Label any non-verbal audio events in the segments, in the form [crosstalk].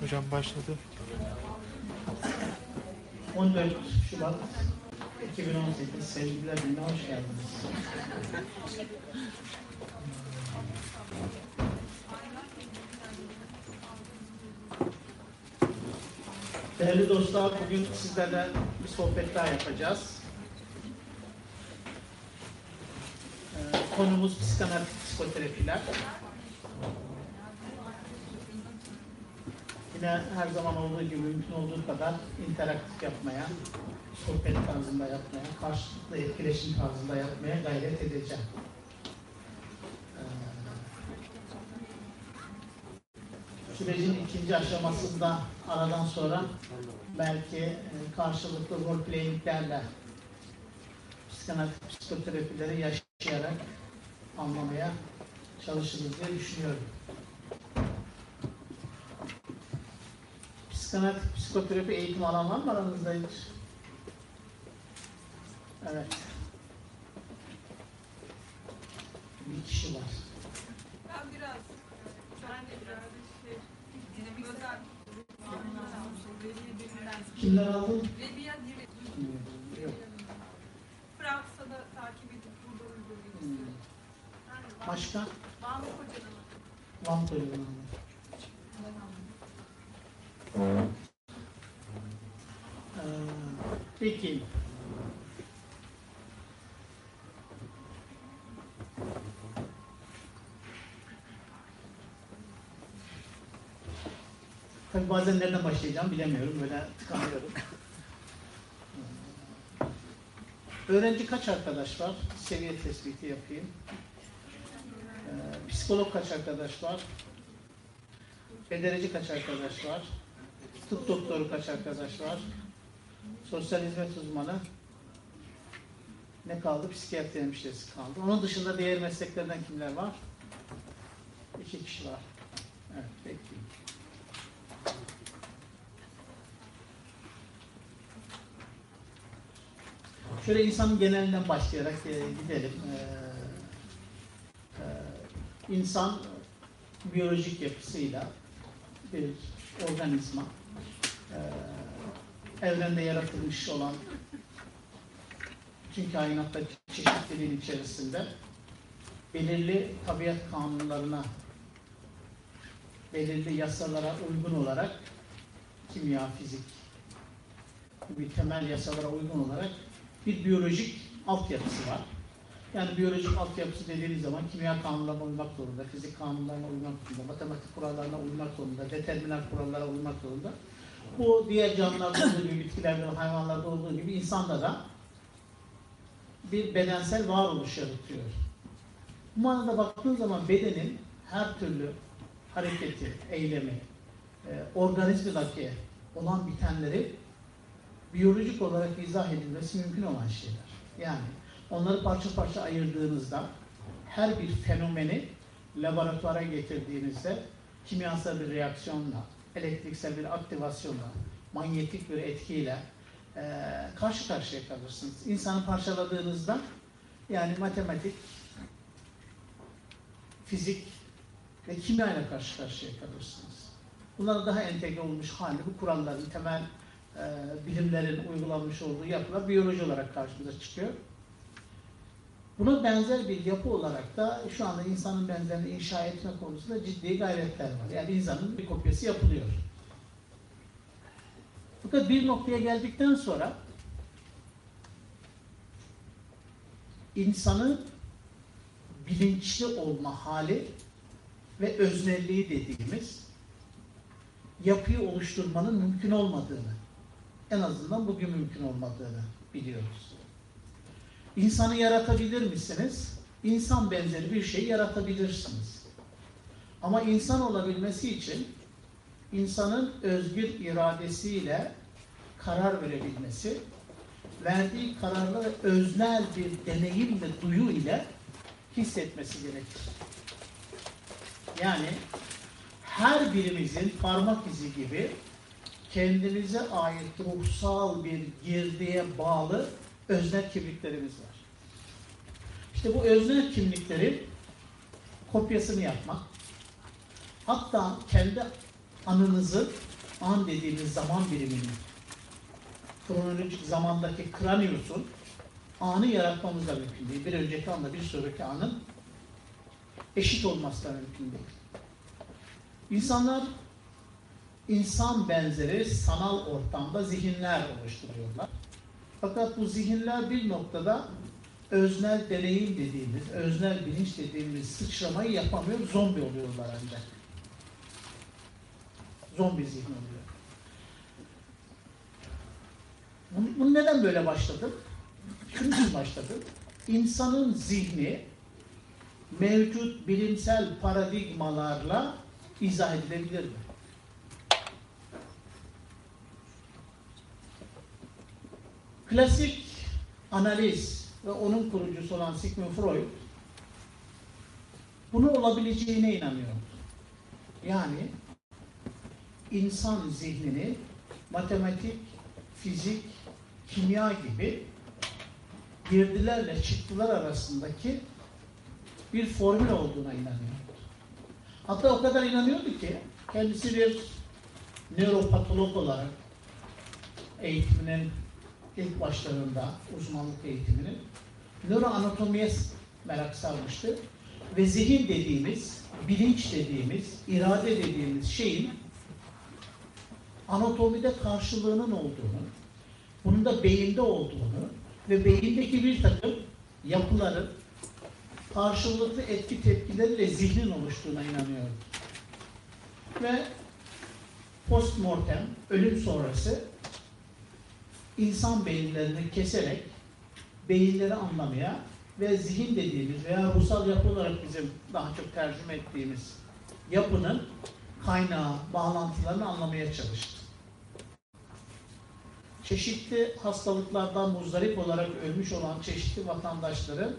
Hocam başladı. 14 Şubat 2018 sevgililer gününe hoş geldiniz. Değerli dostlar, bugün sizlerle bir sohbet daha yapacağız. Ee, konumuz psikanalitik psikoterapiler. Yine her zaman olduğu gibi mümkün olduğu kadar interaktif yapmaya, sohbet tarzında yapmaya, karşılıklı etkileşim tarzında yapmaya gayret edeceğim. Ee, Sürecin ikinci aşamasında aradan sonra belki e, karşılıklı role playinglerle psikoterapileri yaşayarak anlamaya çalışırız diye düşünüyorum. Psikanalitik psikoterapi eğitim alan var mı aranızda hiç? Evet. Bir kişi var. Ben biraz, ben de biraz şey, özel, Kimler aldın? Fransa'da takip edip burada Van- Başka? Van Hoca'nın Van Koyun'un. Ee, Peki. Tabii bazen nereden başlayacağım bilemiyorum. Böyle tıkanıyorum. Öğrenci kaç arkadaş var? Seviye tespiti yapayım. Ee, psikolog kaç arkadaş var? Federeci kaç arkadaş var? Tıp doktoru kaç arkadaş var? Sosyal hizmet uzmanı. Ne kaldı? Psikiyatri hemşiresi kaldı. Onun dışında diğer mesleklerden kimler var? İki kişi var. Evet, peki. Şöyle insanın genelinden başlayarak e, gidelim. Ee, insan biyolojik yapısıyla bir organizma. Ee, evrende yaratılmış olan bütün kainatta çeşitliliğin içerisinde belirli tabiat kanunlarına belirli yasalara uygun olarak kimya, fizik gibi temel yasalara uygun olarak bir biyolojik altyapısı var. Yani biyolojik altyapısı dediğiniz zaman kimya kanunlarına uymak zorunda, fizik kanunlarına uymak zorunda, matematik kurallarına uymak zorunda, determinant kurallara uymak zorunda. Bu diğer canlılarda olduğu gibi, bitkilerde, hayvanlarda olduğu gibi insanda da bir bedensel varoluş yaratıyor. Bu manada baktığın zaman bedenin her türlü hareketi, eylemi, e, organizmadaki olan bitenleri biyolojik olarak izah edilmesi mümkün olan şeyler. Yani onları parça parça ayırdığınızda her bir fenomeni laboratuvara getirdiğinizde kimyasal bir reaksiyonla, elektriksel bir aktivasyonla, manyetik bir etkiyle e, karşı karşıya kalırsınız. İnsanı parçaladığınızda yani matematik, fizik ve kimya ile karşı karşıya kalırsınız. Bunların daha entegre olmuş hali bu kuralların temel e, bilimlerin uygulanmış olduğu yapılar biyoloji olarak karşımıza çıkıyor. Buna benzer bir yapı olarak da şu anda insanın benzerini inşa etme konusunda ciddi gayretler var. Yani insanın bir kopyası yapılıyor. Fakat bir noktaya geldikten sonra insanın bilinçli olma hali ve öznelliği dediğimiz yapıyı oluşturmanın mümkün olmadığını, en azından bugün mümkün olmadığını biliyoruz. İnsanı yaratabilir misiniz? İnsan benzeri bir şey yaratabilirsiniz. Ama insan olabilmesi için insanın özgür iradesiyle karar verebilmesi, verdiği kararları öznel bir deneyim ve duyu ile hissetmesi gerekir. Yani her birimizin parmak izi gibi kendimize ait ruhsal bir girdiye bağlı öznel kimliklerimiz var. İşte bu öznel kimliklerin kopyasını yapmak, hatta kendi anınızın, an dediğimiz zaman biriminin, kronolojik zamandaki kraniusun anı yaratmamız da mümkün değil. Bir önceki anla bir sonraki anın eşit olması da mümkün değil. İnsanlar insan benzeri sanal ortamda zihinler oluşturuyorlar. Fakat bu zihinler bir noktada öznel deneyim dediğimiz, öznel bilinç dediğimiz sıçramayı yapamıyor, zombi oluyorlar de. Zombi zihin oluyor. Bunu, bunu neden böyle başladım? Şunun için başladım. İnsanın zihni mevcut bilimsel paradigmalarla izah edilebilir mi? Klasik analiz ve onun kurucusu olan Sigmund Freud bunun olabileceğine inanıyor. Yani insan zihnini matematik, fizik, kimya gibi girdilerle çıktılar arasındaki bir formül olduğuna inanıyor. Hatta o kadar inanıyordu ki kendisi bir nöropatolog olarak eğitiminin ilk başlarında uzmanlık eğitiminin nöroanatomiye merak sarmıştı. Ve zihin dediğimiz, bilinç dediğimiz, irade dediğimiz şeyin anatomide karşılığının olduğunu, bunun da beyinde olduğunu ve beyindeki bir takım yapıların karşılıklı etki tepkileriyle zihnin oluştuğuna inanıyorum. Ve postmortem, ölüm sonrası insan beyinlerini keserek beyinleri anlamaya ve zihin dediğimiz veya ruhsal yapı olarak bizim daha çok tercüme ettiğimiz yapının kaynağı, bağlantılarını anlamaya çalıştı. Çeşitli hastalıklardan muzdarip olarak ölmüş olan çeşitli vatandaşların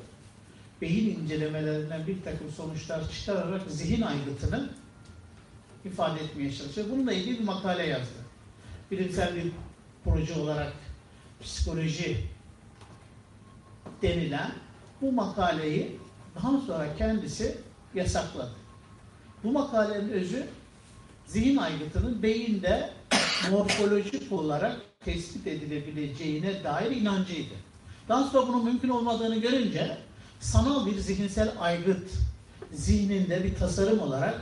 beyin incelemelerinden bir takım sonuçlar çıkararak zihin aygıtını ifade etmeye çalışıyor. Bununla ilgili bir makale yazdı. Bilimsel bir proje olarak psikoloji denilen bu makaleyi daha sonra kendisi yasakladı. Bu makalenin özü zihin aygıtının beyinde morfolojik olarak tespit edilebileceğine dair inancıydı. Daha sonra bunun mümkün olmadığını görünce sanal bir zihinsel aygıt zihninde bir tasarım olarak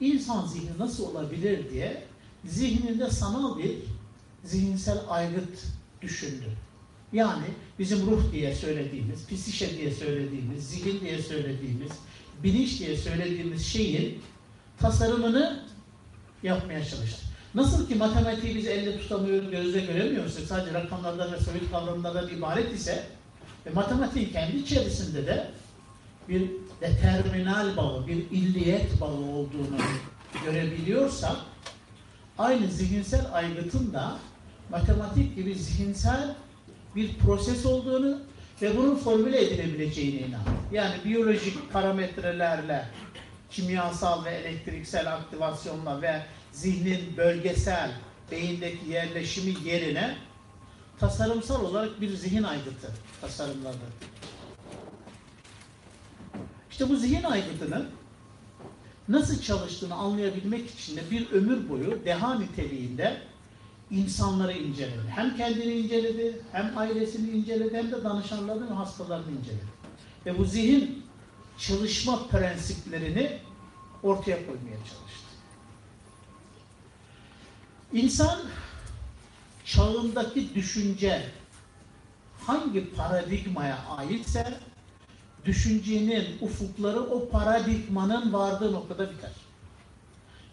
insan zihni nasıl olabilir diye zihninde sanal bir zihinsel aygıt düşündü. Yani bizim ruh diye söylediğimiz, psişe diye söylediğimiz, zihin diye söylediğimiz, bilinç diye söylediğimiz şeyin tasarımını yapmaya çalıştı. Nasıl ki matematiği biz elle tutamıyoruz, gözle göremiyoruz, sadece rakamlardan ve soyut kavramlardan ibaret ise ve matematiğin kendi içerisinde de bir determinal bağı, bir illiyet bağı olduğunu görebiliyorsak aynı zihinsel aygıtın da matematik gibi zihinsel bir proses olduğunu ve bunun formüle edilebileceğine inanıyor. Yani biyolojik parametrelerle, kimyasal ve elektriksel aktivasyonla ve zihnin bölgesel, beyindeki yerleşimi yerine tasarımsal olarak bir zihin aygıtı tasarımladı. İşte bu zihin aygıtının nasıl çalıştığını anlayabilmek için de bir ömür boyu deha niteliğinde insanları inceledi. Hem kendini inceledi, hem ailesini inceledi, hem de danışanlarını ve hastalarını inceledi. Ve bu zihin çalışma prensiplerini ortaya koymaya çalıştı. İnsan çağındaki düşünce hangi paradigmaya aitse düşüncenin ufukları o paradigmanın vardığı noktada biter.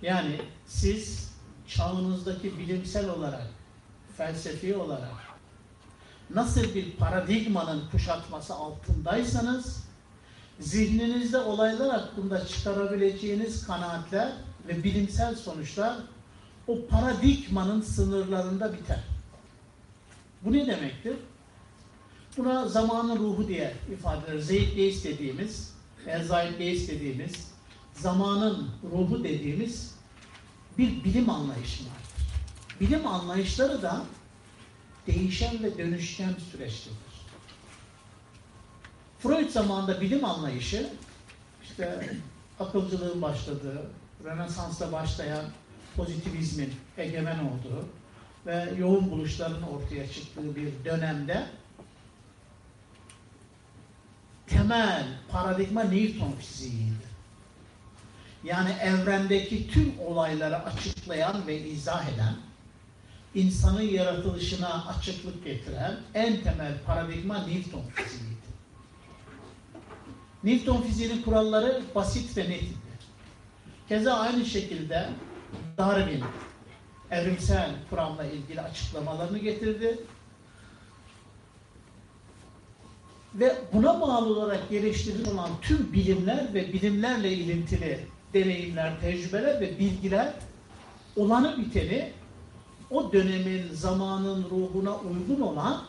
Yani siz çağınızdaki bilimsel olarak, felsefi olarak nasıl bir paradigmanın kuşatması altındaysanız zihninizde olaylar hakkında çıkarabileceğiniz kanaatler ve bilimsel sonuçlar o paradigmanın sınırlarında biter. Bu ne demektir? Buna zamanın ruhu diye ifade edilir. Zeitgeist dediğimiz, Zeitgeist dediğimiz, zamanın ruhu dediğimiz bir bilim anlayışı vardır. Bilim anlayışları da değişen ve dönüşken süreçtedir. Freud zamanında bilim anlayışı, işte akılcılığın başladığı, Rönesans'ta başlayan pozitivizmin egemen olduğu ve yoğun buluşların ortaya çıktığı bir dönemde temel paradigma Newton fiziğiydi. Yani evrendeki tüm olayları açıklayan ve izah eden, insanın yaratılışına açıklık getiren en temel paradigma Newton fiziğiydi. Newton fiziğinin kuralları basit ve nettir. Keza aynı şekilde Darwin evrimsel kuramla ilgili açıklamalarını getirdi. Ve buna bağlı olarak geliştirilen olan tüm bilimler ve bilimlerle ilintili deneyimler, tecrübeler ve bilgiler olanı biteni o dönemin, zamanın ruhuna uygun olan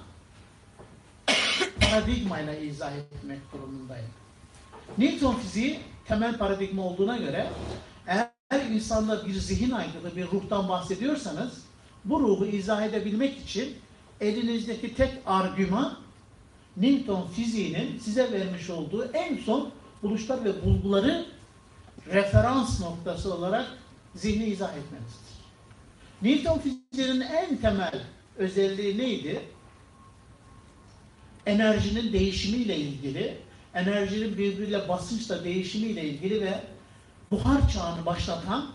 paradigmayla izah etmek durumundayım. Newton fiziği temel paradigma olduğuna göre eğer insanda bir zihin aygıtı, bir ruhtan bahsediyorsanız bu ruhu izah edebilmek için elinizdeki tek argüman Newton fiziğinin size vermiş olduğu en son buluşlar ve bulguları referans noktası olarak zihni izah etmenizdir. Newton fiziğinin en temel özelliği neydi? Enerjinin değişimiyle ilgili, enerjinin birbiriyle basınçla değişimiyle ilgili ve buhar çağını başlatan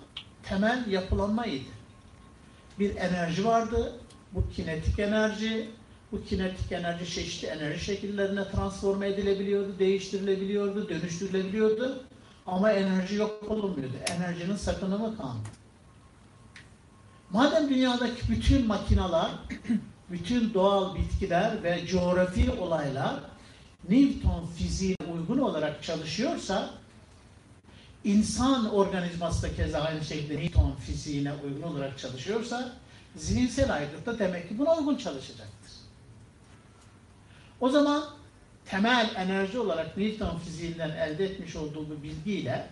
temel yapılanmaydı. Bir enerji vardı, bu kinetik enerji, bu kinetik enerji çeşitli enerji şekillerine transforme edilebiliyordu, değiştirilebiliyordu, dönüştürülebiliyordu. Ama enerji yok olmuyordu. Enerjinin sakınımı kanunu. Madem dünyadaki bütün makinalar, [clears throat] bütün doğal bitkiler ve coğrafi olaylar Newton fiziğine uygun olarak çalışıyorsa insan organizması da keza aynı şekilde Newton fiziğine uygun olarak çalışıyorsa zihinsel aygıt da demek ki buna uygun çalışacaktır. O zaman temel enerji olarak Newton fiziğinden elde etmiş olduğu bu bilgiyle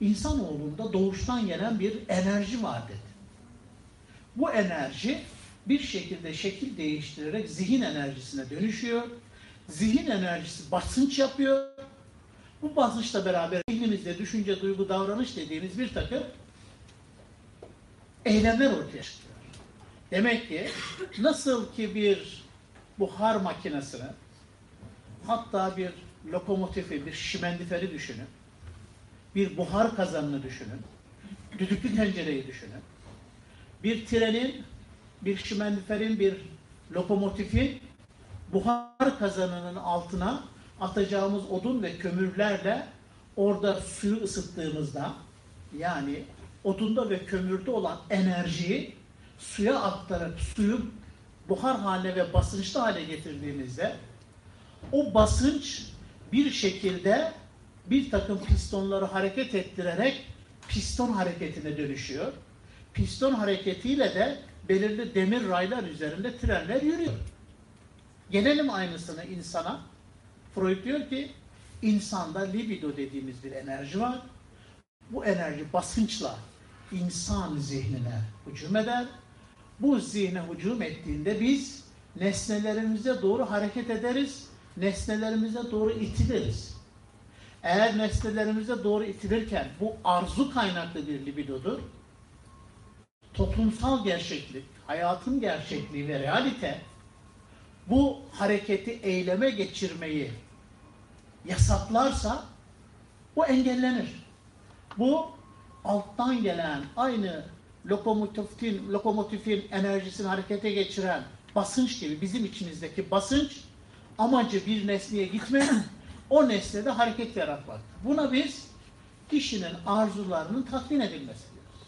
insanoğlunda doğuştan gelen bir enerji var dedi. Bu enerji bir şekilde şekil değiştirerek zihin enerjisine dönüşüyor. Zihin enerjisi basınç yapıyor. Bu basınçla beraber zihnimizde düşünce, duygu, davranış dediğimiz bir takım eylemler ortaya çıkıyor. Demek ki nasıl ki bir buhar makinesini hatta bir lokomotifi, bir şimendiferi düşünün. Bir buhar kazanını düşünün. Düdüklü tencereyi düşünün. Bir trenin, bir şimendiferin, bir lokomotifin buhar kazanının altına atacağımız odun ve kömürlerle orada suyu ısıttığımızda yani odunda ve kömürde olan enerjiyi suya aktarıp suyu buhar haline ve basınçlı hale getirdiğimizde o basınç bir şekilde bir takım pistonları hareket ettirerek piston hareketine dönüşüyor. Piston hareketiyle de belirli demir raylar üzerinde trenler yürüyor. Gelelim aynısını insana. Freud diyor ki insanda libido dediğimiz bir enerji var. Bu enerji basınçla insan zihnine hücum eder. Bu zihne hücum ettiğinde biz nesnelerimize doğru hareket ederiz nesnelerimize doğru itiliriz. Eğer nesnelerimize doğru itilirken bu arzu kaynaklı bir libidodur, toplumsal gerçeklik, hayatın gerçekliği ve realite bu hareketi eyleme geçirmeyi yasaklarsa bu engellenir. Bu alttan gelen aynı lokomotifin, lokomotifin enerjisini harekete geçiren basınç gibi bizim içimizdeki basınç amacı bir nesneye gitmek, o nesnede hareket yaratmak. Buna biz kişinin arzularının tatmin edilmesi diyoruz.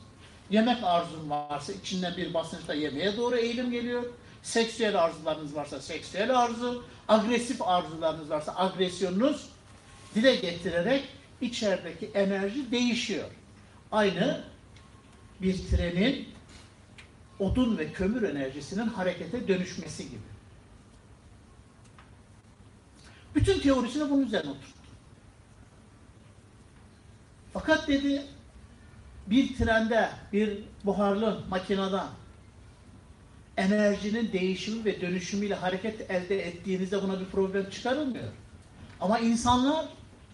Yemek arzun varsa içinden bir basınçla yemeğe doğru eğilim geliyor. Seksüel arzularınız varsa seksüel arzu, agresif arzularınız varsa agresyonunuz dile getirerek içerideki enerji değişiyor. Aynı bir trenin odun ve kömür enerjisinin harekete dönüşmesi gibi. Bütün teorisini bunun üzerine oturttu. Fakat dedi bir trende, bir buharlı makineden enerjinin değişimi ve dönüşümüyle hareket elde ettiğinizde buna bir problem çıkarılmıyor. Ama insanlar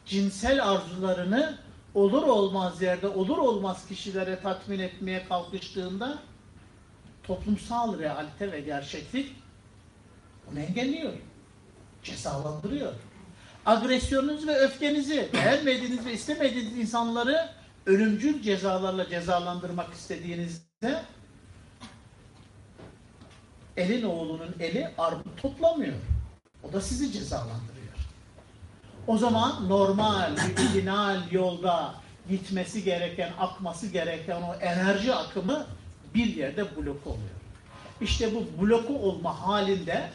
cinsel arzularını olur olmaz yerde olur olmaz kişilere tatmin etmeye kalkıştığında toplumsal realite ve gerçeklik bunu engelliyor. Cezalandırıyor. Agresyonunuzu ve öfkenizi beğenmediğiniz ve istemediğiniz insanları ölümcül cezalarla cezalandırmak istediğinizde elin oğlunun eli armut toplamıyor. O da sizi cezalandırıyor. O zaman normal, ideal yolda gitmesi gereken, akması gereken o enerji akımı bir yerde bloke oluyor. İşte bu bloku olma halinde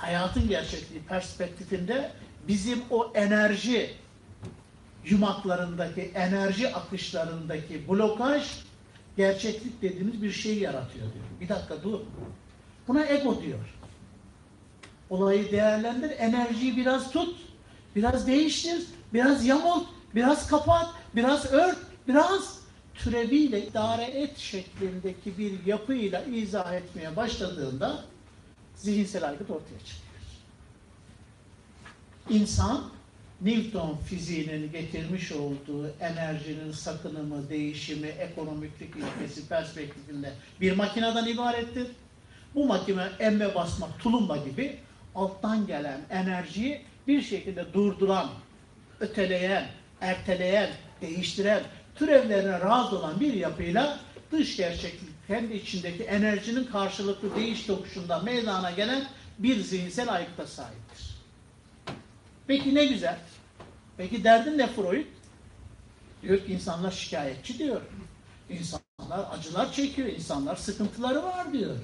hayatın gerçekliği perspektifinde bizim o enerji yumaklarındaki, enerji akışlarındaki blokaj gerçeklik dediğimiz bir şey yaratıyor diyor. Bir dakika dur. Buna ego diyor. Olayı değerlendir, enerjiyi biraz tut, biraz değiştir, biraz yamult, biraz kapat, biraz ört, biraz türeviyle idare et şeklindeki bir yapıyla izah etmeye başladığında zihinsel aygıt ortaya çıkıyor. İnsan Newton fiziğinin getirmiş olduğu enerjinin sakınımı, değişimi, ekonomiklik ilkesi perspektifinde bir makineden ibarettir. Bu makine emme basmak, tulumba gibi alttan gelen enerjiyi bir şekilde durduran, öteleyen, erteleyen, değiştiren, türevlerine razı olan bir yapıyla dış gerçeklik kendi içindeki enerjinin karşılıklı değiş tokuşunda meydana gelen bir zihinsel aygıta sahiptir. Peki ne güzel. Peki derdin ne Freud? Diyor ki insanlar şikayetçi diyor. İnsanlar acılar çekiyor, insanlar sıkıntıları var diyor.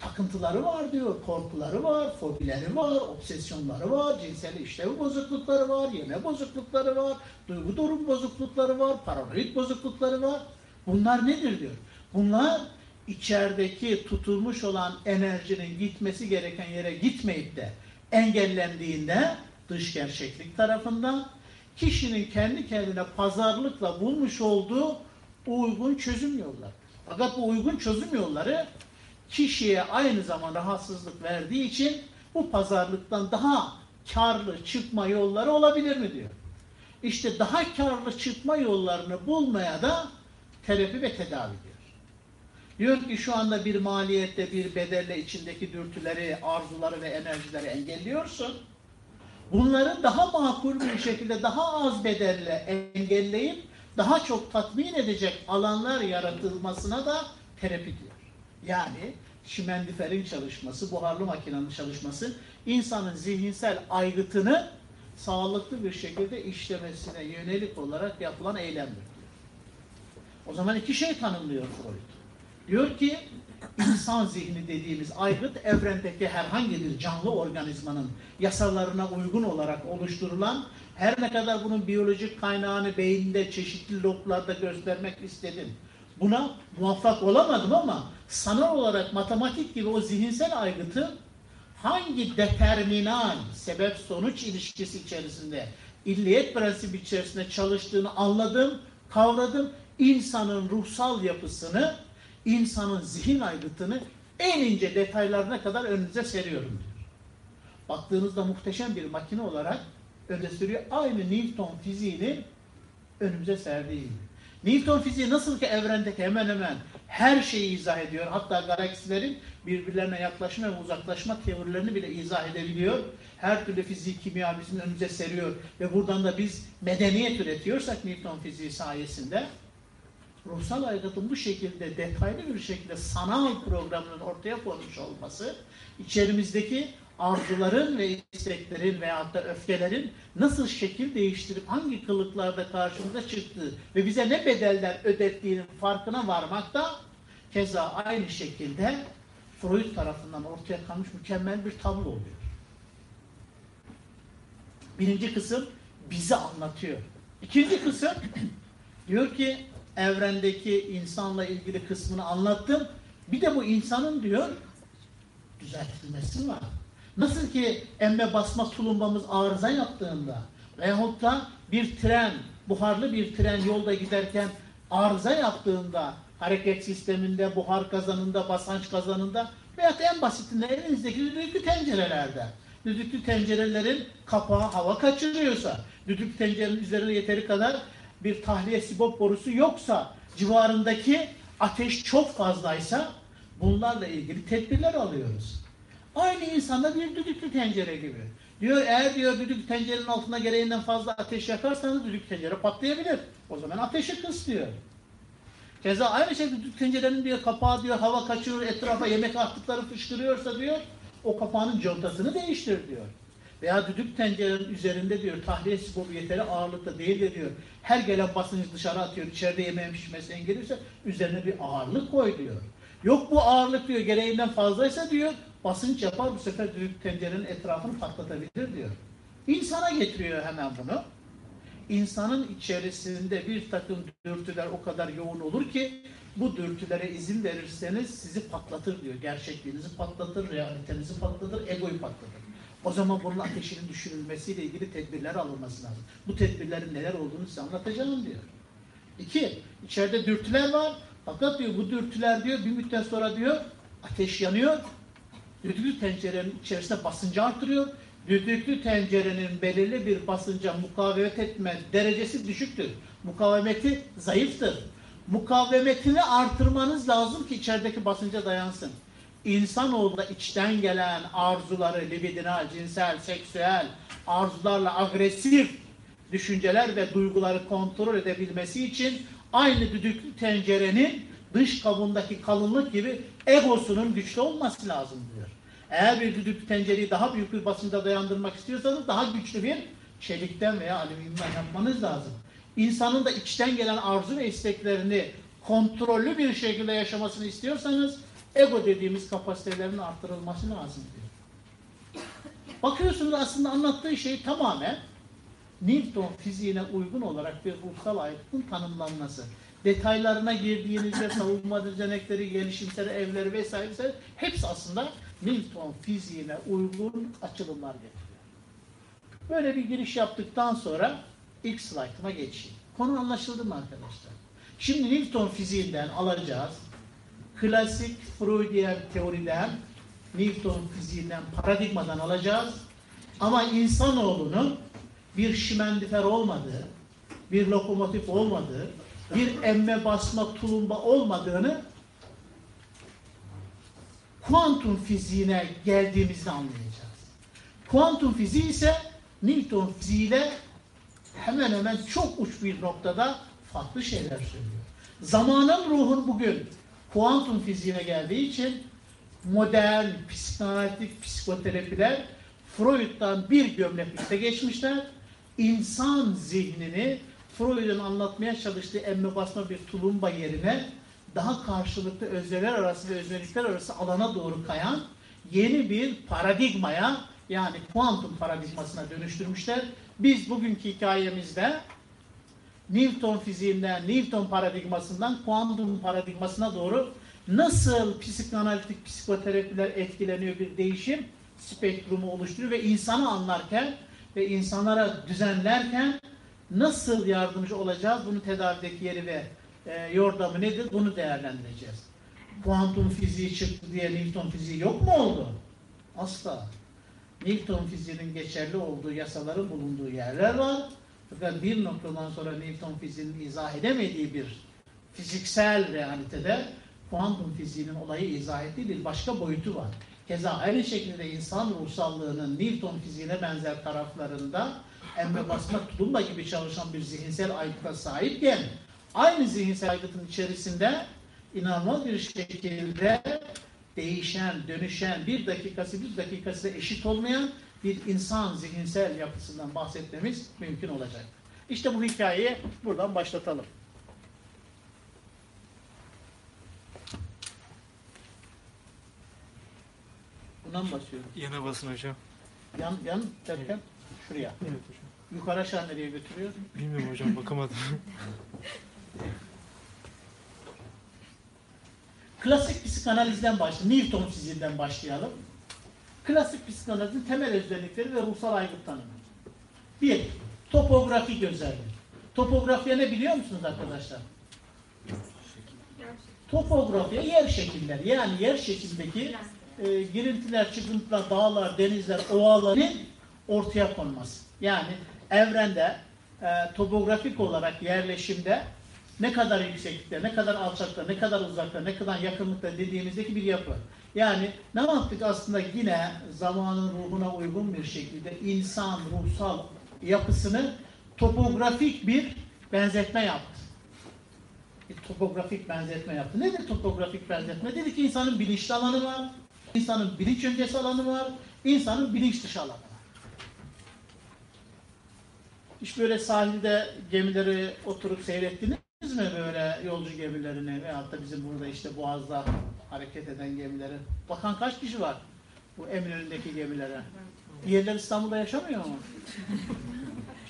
Takıntıları var diyor, korkuları var, fobileri var, obsesyonları var, cinsel işlev bozuklukları var, yeme bozuklukları var, duygu durum bozuklukları var, paranoid bozuklukları var. Bunlar nedir diyor. Bunlar içerideki tutulmuş olan enerjinin gitmesi gereken yere gitmeyip de engellendiğinde dış gerçeklik tarafından kişinin kendi kendine pazarlıkla bulmuş olduğu uygun çözüm yolları. Fakat bu uygun çözüm yolları kişiye aynı zamanda rahatsızlık verdiği için bu pazarlıktan daha karlı çıkma yolları olabilir mi diyor. İşte daha karlı çıkma yollarını bulmaya da terapi ve tedavi diyor. Diyor ki şu anda bir maliyette bir bedelle içindeki dürtüleri, arzuları ve enerjileri engelliyorsun. Bunları daha makul bir şekilde daha az bedelle engelleyip daha çok tatmin edecek alanlar yaratılmasına da terapi diyor. Yani şimendiferin çalışması, buharlı makinenin çalışması insanın zihinsel aygıtını sağlıklı bir şekilde işlemesine yönelik olarak yapılan eylemdir. O zaman iki şey tanımlıyor Freud. Diyor ki insan zihni dediğimiz aygıt evrendeki herhangi bir canlı organizmanın yasalarına uygun olarak oluşturulan her ne kadar bunun biyolojik kaynağını beyinde çeşitli loblarda göstermek istedim. Buna muvaffak olamadım ama sanal olarak matematik gibi o zihinsel aygıtı hangi determinan sebep sonuç ilişkisi içerisinde illiyet prensibi içerisinde çalıştığını anladım, kavradım. İnsanın ruhsal yapısını insanın zihin aygıtını en ince detaylarına kadar önünüze seriyorum diyor. Baktığınızda muhteşem bir makine olarak öne sürüyor. Aynı Newton fiziğini önümüze serdiği gibi. Newton fiziği nasıl ki evrendeki hemen hemen her şeyi izah ediyor. Hatta galaksilerin birbirlerine yaklaşma ve uzaklaşma teorilerini bile izah edebiliyor. Her türlü fizik, kimya bizim önümüze seriyor. Ve buradan da biz medeniyet üretiyorsak Newton fiziği sayesinde ruhsal aygıtın bu şekilde detaylı bir şekilde sanal programının ortaya konmuş olması içerimizdeki arzuların ve isteklerin veyahut da öfkelerin nasıl şekil değiştirip hangi kılıklarda karşımıza çıktığı ve bize ne bedeller ödettiğinin farkına varmak da keza aynı şekilde Freud tarafından ortaya kalmış mükemmel bir tablo oluyor. Birinci kısım bizi anlatıyor. İkinci kısım [clears throat] diyor ki evrendeki insanla ilgili kısmını anlattım. Bir de bu insanın diyor düzeltilmesi var. Nasıl ki emme basma tulumbamız arıza yaptığında veyahut da bir tren, buharlı bir tren yolda giderken arıza yaptığında hareket sisteminde, buhar kazanında, basınç kazanında veyahut en basitinde elinizdeki düdüklü tencerelerde düdüklü tencerelerin kapağı hava kaçırıyorsa, düdük tencerenin üzerine yeteri kadar bir tahliye sibop borusu yoksa, civarındaki ateş çok fazlaysa bunlarla ilgili tedbirler alıyoruz. Aynı insanda bir düdüklü tencere gibi. Diyor eğer diyor düdük tencerenin altına gereğinden fazla ateş yakarsanız düdük tencere patlayabilir. O zaman ateşi kıs diyor. Keza aynı şekilde düdük tencerenin diyor kapağı diyor hava kaçırır etrafa yemek attıkları fışkırıyorsa diyor o kapağının contasını değiştir diyor. Veya düdük tencerenin üzerinde diyor tahliye sibobu yeteri ağırlıkta değil de diyor. Her gelen basıncı dışarı atıyor. içeride yemeğin pişmesi engelliyorsa üzerine bir ağırlık koy diyor. Yok bu ağırlık diyor gereğinden fazlaysa diyor basınç yapar bu sefer düdük tencerenin etrafını patlatabilir diyor. İnsana getiriyor hemen bunu. İnsanın içerisinde bir takım dürtüler o kadar yoğun olur ki bu dürtülere izin verirseniz sizi patlatır diyor. Gerçekliğinizi patlatır, realitenizi patlatır, egoyu patlatır. O zaman bunun ateşinin düşürülmesiyle ilgili tedbirler alınması lazım. Bu tedbirlerin neler olduğunu size anlatacağım diyor. İki, içeride dürtüler var. Fakat diyor bu dürtüler diyor bir müddet sonra diyor ateş yanıyor. Düdüklü tencerenin içerisinde basıncı artırıyor. Düdüklü tencerenin belirli bir basınca mukavemet etme derecesi düşüktür. Mukavemeti zayıftır. Mukavemetini artırmanız lazım ki içerideki basınca dayansın. İnsanoğlu içten gelen arzuları, libidinal, cinsel, seksüel arzularla agresif düşünceler ve duyguları kontrol edebilmesi için aynı düdüklü tencerenin dış kabuğundaki kalınlık gibi egosunun güçlü olması lazım diyor. Eğer bir düdüklü tencereyi daha büyük bir basınca dayandırmak istiyorsanız daha güçlü bir çelikten veya alüminyumdan yapmanız lazım. İnsanın da içten gelen arzu ve isteklerini kontrollü bir şekilde yaşamasını istiyorsanız ego dediğimiz kapasitelerin artırılması lazım diyor. Bakıyorsunuz aslında anlattığı şey tamamen Newton fiziğine uygun olarak bir ruhsal aygıtın tanımlanması. Detaylarına girdiğinizde savunma düzenekleri, gelişimsel evleri vesaire hepsi aslında Newton fiziğine uygun açılımlar getiriyor. Böyle bir giriş yaptıktan sonra ilk slaytıma geçeyim. Konu anlaşıldı mı arkadaşlar? Şimdi Newton fiziğinden alacağız. Klasik Freudian teoriden, Newton fiziğinden, paradigmadan alacağız. Ama insanoğlunun bir şimendifer olmadığı, bir lokomotif olmadığı, bir emme basma tulumba olmadığını kuantum fiziğine geldiğimizde anlayacağız. Kuantum fiziği ise Newton fiziğiyle hemen hemen çok uç bir noktada farklı şeyler söylüyor. Zamanın ruhun bugün kuantum fiziğine geldiği için modern psikanalitik psikoterapiler Freud'dan bir gömleklikte geçmişler. İnsan zihnini Freud'un anlatmaya çalıştığı emme basma bir tulumba yerine daha karşılıklı özneler arası ve öznelikler arası alana doğru kayan yeni bir paradigmaya yani kuantum paradigmasına dönüştürmüşler. Biz bugünkü hikayemizde Newton fiziğinden, Newton paradigmasından kuantum paradigmasına doğru nasıl psikanalitik psikoterapiler etkileniyor bir değişim spektrumu oluşturuyor ve insanı anlarken ve insanlara düzenlerken nasıl yardımcı olacağız? Bunun tedavideki yeri ve e, yordamı nedir? Bunu değerlendireceğiz. Kuantum fiziği çıktı diye Newton fiziği yok mu oldu? Asla. Newton fiziğinin geçerli olduğu yasaların bulunduğu yerler var. Fakat bir noktadan sonra Newton fiziğinin izah edemediği bir fiziksel realitede kuantum fiziğinin olayı izah ettiği bir başka boyutu var. Keza aynı şekilde insan ruhsallığının Newton fiziğine benzer taraflarında emme basma tulumba gibi çalışan bir zihinsel aygıta sahipken aynı zihinsel aygıtın içerisinde inanılmaz bir şekilde değişen, dönüşen, bir dakikası bir dakikası da eşit olmayan bir insan zihinsel yapısından bahsetmemiz mümkün olacak. İşte bu hikayeyi buradan başlatalım. Buna mı basıyorum? Yana basın hocam. Yan, yan derken şuraya. Evet hocam. Yukarı aşağı nereye götürüyor? Bilmiyorum hocam bakamadım. [laughs] [laughs] Klasik psikanalizden başlayalım. Newton fiziğinden başlayalım. Klasik psikanalizin temel özellikleri ve ruhsal aygıt tanımı. Bir, topografik özellik. Topografiye ne biliyor musunuz arkadaşlar? Topografiye yer şekilleri. Yani yer şeklindeki e, girintiler, çıkıntılar, dağlar, denizler, ovaların ortaya konması. Yani evrende e, topografik olarak yerleşimde ne kadar yükseklikte, ne kadar alçakta, ne kadar uzakta, ne kadar yakınlıkta dediğimizdeki bir yapı. Yani ne yaptık aslında yine zamanın ruhuna uygun bir şekilde insan ruhsal yapısını topografik bir benzetme yaptı. Bir topografik benzetme yaptı. Nedir topografik benzetme? Dedi ki insanın bilinçli alanı var, insanın bilinç öncesi alanı var, insanın bilinç dışı alanı var. Hiç böyle sahilde gemileri oturup seyrettiniz mi böyle yolcu gemilerini veyahut da bizim burada işte Boğaz'da hareket eden gemileri? Bakan kaç kişi var bu Eminönü'ndeki gemilere? Diğerleri İstanbul'da yaşamıyor mu?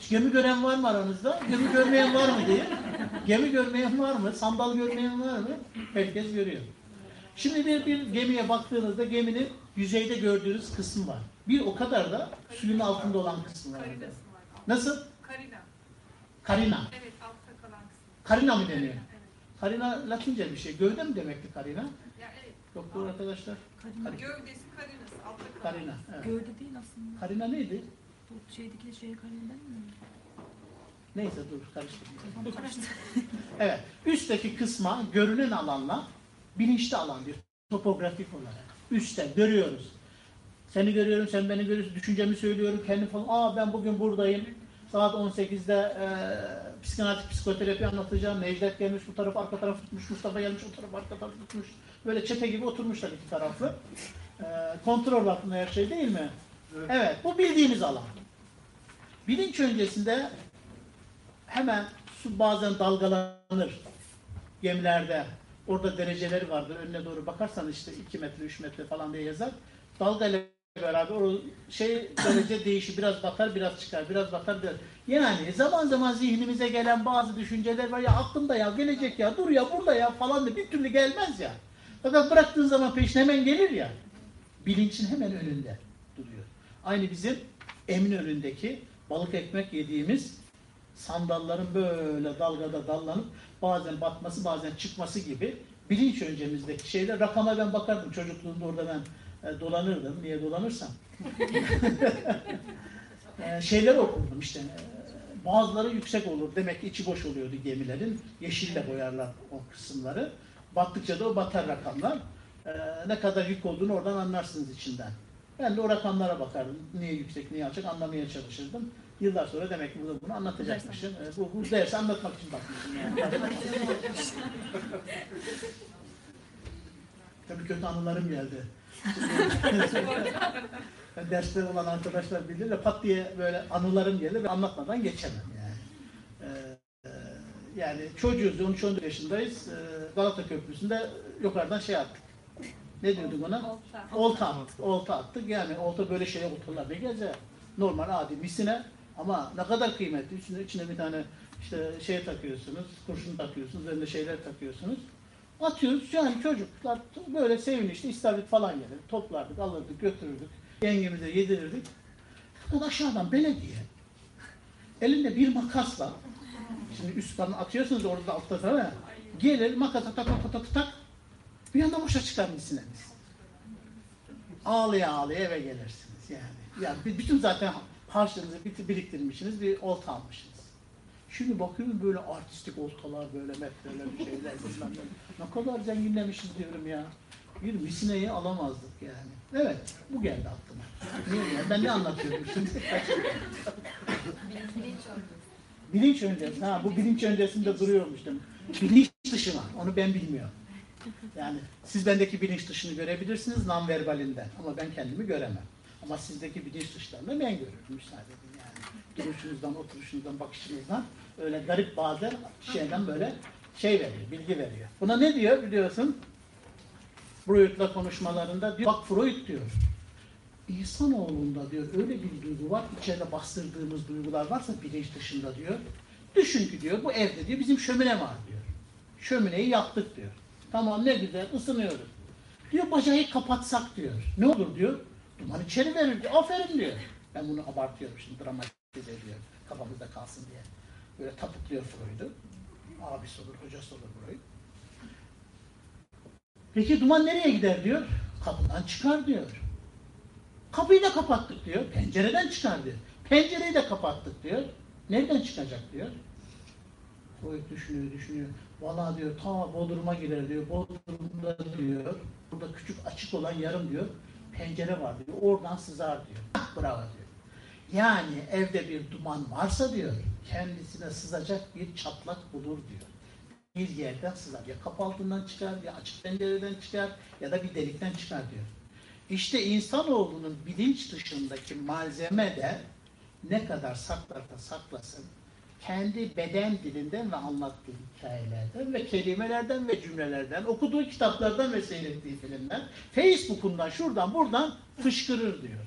Hiç gemi gören var mı aranızda? Gemi görmeyen var mı diye. Gemi görmeyen var mı? Sandal görmeyen var mı? Herkes görüyor. Şimdi bir, bir gemiye baktığınızda geminin yüzeyde gördüğünüz kısmı var. Bir o kadar da suyun altında olan kısmı var. Nasıl? Karina. Karina. Evet. Karina mı deniyor? Karina Latince bir şey. Gövde mi demekti Karina? Ya evet. Doktor arkadaşlar. Karina. Gövdesi karinası. Altta. Karina. Evet. Gövde değil aslında. Karina neydi? Bu şeydeki şey Karina'dan mı? Neyse dur karıştı. [laughs] Evet. Üstteki kısma görünen alanla bilinçli alan diyor. Topografik olarak. Üstte görüyoruz. Seni görüyorum, sen beni görüyorsun. Düşüncemi söylüyorum, kendim falan. Aa ben bugün buradayım. Saat 18'de e, psikanalitik psikoterapi anlatacağım. Necdet gelmiş bu taraf arka taraf tutmuş. Mustafa gelmiş o taraf arka taraf tutmuş. Böyle çete gibi oturmuşlar iki taraflı. E, kontrol altında her şey değil mi? Evet. Bu bildiğimiz alan. Bilinç öncesinde hemen su bazen dalgalanır gemilerde. Orada dereceleri vardır. Önüne doğru bakarsan işte 2 metre, 3 metre falan diye yazar. Dalgayla beraber o şey derece [laughs] değişir. Biraz batar, biraz çıkar. Biraz batar, biraz. Yani zaman zaman zihnimize gelen bazı düşünceler var ya aklımda ya gelecek ya dur ya burada ya falan da bir türlü gelmez ya. Fakat bıraktığın zaman peşine hemen gelir ya. Bilincin hemen önünde duruyor. Aynı bizim emin önündeki balık ekmek yediğimiz sandalların böyle dalgada dallanıp bazen batması bazen çıkması gibi bilinç öncemizdeki şeyler. Rakama ben bakardım çocukluğumda orada ben e, dolanırdım. Niye dolanırsam? [laughs] e, şeyler okurdum işte. e, bazıları yüksek olur. Demek ki içi boş oluyordu gemilerin. Yeşille boyarlar o kısımları. Battıkça da o batar rakamlar. E, ne kadar yük olduğunu oradan anlarsınız içinden. Ben de o rakamlara bakardım. Niye yüksek, niye alçak anlamaya çalışırdım. Yıllar sonra demek ki burada bunu anlatacakmışım. E, bu, bu dersi anlatmak için bakmışım yani. [laughs] Tabii kötü anılarım geldi. Ben derste olan arkadaşlar bilirler pat diye böyle anılarım gelir ve anlatmadan geçemem yani. Ee, e, yani çocuğuz 13-14 yaşındayız. Ee, Galata Köprüsü'nde yukarıdan şey attık. Ne diyorduk ona? Olta. Olta attık. Olta attık. Yani olta böyle şeye oltalar ne gezer? Normal adi misine ama ne kadar kıymetli. İçine, içine bir tane işte şey takıyorsunuz, kurşun takıyorsunuz, üzerinde şeyler takıyorsunuz. Atıyoruz. Yani çocuklar böyle sevinçli istavrit falan gelir. Toplardık, alırdık, götürürdük. Yengemize yedirirdik. Fakat aşağıdan belediye elinde bir makasla şimdi üstten atıyorsunuz orada altta falan. Gelir makasa tak tak tak tak bir anda boşa çıkar misineniz. Ağlaya ağlaya eve gelirsiniz yani. Yani bütün zaten harçlığınızı bir- biriktirmişsiniz, bir olta almışsınız. Şimdi bakıyorum böyle artistik oltalar, böyle metreler, şeyler, bilmem ne. Kadar zenginlemişiz diyorum ya. Bir misineyi alamazdık yani. Evet, bu geldi aklıma. Niye? Ben ne anlatıyorum şimdi? bilinç öncesi. Ha, bu bilinç öncesinde duruyormuş. Bilinç dışına, onu ben bilmiyorum. Yani siz bendeki bilinç dışını görebilirsiniz non-verbalinden ama ben kendimi göremem. Ama sizdeki bilinç dışlarını ben görürüm müsaade edin yani. Duruşunuzdan, oturuşunuzdan, bakışınızdan öyle garip bazen şeyden böyle şey veriyor, bilgi veriyor. Buna ne diyor biliyorsun? Freud'la konuşmalarında diyor, bak Freud diyor. İnsanoğlunda diyor öyle bir duygu var, içeride bastırdığımız duygular varsa bilinç dışında diyor. Düşün ki diyor bu evde diyor bizim şömine var diyor. Şömineyi yaktık diyor. Tamam ne güzel ısınıyoruz. Diyor bacağı kapatsak diyor. Ne olur diyor. Duman içeri verir diyor. Aferin diyor. Ben bunu abartıyorum şimdi dramatize ediyorum. Kafamızda kalsın diye. Böyle tapıklıyor Freud'u. Abisi olur, hocası olur Freud. Peki duman nereye gider diyor. Kapıdan çıkar diyor. Kapıyı da kapattık diyor. Pencereden çıkar diyor. Pencereyi de kapattık diyor. Nereden çıkacak diyor. O düşünüyor, düşünüyor. Valla diyor ta Bodrum'a girer diyor. Bodrum'da diyor. Burada küçük açık olan yarım diyor. Pencere var diyor. Oradan sızar diyor. Ah, Bravo diyor. Yani evde bir duman varsa diyor, kendisine sızacak bir çatlak bulur diyor. Bir yerden sızar. Ya kapı altından çıkar, ya açık pencereden çıkar, ya da bir delikten çıkar diyor. İşte insanoğlunun bilinç dışındaki malzeme de ne kadar saklarsa saklasın, kendi beden dilinden ve anlattığı hikayelerden ve kelimelerden ve cümlelerden, okuduğu kitaplardan ve seyrettiği filmler, Facebook'undan, şuradan, buradan fışkırır diyor.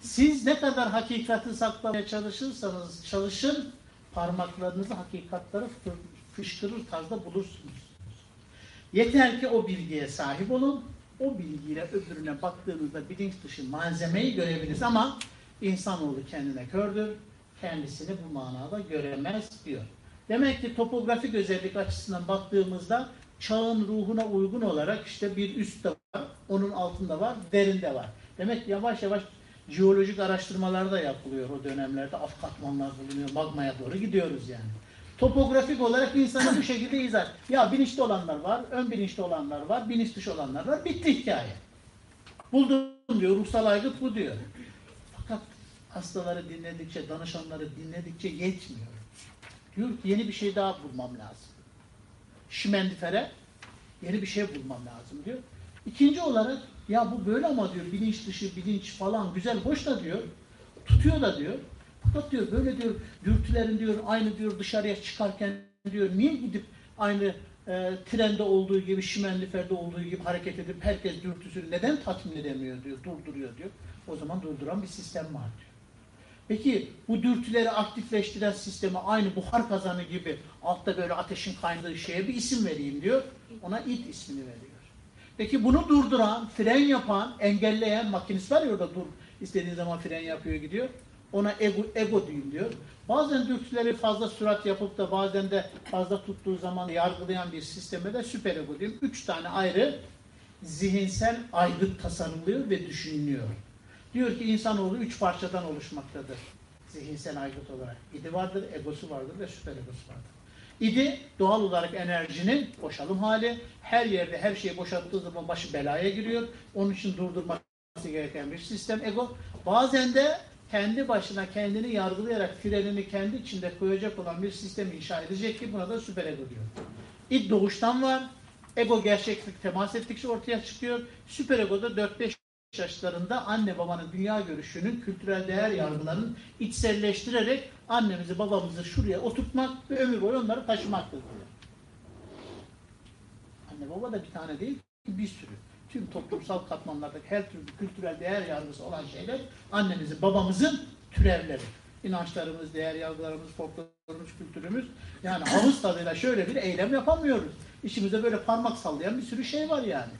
Siz ne kadar hakikati saklamaya çalışırsanız çalışın, parmaklarınızı hakikatları fı- fışkırır tarzda bulursunuz. Yeter ki o bilgiye sahip olun, o bilgiyle öbürüne baktığınızda bilinç dışı malzemeyi görebiliriz ama insanoğlu kendine kördür, kendisini bu manada göremez diyor. Demek ki topografik özellik açısından baktığımızda çağın ruhuna uygun olarak işte bir üstte var, onun altında var, derinde var. Demek yavaş yavaş jeolojik araştırmalar da yapılıyor o dönemlerde. Af katmanlar bulunuyor, magmaya doğru gidiyoruz yani. Topografik olarak insanı bu şekilde izah. Ya bilinçli olanlar var, ön bilinçli olanlar var, bilinç dışı olanlar var. Bitti hikaye. Buldum diyor, ruhsal aygıt bu diyor. Fakat hastaları dinledikçe, danışanları dinledikçe yetmiyor. Diyor ki yeni bir şey daha bulmam lazım. Şimendifere yeni bir şey bulmam lazım diyor. İkinci olarak ya bu böyle ama diyor bilinç dışı, bilinç falan güzel, hoş da diyor. Tutuyor da diyor. Fakat diyor böyle diyor dürtülerin diyor aynı diyor dışarıya çıkarken diyor niye gidip aynı e, trende olduğu gibi, şimendiferde olduğu gibi hareket edip herkes dürtüsünü neden tatmin edemiyor diyor, durduruyor diyor. O zaman durduran bir sistem var diyor. Peki bu dürtüleri aktifleştiren sisteme aynı buhar kazanı gibi altta böyle ateşin kaynadığı şeye bir isim vereyim diyor. Ona id ismini veriyor. Peki bunu durduran, fren yapan, engelleyen makinist var ya orada dur istediği zaman fren yapıyor gidiyor. Ona ego, ego diyeyim diyor. Bazen dürtüleri fazla sürat yapıp da bazen de fazla tuttuğu zaman yargılayan bir sisteme de süper ego diyeyim. Üç tane ayrı zihinsel aygıt tasarılıyor ve düşünülüyor. Diyor ki insanoğlu üç parçadan oluşmaktadır. Zihinsel aygıt olarak. İdi vardır, egosu vardır ve süper egosu vardır. İdi doğal olarak enerjinin boşalım hali. Her yerde her şeyi boşalttığı zaman başı belaya giriyor. Onun için durdurması gereken bir sistem ego. Bazen de kendi başına kendini yargılayarak frenini kendi içinde koyacak olan bir sistem inşa edecek ki buna da süper ego diyor. İd doğuştan var. Ego gerçeklik temas ettikçe ortaya çıkıyor. Süper ego da 4-5 yaşlarında anne babanın dünya görüşünün, kültürel değer yargılarının içselleştirerek annemizi babamızı şuraya oturtmak ve ömür boyu onları taşımaktır diyor. Anne baba da bir tane değil, bir sürü. Tüm toplumsal katmanlardaki her türlü kültürel değer yargısı olan şeyler annemizin, babamızın türevleri. İnançlarımız, değer yargılarımız, folklorumuz, kültürümüz. Yani havuz tadıyla şöyle bir eylem yapamıyoruz. İçimizde böyle parmak sallayan bir sürü şey var yani.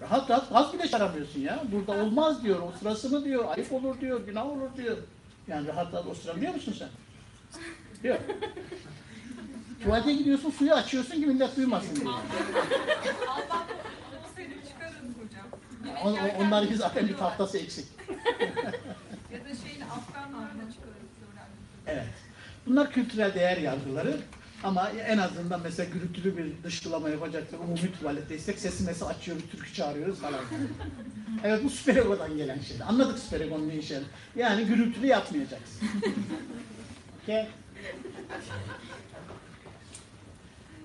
Rahat rahat gaz bile çıkaramıyorsun ya. Burada olmaz diyor, o sırası mı diyor, ayıp olur diyor, günah olur diyor. Yani rahat rahat oturabiliyor musun sen? Yok. Tuvalete gidiyorsun, suyu açıyorsun ki millet duymasın diye. On, on- onların zaten bir tahtası eksik. [laughs] Ya da şeyin Afganlarla çıkarın öğrendim. Evet. Bunlar kültürel değer yargıları. Ama en azından mesela gürültülü bir dışkılama yapacaksak, umumi tuvaletteysek sesimizi açıyoruz, türkü çağırıyoruz falan. [laughs] evet bu süper egodan gelen şey. Anladık süper egonun ne işe Yani gürültülü yapmayacaksın. [laughs] Okey?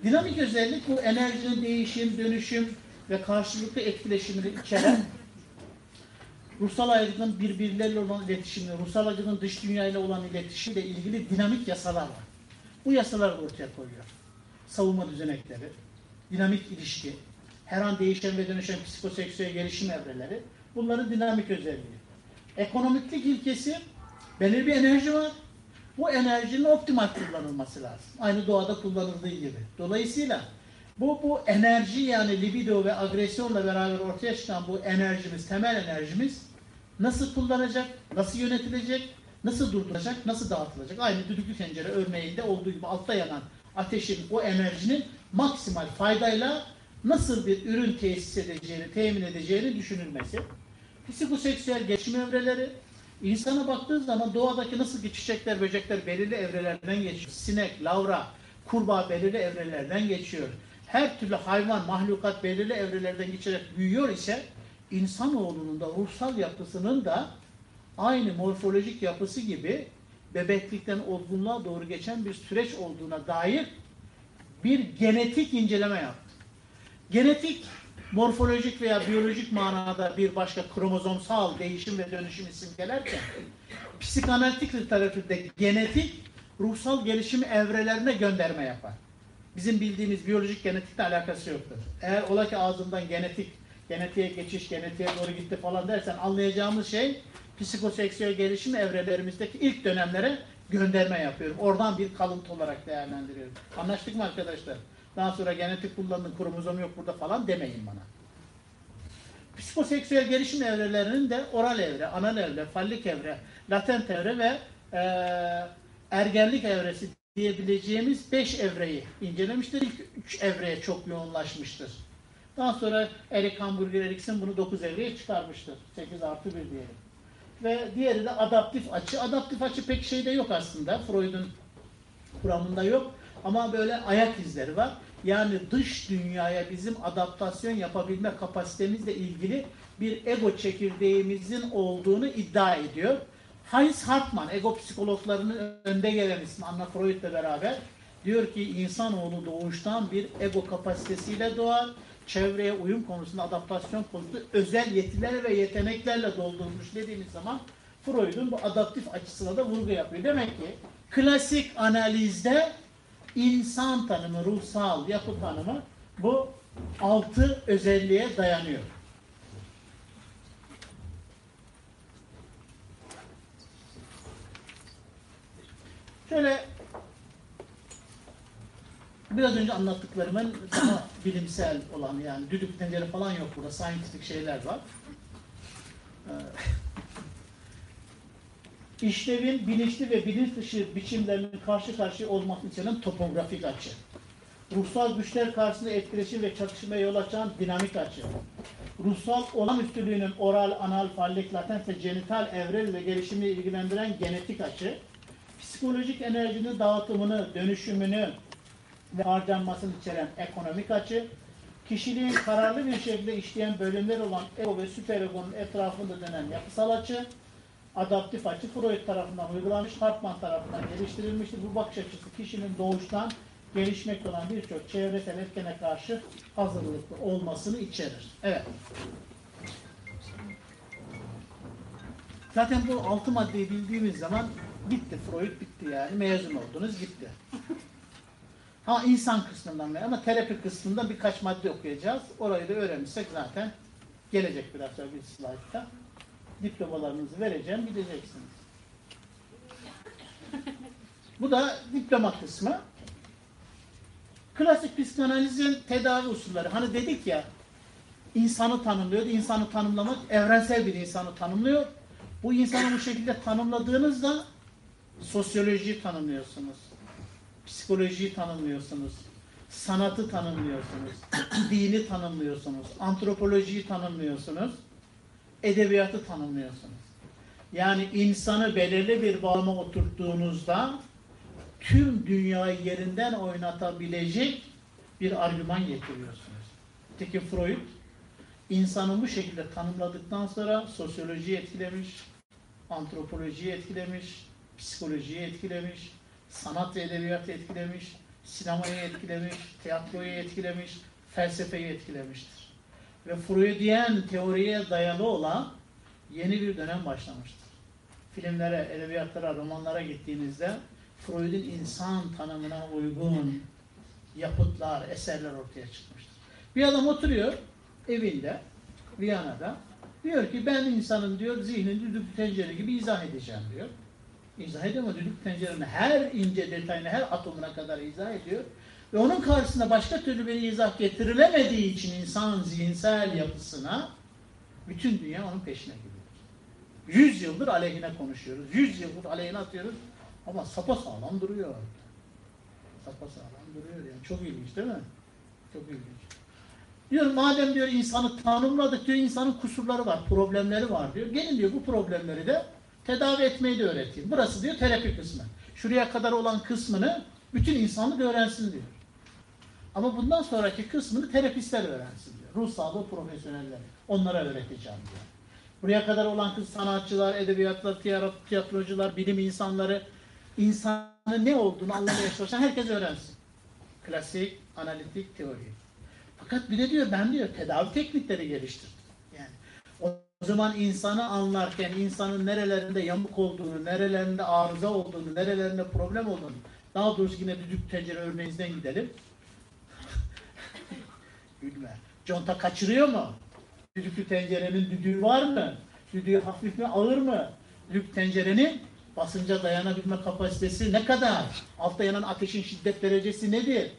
Dinamik özellik bu enerjinin değişim, dönüşüm ve karşılıklı etkileşimini içeren ruhsal aygıtın birbirleriyle olan iletişimi, ruhsal aygıtın dış dünyayla olan iletişimiyle ilgili dinamik yasalar var. Bu yasaları ortaya koyuyor. Savunma düzenekleri, dinamik ilişki, her an değişen ve dönüşen psikoseksüel gelişim evreleri, bunların dinamik özelliği. Ekonomiklik ilkesi, belirli bir enerji var. Bu enerjinin optimal kullanılması lazım. Aynı doğada kullanıldığı gibi. Dolayısıyla bu, bu enerji yani libido ve agresyonla beraber ortaya çıkan bu enerjimiz, temel enerjimiz nasıl kullanacak, nasıl yönetilecek, nasıl durdurulacak, nasıl dağıtılacak? Aynı düdüklü tencere örneğinde olduğu gibi altta yanan ateşin o enerjinin maksimal faydayla nasıl bir ürün tesis edeceğini, temin edeceğini düşünülmesi. Psikoseksüel geçim evreleri, İnsana baktığı zaman doğadaki nasıl ki çiçekler, böcekler belirli evrelerden geçiyor. Sinek, lavra, kurbağa belirli evrelerden geçiyor. Her türlü hayvan, mahlukat belirli evrelerden geçerek büyüyor ise insanoğlunun da ruhsal yapısının da aynı morfolojik yapısı gibi bebeklikten olgunluğa doğru geçen bir süreç olduğuna dair bir genetik inceleme yaptı. Genetik, morfolojik veya biyolojik manada bir başka kromozomsal değişim ve dönüşüm simgelerken psikanalitik literatürde genetik ruhsal gelişim evrelerine gönderme yapar. Bizim bildiğimiz biyolojik genetikle alakası yoktur. Eğer ola ki ağzından genetik, genetiğe geçiş, genetiğe doğru gitti falan dersen anlayacağımız şey psikoseksüel gelişim evrelerimizdeki ilk dönemlere gönderme yapıyorum. Oradan bir kalıntı olarak değerlendiriyorum. Anlaştık mı arkadaşlar? Daha sonra genetik kullandın, kromozom yok burada falan demeyin bana. Psikoseksüel gelişim evrelerinin de oral evre, anal evre, fallik evre, latent evre ve eee, ergenlik evresi diyebileceğimiz 5 evreyi incelemiştir. İlk 3 evreye çok yoğunlaşmıştır. Daha sonra Erik Hamburger Erikson bunu 9 evreye çıkarmıştır. 8 artı 1 diyelim. Ve diğeri de adaptif açı. Adaptif açı pek şeyde yok aslında. Freud'un kuramında yok. Ama böyle ayak izleri var. Yani dış dünyaya bizim adaptasyon yapabilme kapasitemizle ilgili bir ego çekirdeğimizin olduğunu iddia ediyor. Heinz Hartmann, ego psikologlarının önde gelen ismi Anna Freud'la beraber diyor ki insanoğlu doğuştan bir ego kapasitesiyle doğar. Çevreye uyum konusunda, adaptasyon konusunda özel yetiler ve yeteneklerle doldurmuş dediğimiz zaman Freud'un bu adaptif açısına da vurgu yapıyor. Demek ki klasik analizde insan tanımı, ruhsal yapı tanımı bu altı özelliğe dayanıyor. Şöyle biraz önce anlattıklarımın daha bilimsel olan yani düdük tencere falan yok burada. Scientific şeyler var. İşlevin bilinçli ve bilinç dışı biçimlerinin karşı karşıya olması için topografik açı. Ruhsal güçler karşısında etkileşim ve çatışmaya yol açan dinamik açı. Ruhsal olağanüstülüğünün oral, anal, fallik, latent ve genital evrel ve gelişimini ilgilendiren genetik açı. Psikolojik enerjinin dağıtımını, dönüşümünü ve harcanmasını içeren ekonomik açı. Kişiliğin kararlı bir şekilde işleyen bölümler olan ego ve süperegonun etrafında dönen yapısal açı adaptif açı Freud tarafından uygulanmış, Hartmann tarafından geliştirilmiştir. Bu bakış açısı kişinin doğuştan gelişmekte olan birçok çevresel etkene karşı hazırlıklı olmasını içerir. Evet. Zaten bu altı maddeyi bildiğimiz zaman bitti. Freud bitti yani. Mezun oldunuz gitti. Ha insan kısmından ama terapi kısmında birkaç madde okuyacağız. Orayı da öğrenirsek zaten gelecek biraz sonra bir slaytta diplomalarınızı vereceğim, gideceksiniz. [laughs] Bu da diploma kısmı. Klasik psikanalizin tedavi usulleri. Hani dedik ya, insanı tanımlıyor. İnsanı tanımlamak evrensel bir insanı tanımlıyor. Bu insanı bu şekilde tanımladığınızda sosyolojiyi tanımlıyorsunuz. Psikolojiyi tanımlıyorsunuz. Sanatı tanımlıyorsunuz. [clears throat] dini tanımlıyorsunuz. Antropolojiyi tanımlıyorsunuz edebiyatı tanımlıyorsunuz. Yani insanı belirli bir bağlama oturttuğunuzda tüm dünyayı yerinden oynatabilecek bir argüman getiriyorsunuz. Tekin Freud insanı bu şekilde tanımladıktan sonra sosyolojiyi etkilemiş, antropolojiyi etkilemiş, psikolojiyi etkilemiş, sanat ve edebiyatı etkilemiş, sinemayı etkilemiş, tiyatroyu etkilemiş, felsefeyi etkilemiştir ve Freudiyen teoriye dayalı olan yeni bir dönem başlamıştır. Filmlere, edebiyatlara, romanlara gittiğinizde Freud'un insan tanımına uygun yapıtlar, eserler ortaya çıkmıştır. Bir adam oturuyor evinde, Viyana'da. Diyor ki ben insanın diyor zihnini düdüklü tencere gibi izah edeceğim diyor. İzah ediyor ama düdüklü tencerenin her ince detayını, her atomuna kadar izah ediyor. Ve onun karşısında başka türlü bir izah getirilemediği için insan zihinsel yapısına bütün dünya onun peşine gidiyor. Yüz yıldır aleyhine konuşuyoruz. Yüz yıldır aleyhine atıyoruz. Ama sapasağlam duruyor. Sapasağlam duruyor yani. Çok ilginç değil mi? Çok ilginç. Diyor madem diyor insanı tanımladık diyor insanın kusurları var, problemleri var diyor. Gelin diyor bu problemleri de Tedavi etmeyi de öğreteyim. Burası diyor terapi kısmı. Şuraya kadar olan kısmını bütün insanlık öğrensin diyor. Ama bundan sonraki kısmını terapistler öğrensin diyor. Ruh sağlığı profesyoneller. Onlara öğreteceğim diyor. Buraya kadar olan kız sanatçılar, edebiyatlar, tiyatro, tiyatrocular, bilim insanları insanın ne olduğunu anlamaya çalışan herkes öğrensin. Klasik, analitik teori. Fakat bir de diyor ben diyor tedavi teknikleri geliştirdim. Yani o zaman insanı anlarken insanın nerelerinde yamuk olduğunu, nerelerinde arıza olduğunu, nerelerinde problem olduğunu daha doğrusu yine düdük tencere örneğinizden gidelim. Gülme. Conta kaçırıyor mu? Düdüklü tencerenin düdüğü var mı? Düdüğü hafif mi, ağır mı? Düdük tencerenin basınca dayanabilme kapasitesi ne kadar? Altta yanan ateşin şiddet derecesi nedir?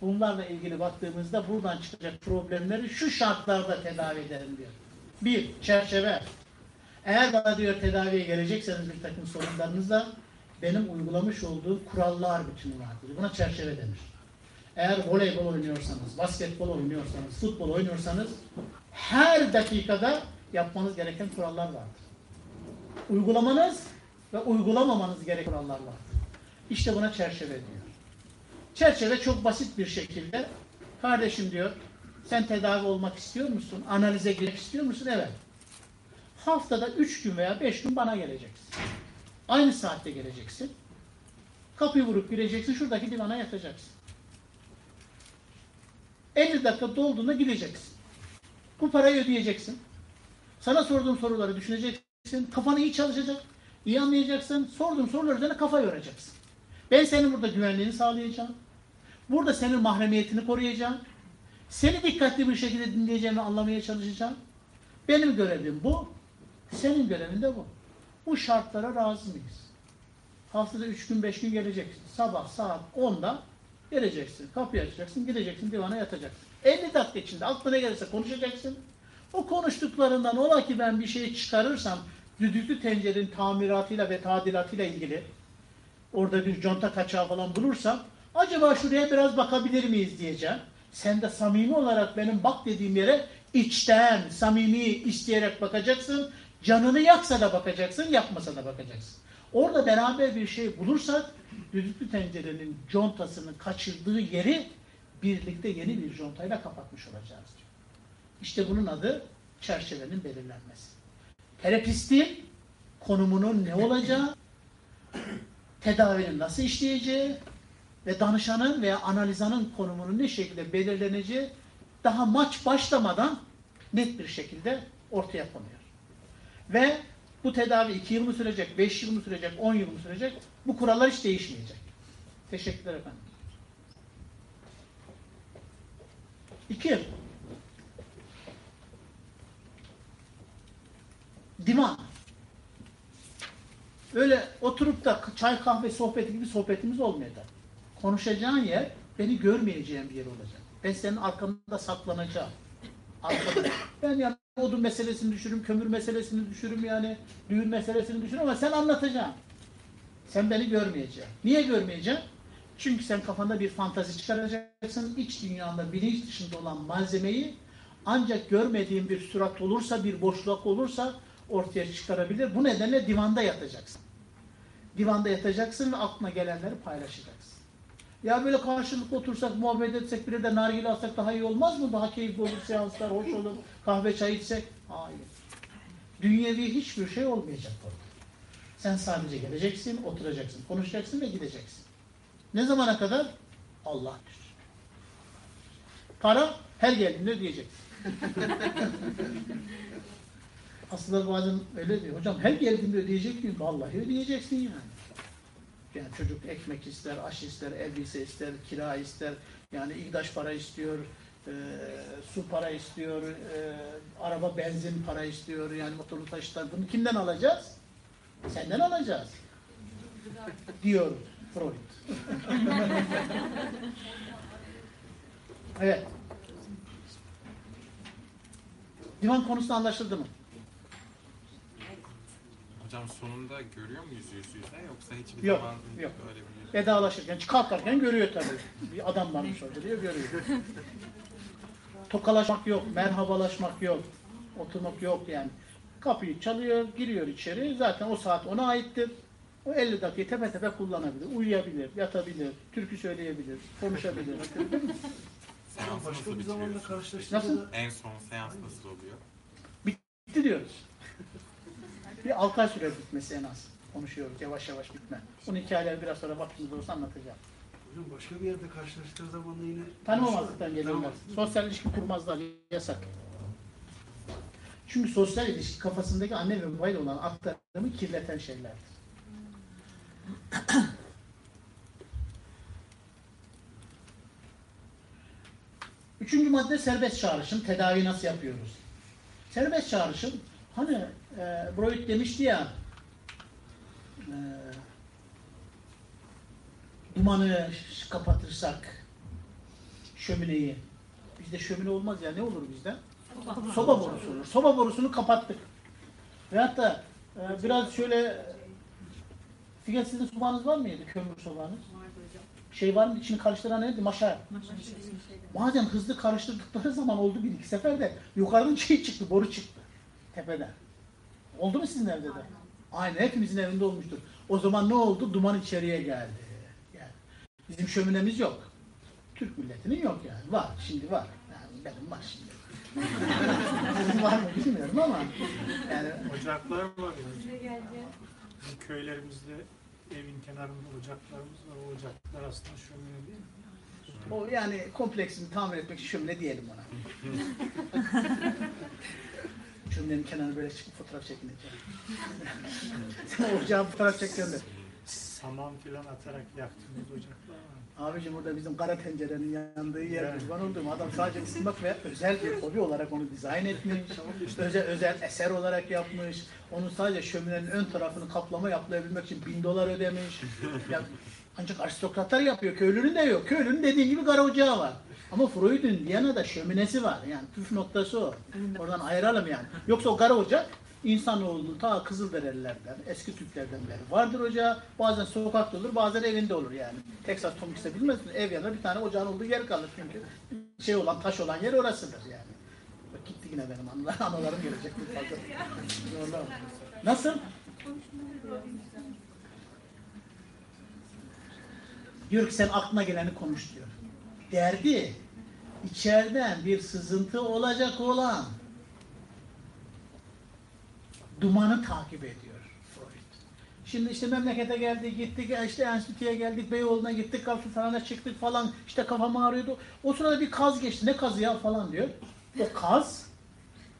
Bunlarla ilgili baktığımızda buradan çıkacak problemleri şu şartlarda tedavi ederim diyor. Bir, çerçeve. Eğer bana diyor tedaviye gelecekseniz bir takım sorunlarınızla benim uygulamış olduğum kurallar bütünü vardır. Buna çerçeve denir. Eğer voleybol oynuyorsanız, basketbol oynuyorsanız, futbol oynuyorsanız her dakikada yapmanız gereken kurallar vardır. Uygulamanız ve uygulamamanız gereken kurallar vardır. İşte buna çerçeve diyor. Çerçeve çok basit bir şekilde kardeşim diyor sen tedavi olmak istiyor musun? Analize girmek istiyor musun? Evet. Haftada üç gün veya beş gün bana geleceksin. Aynı saatte geleceksin. Kapıyı vurup gireceksin. Şuradaki divana yatacaksın. 50 dakika dolduğunda gideceksin. Bu parayı ödeyeceksin. Sana sorduğum soruları düşüneceksin. Kafanı iyi çalışacak. iyi anlayacaksın. Sorduğum sorular üzerine kafa yoracaksın. Ben senin burada güvenliğini sağlayacağım. Burada senin mahremiyetini koruyacağım. Seni dikkatli bir şekilde dinleyeceğim ve anlamaya çalışacağım. Benim görevim bu. Senin görevin de bu. Bu şartlara razı mıyız? Haftada üç gün, beş gün geleceksin. Sabah saat 10'da geleceksin. Kapıyı açacaksın, gideceksin, divana yatacaksın. 50 dakika içinde aklına gelirse konuşacaksın. O konuştuklarından ola ki ben bir şey çıkarırsam düdüklü tencerenin tamiratıyla ve tadilatıyla ilgili orada bir conta kaçağı falan bulursam acaba şuraya biraz bakabilir miyiz diyeceğim. Sen de samimi olarak benim bak dediğim yere içten, samimi isteyerek bakacaksın. Canını yaksa da bakacaksın, yakmasa da bakacaksın. Orada beraber bir şey bulursak düdüklü tencerenin contasının kaçırdığı yeri birlikte yeni bir contayla kapatmış olacağız diyor. İşte bunun adı çerçevenin belirlenmesi. Terapistin konumunun ne olacağı, tedavinin nasıl işleyeceği ve danışanın veya analizanın konumunun ne şekilde belirleneceği daha maç başlamadan net bir şekilde ortaya konuyor. Ve bu tedavi 2 yıl mı sürecek, 5 yıl mı sürecek, 10 yıl mı sürecek? Bu kurallar hiç değişmeyecek. Teşekkürler efendim. İki. Divan. Öyle oturup da çay kahve sohbeti gibi sohbetimiz olmayacak. Konuşacağın yer beni görmeyeceğin bir yer olacak. Ben senin arkanda saklanacağım. Arkada. Ben yani odun meselesini düşürürüm, kömür meselesini düşürürüm yani, düğün meselesini düşürürüm ama sen anlatacaksın. Sen beni görmeyeceksin. Niye görmeyeceksin? Çünkü sen kafanda bir fantazi çıkaracaksın. İç dünyanda bilinç dışında olan malzemeyi ancak görmediğin bir surat olursa, bir boşluk olursa ortaya çıkarabilir. Bu nedenle divanda yatacaksın. Divanda yatacaksın ve aklına gelenleri paylaşacaksın. Ya böyle karşılıklı otursak, muhabbet etsek, bir de nargile alsak daha iyi olmaz mı? Daha keyifli olur, seanslar hoş olur, kahve çay içsek. Hayır. Dünyevi hiçbir şey olmayacak orada. Sen sadece geleceksin, oturacaksın, konuşacaksın ve gideceksin. Ne zamana kadar? Allah bilir. Para her geldiğinde ödeyeceksin. [laughs] Aslında bazen öyle diyor. Hocam her geldiğinde ödeyecek miyim? Vallahi ödeyeceksin yani. Yani çocuk ekmek ister, aş ister, elbise ister, kira ister. Yani İGDAŞ para istiyor, e, su para istiyor, e, araba benzin para istiyor. Yani motorlu taşıtlar. Bunu kimden alacağız? Senden alacağız. Diyor Freud. evet. Divan konusu anlaşıldı mı? Hocam sonunda görüyor muyuz yüz yüze yoksa hiçbir Yok, zaman yok. öyle bir Vedalaşırken, kalkarken görüyor tabii. Bir adam varmış orada diyor, görüyor. Tokalaşmak yok, merhabalaşmak yok, oturmak yok yani. Kapıyı çalıyor, giriyor içeri. Zaten o saat ona aittir. O 50 dakikayı tepe tepe kullanabilir. Uyuyabilir, yatabilir, türkü söyleyebilir, konuşabilir. Değil mi? Seansı Başka nasıl bir zamanda bitiriyorsun? karşılaştığınızda Nasıl? En son seans nasıl oluyor? Bitti diyoruz. Bir 6 ay sürer bitmesi en az. Konuşuyoruz yavaş yavaş bitme. Bunun hikayeleri biraz sonra vaktimiz olursa anlatacağım. hocam başka bir yerde karşılaştığı zaman da yine Tanımamazlıktan geliyorlar. Sosyal ilişki kurmazlar. Yasak. Çünkü sosyal ilişki kafasındaki anne ve babayla olan aktarımı kirleten şeylerdir. Üçüncü madde serbest çağrışım. Tedavi nasıl yapıyoruz? Serbest çağrışım hani e, Freud demişti ya e, dumanı kapatırsak şömineyi bizde şömine olmaz ya ne olur bizde? Soba borusu olur. Soba borusunu kapattık. Veyahut da e, biraz şöyle Figen sizin sobanız var mıydı? Kömür sobanız. Şey var mı? İçini karıştıran neydi? Maşa. Bazen hızlı karıştırdıkları zaman oldu bir iki sefer de yukarıdan şey çıktı, boru çıktı tepeden. Oldu mu sizin evde de? Aynen hepimizin evinde olmuştur. O zaman ne oldu? Duman içeriye geldi. Yani bizim şöminemiz yok. Türk milletinin yok yani. Var, şimdi var. Yani benim var şimdi. Sizin var mı bilmiyorum ama yani Ocaklar var ya. Bizim köylerimizde evin kenarında ocaklarımız var. O ocaklar aslında şömine değil mi? o yani kompleksini tamir etmek için şömine diyelim ona. [laughs] Şöminenin kenarına böyle çıkıp fotoğraf çekineceğim. Sen [laughs] ocağa fotoğraf çekeceksin de. Saman filan atarak yaktığımız ocaklar. Abicim orada bizim kara tencerenin yandığı yer Evet. kurban olduğum adam sadece ısınmak ve özel bir hobi olarak onu dizayn etmiş. özel, özel eser olarak yapmış. Onun sadece şöminenin ön tarafını kaplama yapılabilmek için bin dolar ödemiş. Ya, ancak aristokratlar yapıyor. Köylünün de yok. Köylünün dediğin gibi kara ocağı var. Ama Freud'un Viyana'da şöminesi var. Yani püf noktası o. Oradan ayıralım yani. Yoksa o kara ocak insanoğlu ta Kızılderililerden, eski Türklerden beri vardır ocağı. Bazen sokakta olur, bazen evinde olur yani. Texas Tomix'te bilmez mi? Ev yanında bir tane ocağın olduğu yer kalır çünkü. Şey olan, taş olan yer orasıdır yani. Bak gitti yine benim anılar, [laughs] anılarım gelecek. [laughs] Nasıl? Diyor ki sen aklına geleni konuş diyor. Derdi içeriden bir sızıntı olacak olan dumanı takip ediyor Freud. Şimdi işte memlekete geldik, gittik, işte enstitüye geldik, Beyoğlu'na gittik, Galatasaray çıktık falan, işte kafam ağrıyordu. O sırada bir kaz geçti, ne kazı ya falan diyor. O kaz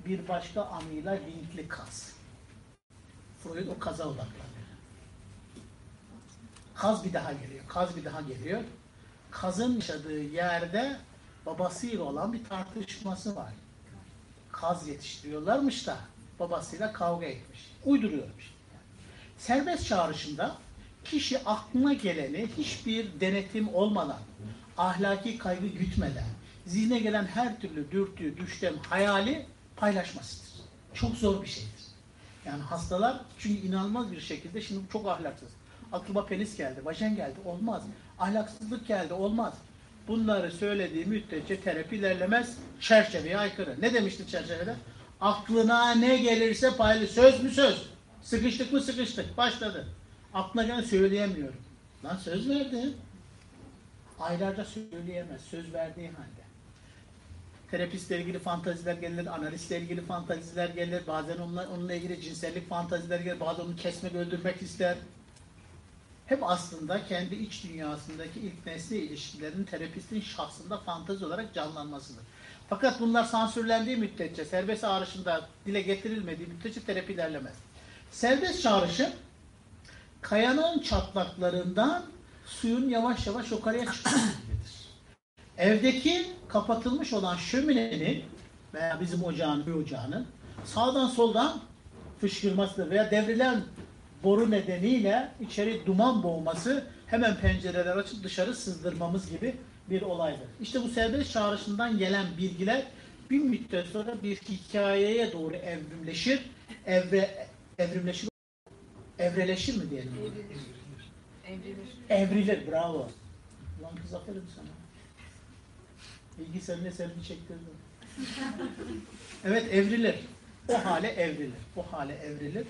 bir başka anıyla linkli kaz. Freud o kaza odaklanıyor. Kaz bir daha geliyor, kaz bir daha geliyor. Kazın yaşadığı yerde babasıyla olan bir tartışması var. Kaz yetiştiriyorlarmış da babasıyla kavga etmiş. Uyduruyormuş. Serbest çağrışımda kişi aklına geleni hiçbir denetim olmadan, ahlaki kaygı gütmeden, zihne gelen her türlü dürtü, düşlem, hayali paylaşmasıdır. Çok zor bir şeydir. Yani hastalar çünkü inanılmaz bir şekilde şimdi çok ahlaksız. Aklıma penis geldi, vajen geldi, olmaz. Ahlaksızlık geldi, olmaz. Bunları söylediği müddetçe terapi ilerlemez, çerçeveye aykırı. Ne demişti çerçevede? Aklına ne gelirse paylı. Söz mü söz? Sıkıştık mı sıkıştık. Başladı. Aklına gelen söyleyemiyorum. Lan söz verdi. Aylarca söyleyemez. Söz verdiği halde. Terapistle ilgili fantaziler gelir, analistle ilgili fantaziler gelir, bazen onunla, onunla ilgili cinsellik fantaziler gelir, bazen onu kesmek, öldürmek ister. Hep aslında kendi iç dünyasındaki ilk nesne ilişkilerin terapistin şahsında fantazi olarak canlanmasıdır. Fakat bunlar sansürlendiği müddetçe, serbest çağrışımda dile getirilmediği müddetçe terapi ilerlemez. Serbest çağrışım, kayanın çatlaklarından suyun yavaş yavaş yukarıya çıkması [coughs] gibidir. Evdeki kapatılmış olan şöminenin veya bizim ocağın, bir ocağının sağdan soldan fışkırması veya devrilen boru nedeniyle içeri duman boğması hemen pencereler açıp dışarı sızdırmamız gibi bir olaydır. İşte bu serbest çağrışımdan gelen bilgiler bir müddet sonra bir hikayeye doğru evrimleşir. Evre, evrimleşir. Evreleşir mi diyelim? Evrilir. Evrilir. Bravo. Ulan kız aferin sana. Bilgi senin eserini çektirdim. evet evrilir. o hale evrilir. O hale evrilir.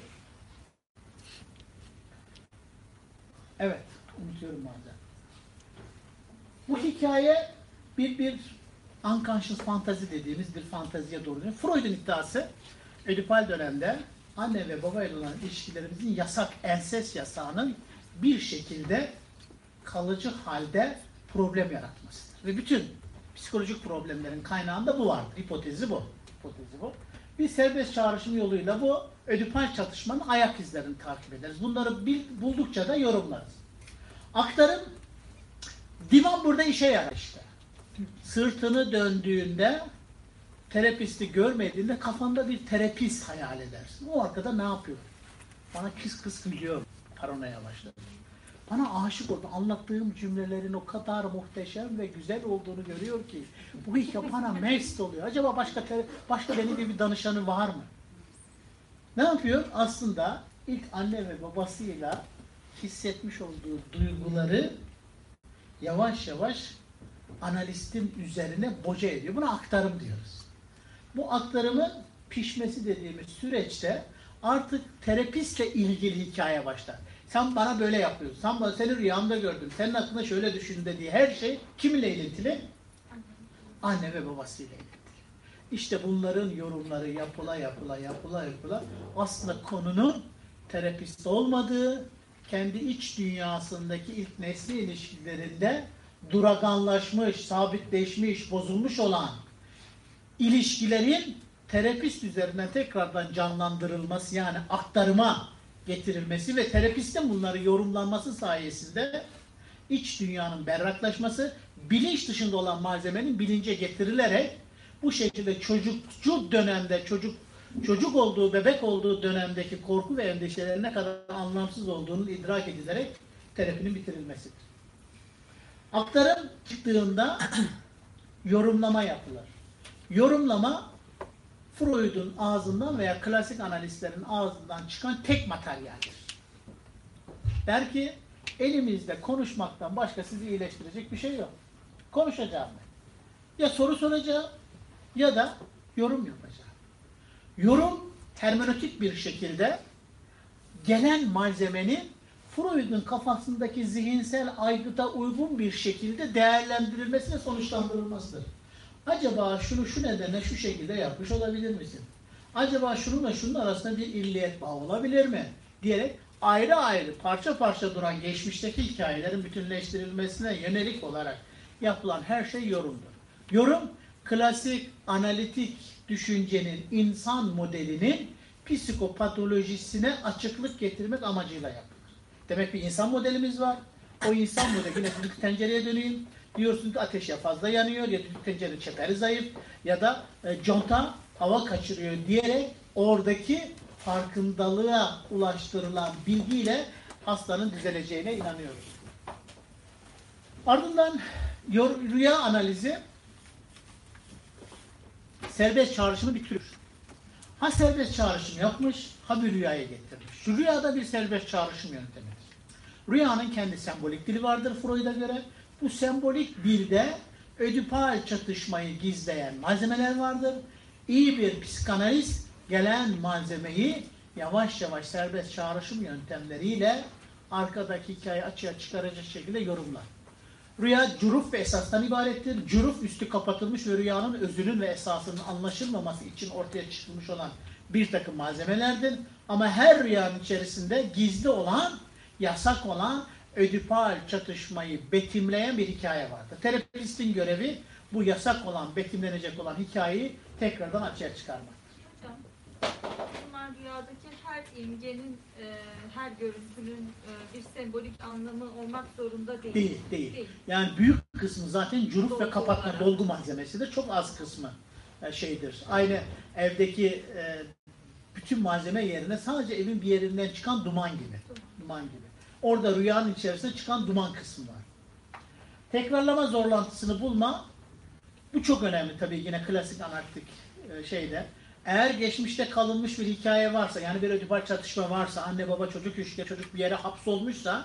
Evet, unutuyorum bazen. Bu hikaye bir bir unconscious fantazi dediğimiz bir fanteziye doğru dönüyor. Freud'un iddiası Ödipal dönemde anne ve baba ile olan ilişkilerimizin yasak, enses yasağının bir şekilde kalıcı halde problem yaratmasıdır. Ve bütün psikolojik problemlerin kaynağında bu vardır. Hipotezi bu. Hipotezi bu. Bir serbest çağrışım yoluyla bu ödipal çatışmanın ayak izlerini takip ederiz. Bunları bil- buldukça da yorumlarız. Aktarım divan burada işe yarar işte. Sırtını döndüğünde terapisti görmediğinde kafanda bir terapist hayal edersin. O arkada ne yapıyor? Bana kıs kıs gülüyor. Paranoya başladı. Bana aşık oldu. Anlattığım cümlelerin o kadar muhteşem ve güzel olduğunu görüyor ki bu hikaye bana mest oluyor. Acaba başka başka benim gibi bir danışanı var mı? Ne yapıyor? Aslında ilk anne ve babasıyla hissetmiş olduğu duyguları yavaş yavaş analistin üzerine boca ediyor. Buna aktarım diyoruz. Bu aktarımın pişmesi dediğimiz süreçte artık terapistle ilgili hikaye başlar. Sen bana böyle yapıyorsun. Sen bana seni rüyamda gördüm. Senin aklında şöyle düşün dediği her şey kiminle ilintili? Anne ve babasıyla ilintili. İşte bunların yorumları yapıla yapıla yapıla yapıla aslında konunun terapist olmadığı, kendi iç dünyasındaki ilk nesli ilişkilerinde duraganlaşmış, sabitleşmiş, bozulmuş olan ilişkilerin terapist üzerinden tekrardan canlandırılması yani aktarıma getirilmesi ve terapistin bunları yorumlanması sayesinde iç dünyanın berraklaşması, bilinç dışında olan malzemenin bilince getirilerek bu şekilde çocukçu dönemde çocuk çocuk olduğu, bebek olduğu dönemdeki korku ve endişelerin ne kadar anlamsız olduğunu idrak edilerek terapinin bitirilmesidir. Aktarım çıktığında [clears throat] yorumlama yapılır. Yorumlama Freud'un ağzından veya klasik analistlerin ağzından çıkan tek materyaldir. Der ki elimizde konuşmaktan başka sizi iyileştirecek bir şey yok. Konuşacağım ben. Ya soru soracağım ya da yorum yapacağım. Yorum hermenötik bir şekilde gelen malzemenin Freud'un kafasındaki zihinsel aygıta uygun bir şekilde değerlendirilmesi ve sonuçlandırılmasıdır. Acaba şunu şu nedenle şu şekilde yapmış olabilir misin? Acaba şununla şunun arasında bir illiyet bağı olabilir mi? Diyerek ayrı ayrı parça parça duran geçmişteki hikayelerin bütünleştirilmesine yönelik olarak yapılan her şey yorumdur. Yorum klasik analitik düşüncenin insan modelinin psikopatolojisine açıklık getirmek amacıyla yapılır. Demek bir insan modelimiz var. O insan modeli yine düdük tencereye döneyim. Diyorsun ki ateş ya fazla yanıyor ya düdük tencerenin çeperi zayıf ya da e, conta hava kaçırıyor diyerek oradaki farkındalığa ulaştırılan bilgiyle hastanın düzeleceğine inanıyoruz. Ardından rüya analizi serbest çağrışımı bitiriyor. Ha serbest çağrışım yapmış, ha bir rüyaya getirmiş. Rüyada bir serbest çağrışım yöntemidir. Rüyanın kendi sembolik dili vardır Freud'a göre. Bu sembolik dilde ödipal çatışmayı gizleyen malzemeler vardır. İyi bir psikanalist gelen malzemeyi yavaş yavaş serbest çağrışım yöntemleriyle arkadaki hikayeyi açığa çıkaracak şekilde yorumlar. Rüya cüruf ve esastan ibarettir. Cüruf üstü kapatılmış ve rüyanın özünün ve esasının anlaşılmaması için ortaya çıkmış olan bir takım malzemelerdir. Ama her rüyanın içerisinde gizli olan, yasak olan ödipal çatışmayı betimleyen bir hikaye vardır. Terapistin görevi bu yasak olan, betimlenecek olan hikayeyi tekrardan açığa çıkarmak. Hocam, bunlar rüyadaki her imgenin, e, her görüntünün e, bir sembolik anlamı olmak zorunda değil. Değil, değil. Değil. Yani büyük kısmı zaten cüruf ve kapatma, olarak. dolgu malzemesidir. Çok az kısmı e, şeydir. Aynı evdeki e, bütün malzeme yerine sadece evin bir yerinden çıkan duman gibi. Duman gibi. Orada rüyanın içerisinde çıkan duman kısmı var. Tekrarlama zorlantısını bulma bu çok önemli tabii yine klasik analitik e, şeyde. Eğer geçmişte kalınmış bir hikaye varsa yani bir ödipal çatışma varsa anne baba çocuk ilişkiye çocuk bir yere hapsolmuşsa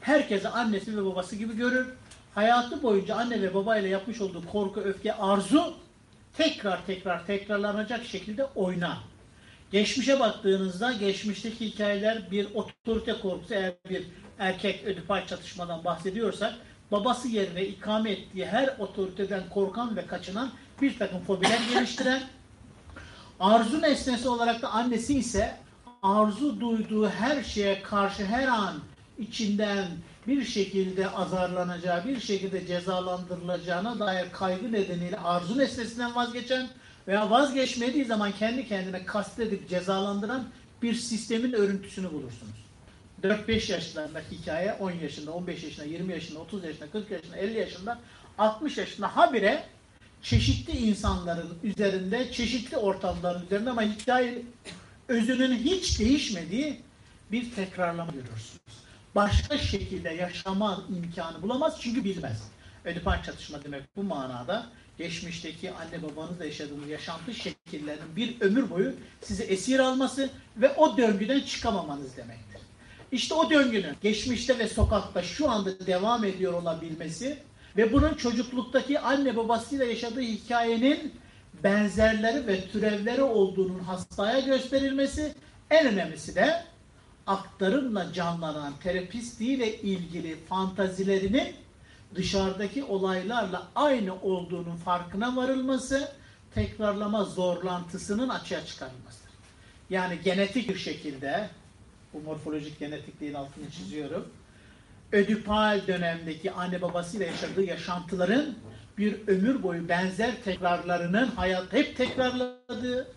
herkese annesi ve babası gibi görür. Hayatı boyunca anne ve babayla yapmış olduğu korku, öfke, arzu tekrar tekrar tekrarlanacak şekilde oynar. Geçmişe baktığınızda geçmişteki hikayeler bir otorite korkusu eğer bir erkek ödipal çatışmadan bahsediyorsak babası yerine ikame ettiği her otoriteden korkan ve kaçınan bir takım fobiler geliştiren arzu nesnesi olarak da annesi ise arzu duyduğu her şeye karşı her an içinden bir şekilde azarlanacağı, bir şekilde cezalandırılacağına dair kaygı nedeniyle arzu nesnesinden vazgeçen veya vazgeçmediği zaman kendi kendine kastedip cezalandıran bir sistemin örüntüsünü bulursunuz. 4-5 yaşlarındaki hikaye 10 yaşında, 15 yaşında, 20 yaşında, 30 yaşında, 40 yaşında, 50 yaşında, 60 yaşında habire çeşitli insanların üzerinde, çeşitli ortamların üzerinde ama hikaye özünün hiç değişmediği bir tekrarlama görürsünüz. Başka şekilde yaşama imkanı bulamaz çünkü bilmez. Ödipal çatışma demek bu manada geçmişteki anne babanızla yaşadığınız yaşantı şekillerinin bir ömür boyu sizi esir alması ve o döngüden çıkamamanız demektir. İşte o döngünün geçmişte ve sokakta şu anda devam ediyor olabilmesi ve bunun çocukluktaki anne babasıyla yaşadığı hikayenin benzerleri ve türevleri olduğunun hastaya gösterilmesi en önemlisi de aktarımla canlanan terapistiyle ilgili fantazilerinin dışarıdaki olaylarla aynı olduğunun farkına varılması, tekrarlama zorlantısının açığa çıkarılmasıdır. Yani genetik bir şekilde, bu morfolojik genetikliğin altını çiziyorum, ödipal dönemdeki anne babasıyla yaşadığı yaşantıların bir ömür boyu benzer tekrarlarının hayat hep tekrarladığı,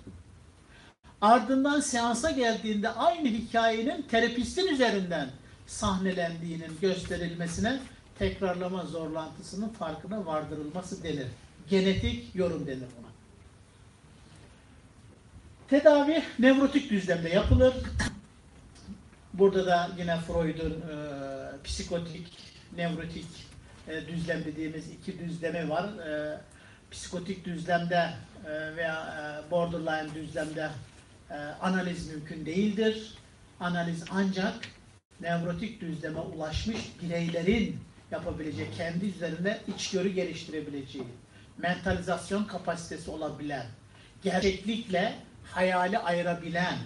ardından seansa geldiğinde aynı hikayenin terapistin üzerinden sahnelendiğinin gösterilmesine tekrarlama zorlantısının farkına vardırılması denir. Genetik yorum denir buna. Tedavi nevrotik düzlemde yapılır. Burada da yine Freud'un e, psikotik, nevrotik e, düzlem dediğimiz iki düzlemi var. E, psikotik düzlemde e, veya e, borderline düzlemde e, analiz mümkün değildir. Analiz ancak nevrotik düzleme ulaşmış bireylerin yapabileceği, kendi üzerinde içgörü geliştirebileceği, mentalizasyon kapasitesi olabilen, gerçeklikle hayali ayırabilen,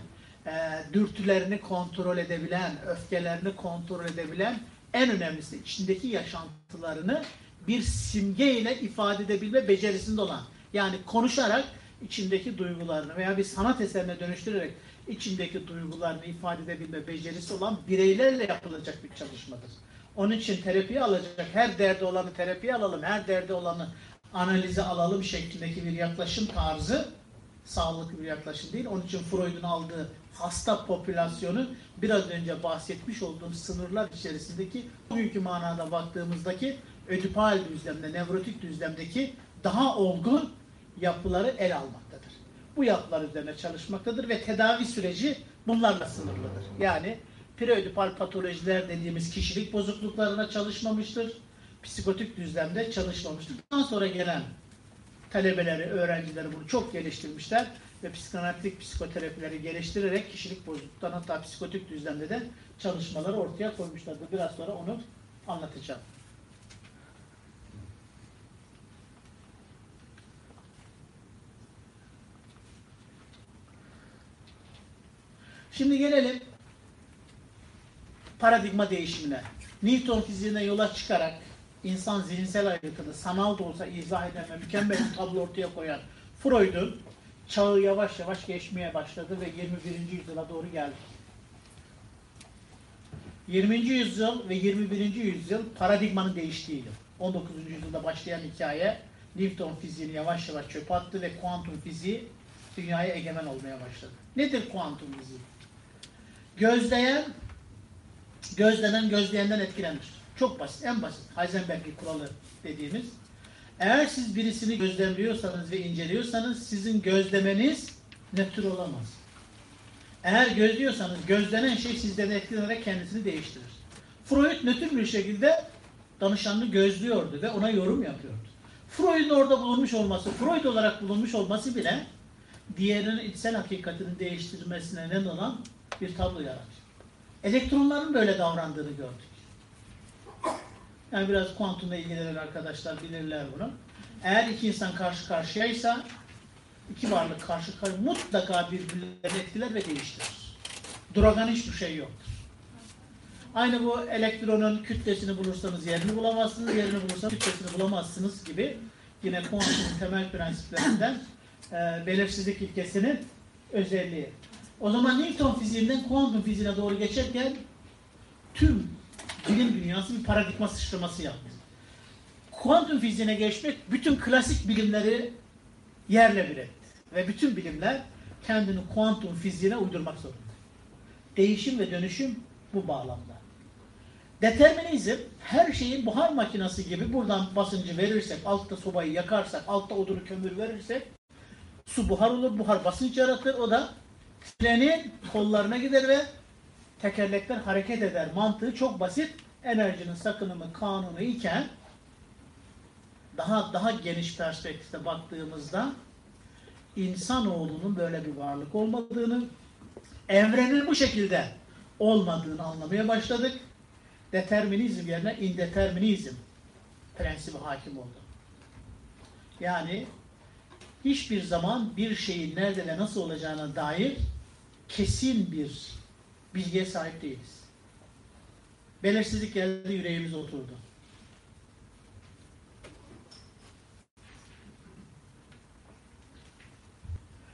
e, dürtülerini kontrol edebilen, öfkelerini kontrol edebilen, en önemlisi içindeki yaşantılarını bir simge ile ifade edebilme becerisinde olan, yani konuşarak içindeki duygularını veya bir sanat eserine dönüştürerek içindeki duygularını ifade edebilme becerisi olan bireylerle yapılacak bir çalışmadır. Onun için terapiye alacak, her derdi olanı terapiye alalım, her derdi olanı analize alalım şeklindeki bir yaklaşım tarzı sağlıklı bir yaklaşım değil. Onun için Freud'un aldığı hasta popülasyonu biraz önce bahsetmiş olduğum sınırlar içerisindeki bugünkü manada baktığımızdaki ödipal düzlemde, nevrotik düzlemdeki daha olgun yapıları el almaktadır. Bu yapılar üzerine çalışmaktadır ve tedavi süreci bunlarla sınırlıdır. Yani preödipal patolojiler dediğimiz kişilik bozukluklarına çalışmamıştır. Psikotik düzlemde çalışmamıştır. Bundan sonra gelen talebeleri, öğrencileri bunu çok geliştirmişler ve psikanalitik psikoterapileri geliştirerek kişilik bozukluklarına hatta psikotik düzlemde de çalışmaları ortaya koymuşlardı. Biraz sonra onu anlatacağım. Şimdi gelelim paradigma değişimine. Newton fiziğine yola çıkarak insan zihinsel aygıtını sanal da olsa izah eden ve mükemmel bir tablo ortaya koyan Freud'un çağı yavaş yavaş geçmeye başladı ve 21. yüzyıla doğru geldi. 20. yüzyıl ve 21. yüzyıl paradigmanın değiştiği yıl. 19. yüzyılda başlayan hikaye Newton fiziğini yavaş yavaş çöpe attı ve kuantum fiziği dünyaya egemen olmaya başladı. Nedir kuantum fiziği? Gözleyen, gözlenen gözleyenden etkilenir. Çok basit, en basit. Heisenberg'in kuralı dediğimiz. Eğer siz birisini gözlemliyorsanız ve inceliyorsanız sizin gözlemeniz nötr olamaz. Eğer gözlüyorsanız gözlenen şey sizden etkilenerek kendisini değiştirir. Freud nötr bir şekilde danışanını gözlüyordu ve ona yorum yapıyordu. Freud'un orada bulunmuş olması, Freud olarak bulunmuş olması bile diğerinin içsel hakikatini değiştirmesine neden olan bir tablo yaratıyor. Elektronların böyle davrandığını gördük. Yani biraz kuantumla ilgilenen arkadaşlar bilirler bunu. Eğer iki insan karşı karşıyaysa iki varlık karşı karşıya mutlaka birbirlerini etkiler ve değiştirir. Duragan hiçbir şey yoktur. Aynı bu elektronun kütlesini bulursanız yerini bulamazsınız, yerini bulursanız kütlesini bulamazsınız gibi yine kuantumun temel prensiplerinden e, belirsizlik ilkesinin özelliği. O zaman Newton fiziğinden kuantum fiziğine doğru geçerken tüm bilim dünyası bir paradigma sıçraması yaptı. Kuantum fiziğine geçmek bütün klasik bilimleri yerle bir etti. Ve bütün bilimler kendini kuantum fiziğine uydurmak zorunda. Değişim ve dönüşüm bu bağlamda. Determinizm her şeyin buhar makinesi gibi buradan basıncı verirsek, altta sobayı yakarsak, altta odunu kömür verirsek su buhar olur, buhar basınç yaratır. O da trenin kollarına gider ve tekerlekler hareket eder. Mantığı çok basit. Enerjinin sakınımı kanunu iken daha daha geniş perspektifte baktığımızda insanoğlunun böyle bir varlık olmadığını, evrenin bu şekilde olmadığını anlamaya başladık. Determinizm yerine indeterminizm prensibi hakim oldu. Yani hiçbir zaman bir şeyin nerede ve nasıl olacağına dair kesin bir bilgiye sahip değiliz. Belirsizlik geldi, yüreğimiz oturdu.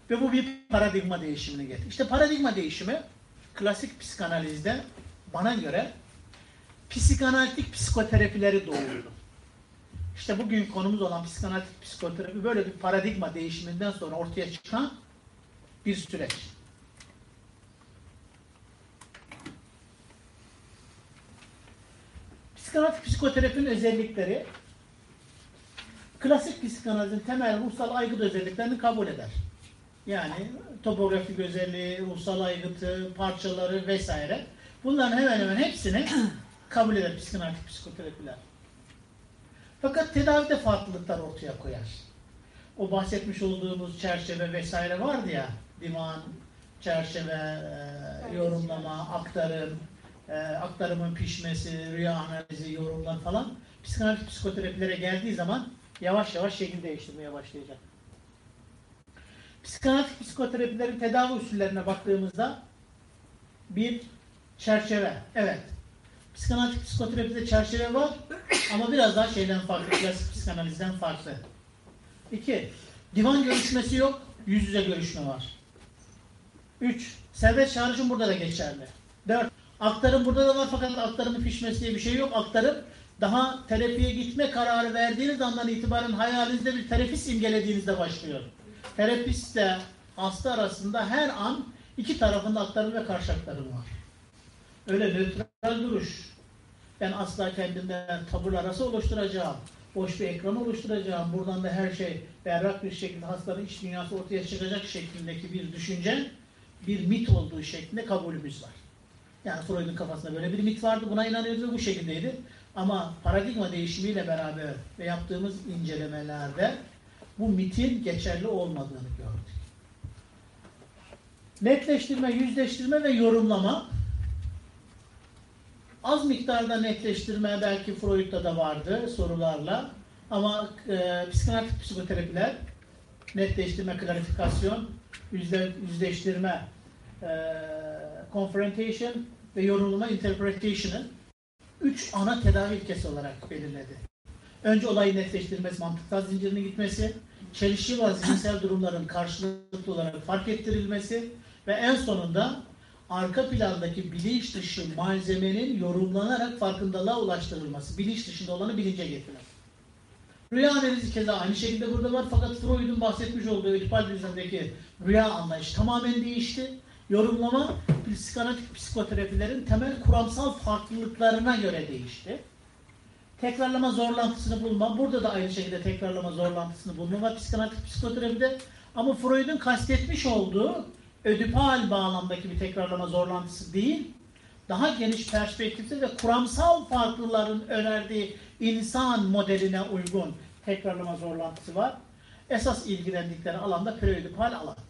Ve bu bir paradigma değişimini getirdi. İşte paradigma değişimi klasik psikanalizde bana göre psikanalitik psikoterapileri doğurdu. İşte bugün konumuz olan psikanalitik psikoterapi böyle bir paradigma değişiminden sonra ortaya çıkan bir süreç. Psikanalitik psikoterapinin özellikleri klasik psikanalizin temel ruhsal aygıt özelliklerini kabul eder. Yani topografik özelliği, ruhsal aygıtı, parçaları vesaire. Bunların hemen hemen hepsini [clears throat] kabul eder psikanalitik psikoterapiler. Fakat tedavide farklılıklar ortaya koyar. O bahsetmiş olduğumuz çerçeve vesaire vardı ya, divan, çerçeve, e, yorumlama, aktarım, e, aktarımın pişmesi, rüya analizi, yorumlar falan psikanalitik psikoterapilere geldiği zaman yavaş yavaş şekil değiştirmeye başlayacak. Psikanalitik psikoterapilerin tedavi usullerine baktığımızda bir çerçeve, evet. Psikanalitik psikoterapide çerçeve var [coughs] ama biraz daha şeyden farklı, klasik psikanalizden farklı. İki, divan görüşmesi yok, yüz yüze görüşme var. Üç, serbest çağrışım burada da geçerli. Dört, aktarım burada da var fakat aktarımın pişmesi diye bir şey yok. Aktarım daha terapiye gitme kararı verdiğiniz andan itibaren hayalinizde bir terapist imgelediğinizde başlıyor. Terapistle hasta arasında her an iki tarafında aktarım ve karşı aktarım var. Öyle nötral duruş. Ben asla kendimden tabur arası oluşturacağım. Boş bir ekran oluşturacağım. Buradan da her şey berrak bir şekilde hastanın iç dünyası ortaya çıkacak şeklindeki bir düşünce bir mit olduğu şeklinde kabulümüz var. Yani Freud'un kafasında böyle bir mit vardı. Buna inanıyoruz ve bu şekildeydi. Ama paradigma değişimiyle beraber ve yaptığımız incelemelerde bu mitin geçerli olmadığını gördük. Netleştirme, yüzleştirme ve yorumlama az miktarda netleştirme belki Freud'da da vardı sorularla ama e, psikanalitik psikoterapiler netleştirme, klarifikasyon, yüzde, yüzleştirme, e, confrontation ve yorumlama interpretation'ı üç ana tedavi ilkesi olarak belirledi. Önce olayı netleştirmesi, mantıksal zincirine gitmesi, çelişki ve zihinsel durumların karşılıklı olarak fark ettirilmesi ve en sonunda arka plandaki bilinç dışı malzemenin yorumlanarak farkındalığa ulaştırılması. Bilinç dışında olanı bilince getirmek. Rüya analizi keza aynı şekilde burada var fakat Freud'un bahsetmiş olduğu Ödipal düzenindeki rüya anlayışı tamamen değişti. Yorumlama psikanalitik psikoterapilerin temel kuramsal farklılıklarına göre değişti. Tekrarlama zorlantısını bulma. Burada da aynı şekilde tekrarlama zorlantısını bulma var psikanalitik psikoterapide. Ama Freud'un kastetmiş olduğu ödipal bağlamdaki bir tekrarlama zorlantısı değil, daha geniş perspektifte ve kuramsal farklıların önerdiği insan modeline uygun tekrarlama zorlantısı var. Esas ilgilendikleri alanda preödipal alan.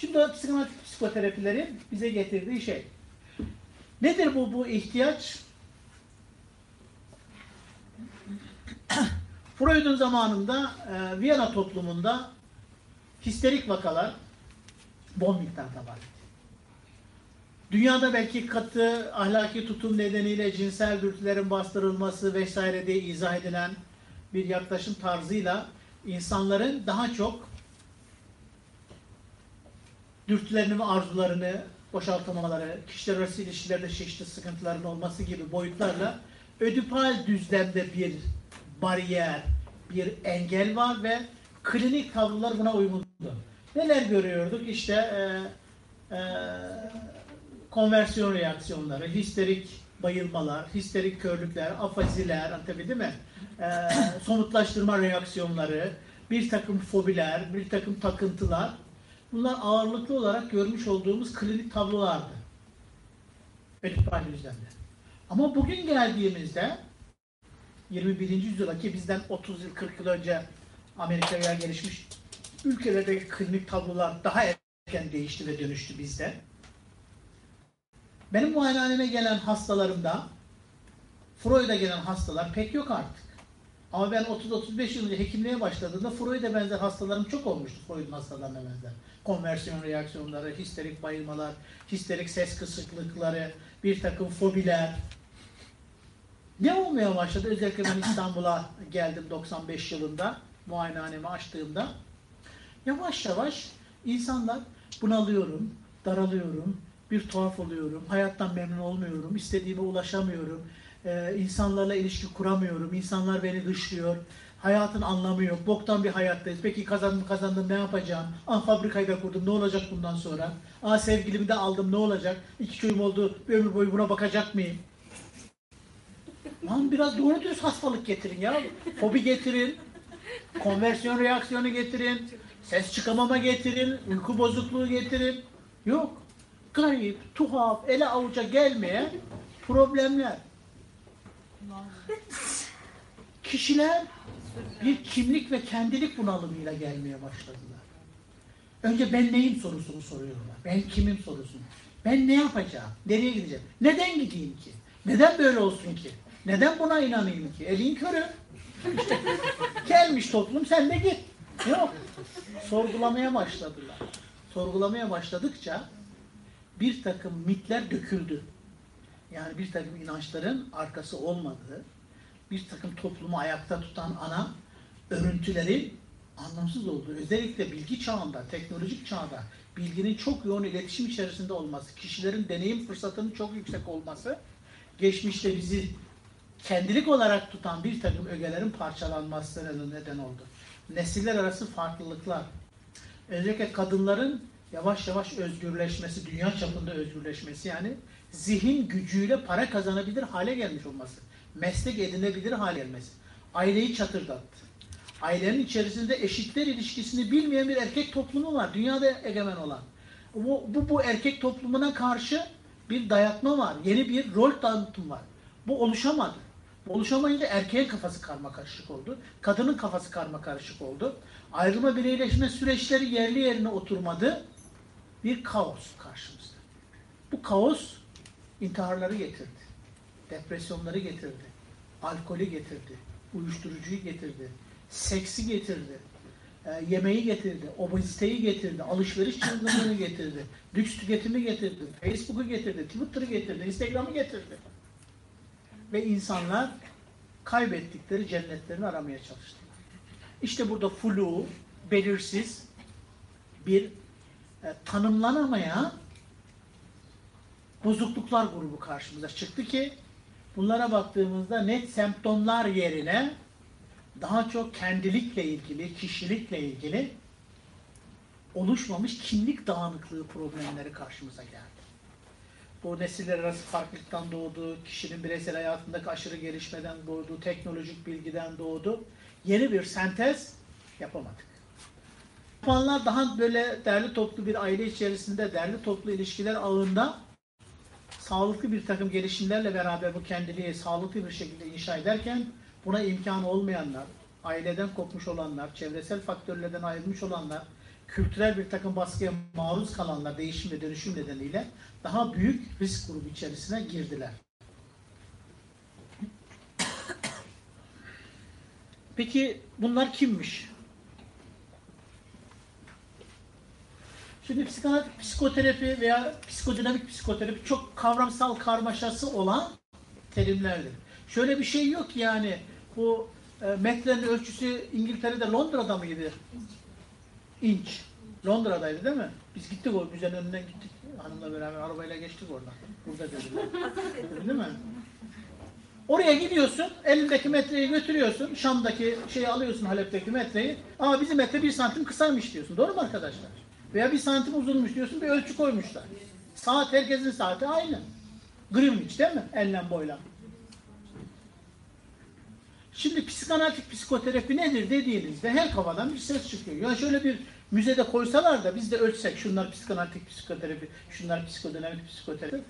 Şimdi o psikanalitik psikoterapilerin bize getirdiği şey. Nedir bu bu ihtiyaç? [clears throat] Freud'un zamanında e, Viyana toplumunda histerik vakalar bol miktarda var. Dünyada belki katı ahlaki tutum nedeniyle cinsel dürtülerin bastırılması vesaire diye izah edilen bir yaklaşım tarzıyla insanların daha çok dürtülerini ve arzularını boşaltamaları, kişiler arası ilişkilerde çeşitli sıkıntıların olması gibi boyutlarla ödipal düzlemde bir bariyer, bir engel var ve klinik tavırlar buna uygundu. Neler görüyorduk? İşte e, e, konversiyon reaksiyonları, histerik bayılmalar, histerik körlükler, afaziler, tabii değil mi? E, somutlaştırma reaksiyonları, bir takım fobiler, bir takım takıntılar. Bunlar ağırlıklı olarak görmüş olduğumuz klinik tablolardı. Ödipal düzlemde. Ama bugün geldiğimizde 21. yüzyıla ki bizden 30 yıl 40 yıl önce Amerika'ya gelişmiş ülkelerdeki klinik tablolar daha erken değişti ve dönüştü bizde. Benim muayenehaneme gelen hastalarımda Freud'a gelen hastalar pek yok artık. Ama ben 30-35 yıl önce hekimliğe başladığımda Freud'a benzer hastalarım çok olmuştu. Freud'un hastalarına benzer. Konversiyon reaksiyonları, histerik bayılmalar, histerik ses kısıklıkları, bir takım fobiler. Ne olmaya başladı? Özellikle ben İstanbul'a geldim 95 yılında muayenehanemi açtığımda. Yavaş yavaş insanlar bunalıyorum, daralıyorum, bir tuhaf oluyorum, hayattan memnun olmuyorum, istediğime ulaşamıyorum, insanlarla ilişki kuramıyorum, insanlar beni dışlıyor, hayatın anlamı yok, boktan bir hayattayız. Peki kazandım kazandım ne yapacağım? Ah fabrikayı da kurdum ne olacak bundan sonra? Ah sevgilimi de aldım ne olacak? İki çocuğum oldu bir ömür boyu buna bakacak mıyım? Lan biraz doğru dürüst hastalık getirin ya. Fobi getirin, konversiyon reaksiyonu getirin, ses çıkamama getirin, uyku bozukluğu getirin. Yok. Garip, tuhaf, ele avuca gelmeyen problemler. Kişiler bir kimlik ve kendilik bunalımıyla gelmeye başladılar. Önce ben neyim sorusunu soruyorlar. Ben kimim sorusunu. Ben ne yapacağım? Nereye gideceğim? Neden gideyim ki? Neden böyle olsun ki? Neden buna inanayım ki? Elin körü. [laughs] Gelmiş toplum sen de git. Yok. Sorgulamaya başladılar. Sorgulamaya başladıkça bir takım mitler döküldü. Yani bir takım inançların arkası olmadığı, bir takım toplumu ayakta tutan ana örüntülerin anlamsız olduğu, özellikle bilgi çağında, teknolojik çağda bilginin çok yoğun iletişim içerisinde olması, kişilerin deneyim fırsatının çok yüksek olması, geçmişte bizi kendilik olarak tutan bir takım ögelerin parçalanmasına neden oldu. Nesiller arası farklılıklar, özellikle kadınların yavaş yavaş özgürleşmesi, dünya çapında özgürleşmesi yani zihin gücüyle para kazanabilir hale gelmiş olması, meslek edinebilir hale gelmesi, aileyi çatırdattı. Ailenin içerisinde eşitler ilişkisini bilmeyen bir erkek toplumu var, dünyada egemen olan. Bu, bu, bu erkek toplumuna karşı bir dayatma var, yeni bir rol tanıtım var. Bu oluşamadı. Oluşamayınca erkeğin kafası karma karışık oldu. Kadının kafası karma karışık oldu. Ayrılma bireyleşme süreçleri yerli yerine oturmadı. Bir kaos karşımızda. Bu kaos intiharları getirdi. Depresyonları getirdi. Alkolü getirdi. Uyuşturucuyu getirdi. Seksi getirdi. e, yemeği getirdi. Obeziteyi getirdi. Alışveriş çılgınlığını [coughs] getirdi. Lüks tüketimi getirdi. Facebook'u getirdi. Twitter'ı getirdi. Instagram'ı getirdi. Ve insanlar kaybettikleri cennetlerini aramaya çalıştılar. İşte burada flu, belirsiz bir e, tanımlanamayan bozukluklar grubu karşımıza çıktı ki bunlara baktığımızda net semptomlar yerine daha çok kendilikle ilgili, kişilikle ilgili oluşmamış kimlik dağınıklığı problemleri karşımıza geldi. Bu nesiller arası farklılıktan doğdu, kişinin bireysel hayatındaki aşırı gelişmeden doğdu, teknolojik bilgiden doğdu. Yeni bir sentez yapamadık. Yapanlar daha böyle derli toplu bir aile içerisinde, derli toplu ilişkiler ağında sağlıklı bir takım gelişimlerle beraber bu kendiliği sağlıklı bir şekilde inşa ederken buna imkan olmayanlar, aileden kopmuş olanlar, çevresel faktörlerden ayrılmış olanlar, kültürel bir takım baskıya maruz kalanlar değişim ve dönüşüm nedeniyle daha büyük risk grubu içerisine girdiler. Peki bunlar kimmiş? Şimdi psikanalitik psikoterapi veya psikodinamik psikoterapi çok kavramsal karmaşası olan terimlerdir. Şöyle bir şey yok yani bu e, metrenin ölçüsü İngiltere'de Londra'da mıydı? İnç. Londra'daydı değil mi? Biz gittik o müzenin önünden gittik. Hanımla beraber arabayla geçtik oradan. Burada dediler. değil mi? Oraya gidiyorsun, elindeki metreyi götürüyorsun, Şam'daki şeyi alıyorsun Halep'teki metreyi. Ama bizim metre bir santim kısaymış diyorsun. Doğru mu arkadaşlar? Veya bir santim uzunmuş diyorsun, bir ölçü koymuşlar. Saat herkesin saati aynı. Greenwich değil mi? Enlem boylam. Şimdi psikanalitik psikoterapi nedir dediğinizde her kafadan bir ses çıkıyor. Ya şöyle bir müzede koysalar da biz de ölçsek şunlar psikanalitik psikoterapi, şunlar psikodinamik psikoterapi.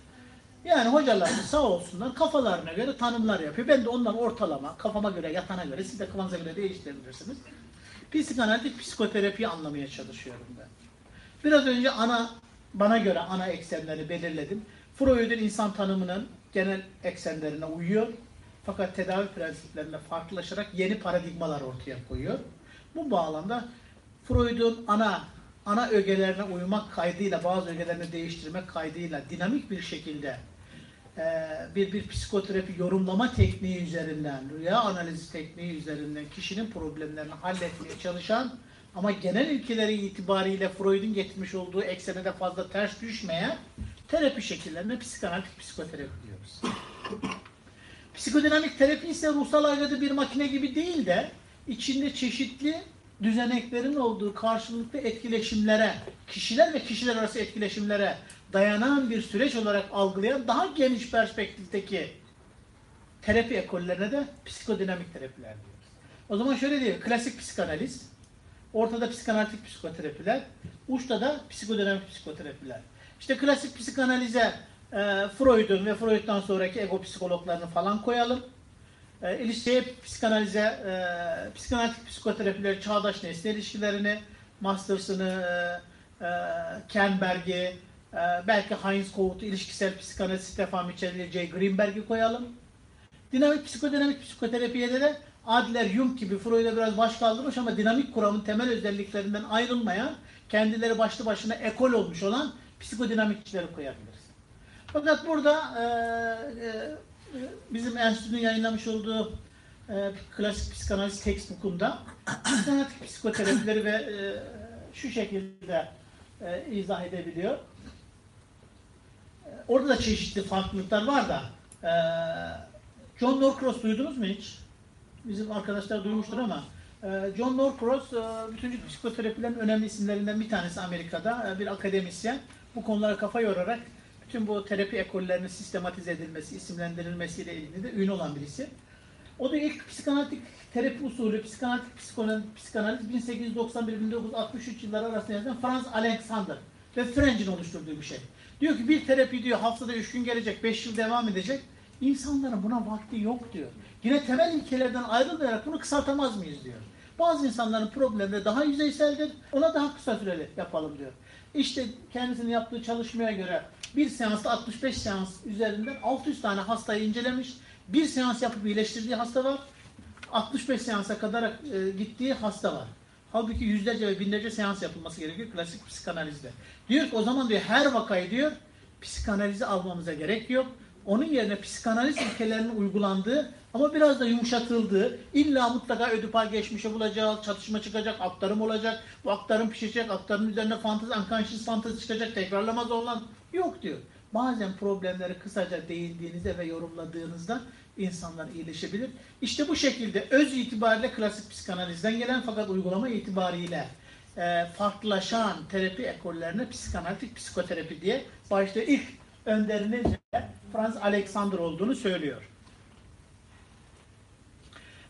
Yani hocalarımız sağ olsunlar kafalarına göre tanımlar yapıyor. Ben de ondan ortalama, kafama göre, yatana göre, siz de kafanıza göre değiştirebilirsiniz. Psikanalitik psikoterapiyi anlamaya çalışıyorum ben. Biraz önce ana, bana göre ana eksenleri belirledim. Freud'un insan tanımının genel eksenlerine uyuyor. Fakat tedavi prensiplerinde farklılaşarak yeni paradigmalar ortaya koyuyor. Bu bağlamda Freud'un ana ana ögelerine uymak kaydıyla bazı ögelerini değiştirmek kaydıyla dinamik bir şekilde e, bir bir psikoterapi yorumlama tekniği üzerinden, rüya analizi tekniği üzerinden kişinin problemlerini halletmeye çalışan ama genel ilkeleri itibariyle Freud'un getirmiş olduğu eksene de fazla ters düşmeyen terapi şekillerine psikanalitik psikoterapi diyoruz. [coughs] Psikodinamik terapi ise ruhsal algıda bir makine gibi değil de içinde çeşitli düzeneklerin olduğu karşılıklı etkileşimlere, kişiler ve kişiler arası etkileşimlere dayanan bir süreç olarak algılayan daha geniş perspektifteki terapi ekollerine de psikodinamik terapiler diyoruz. O zaman şöyle diyelim, klasik psikanaliz, ortada psikanalitik psikoterapiler, uçta da psikodinamik psikoterapiler. İşte klasik psikanalize e, Freud'un ve Freud'dan sonraki ego psikologlarını falan koyalım. E, ilişkiye psikanalize, e, psikanalitik psikoterapileri, çağdaş nesne ilişkilerini, Masters'ını, e, e, Kenberg'i, e, belki Heinz Kohut'u, ilişkisel psikanaliz, Stefan Michel'i, J. Greenberg'i koyalım. Dinamik psikodinamik psikoterapiye de Adler, Jung gibi Freud'a biraz baş kaldırmış ama dinamik kuramın temel özelliklerinden ayrılmayan, kendileri başlı başına ekol olmuş olan psikodinamikçileri koyabiliriz. Fakat burada e, e, bizim enstitünün yayınlamış olduğu e, klasik psikanaliz textbook'unda [coughs] psikanalitik psikoterapileri ve e, şu şekilde e, izah edebiliyor. E, orada da çeşitli farklılıklar var da e, John Norcross duydunuz mu hiç? Bizim arkadaşlar duymuştur ama e, John Norcross e, bütüncül psikoterapilerin önemli isimlerinden bir tanesi Amerika'da. E, bir akademisyen. Bu konulara kafa yorarak bütün bu terapi ekollerinin sistematize edilmesi, isimlendirilmesiyle ilgili de ünlü olan birisi. O da ilk psikanalitik terapi usulü, psikanalitik psikanaliz, psikanaliz 1891-1963 yılları arasında yazılan Franz Alexander ve French'in oluşturduğu bir şey. Diyor ki bir terapi diyor haftada 3 gün gelecek, 5 yıl devam edecek. İnsanların buna vakti yok diyor. Yine temel ilkelerden ayrılarak bunu kısaltamaz mıyız diyor. Bazı insanların problemleri daha yüzeyseldir, ona daha kısa süreli yapalım diyor. İşte kendisinin yaptığı çalışmaya göre bir seansta 65 seans üzerinden 600 tane hastayı incelemiş. Bir seans yapıp iyileştirdiği hasta var. 65 seansa kadar e, gittiği hasta var. Halbuki yüzlerce ve binlerce seans yapılması gerekiyor klasik psikanalizde. Diyor ki o zaman diyor her vakayı diyor psikanalize almamıza gerek yok. Onun yerine psikanaliz ilkelerinin uygulandığı ama biraz da yumuşatıldığı, illa mutlaka ödipal geçmişe bulacak, çatışma çıkacak, aktarım olacak, bu aktarım pişecek, aktarım üzerine fantezi, unconscious fantezi çıkacak, tekrarlamaz olan yok diyor. Bazen problemleri kısaca değindiğinizde ve yorumladığınızda insanlar iyileşebilir. İşte bu şekilde öz itibariyle klasik psikanalizden gelen fakat uygulama itibariyle e, farklılaşan terapi ekollerine psikanalitik psikoterapi diye başta ilk önderinin de Franz Alexander olduğunu söylüyor.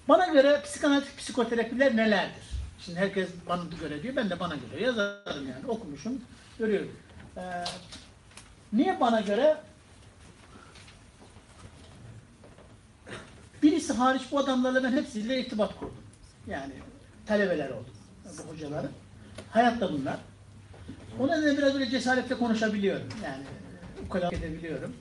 Bana göre psikanalitik psikoterapiler nelerdir? Şimdi herkes bana göre diyor, ben de bana göre yazarım yani okumuşum, görüyorum. Ee, niye bana göre? Birisi hariç bu adamlarla ben hepsiyle irtibat kurdum. Yani talebeler oldum bu hocaların. Hayatta bunlar. O nedenle biraz öyle cesaretle konuşabiliyorum. Yani ukala edebiliyorum.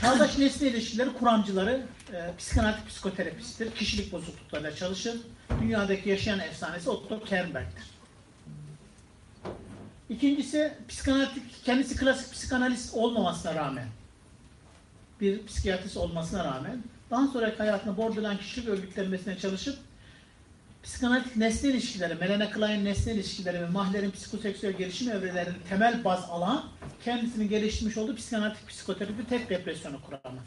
Çağdaş nesne ilişkileri kuramcıları e, psikanalitik psikoterapisttir. Kişilik bozukluklarıyla çalışır. dünyadaki yaşayan efsanesi Otto Kernberg'tir. İkincisi psikanalitik, kendisi klasik psikanalist olmamasına rağmen bir psikiyatrist olmasına rağmen daha sonraki hayatında borderline kişilik örgütlenmesine çalışıp psikanalitik nesne ilişkileri, Melanie Klein nesne ilişkileri ve Mahler'in psikoseksüel gelişim evrelerinin temel baz alan kendisini geliştirmiş olduğu psikanalitik psikoterapi tek depresyonu kuramı.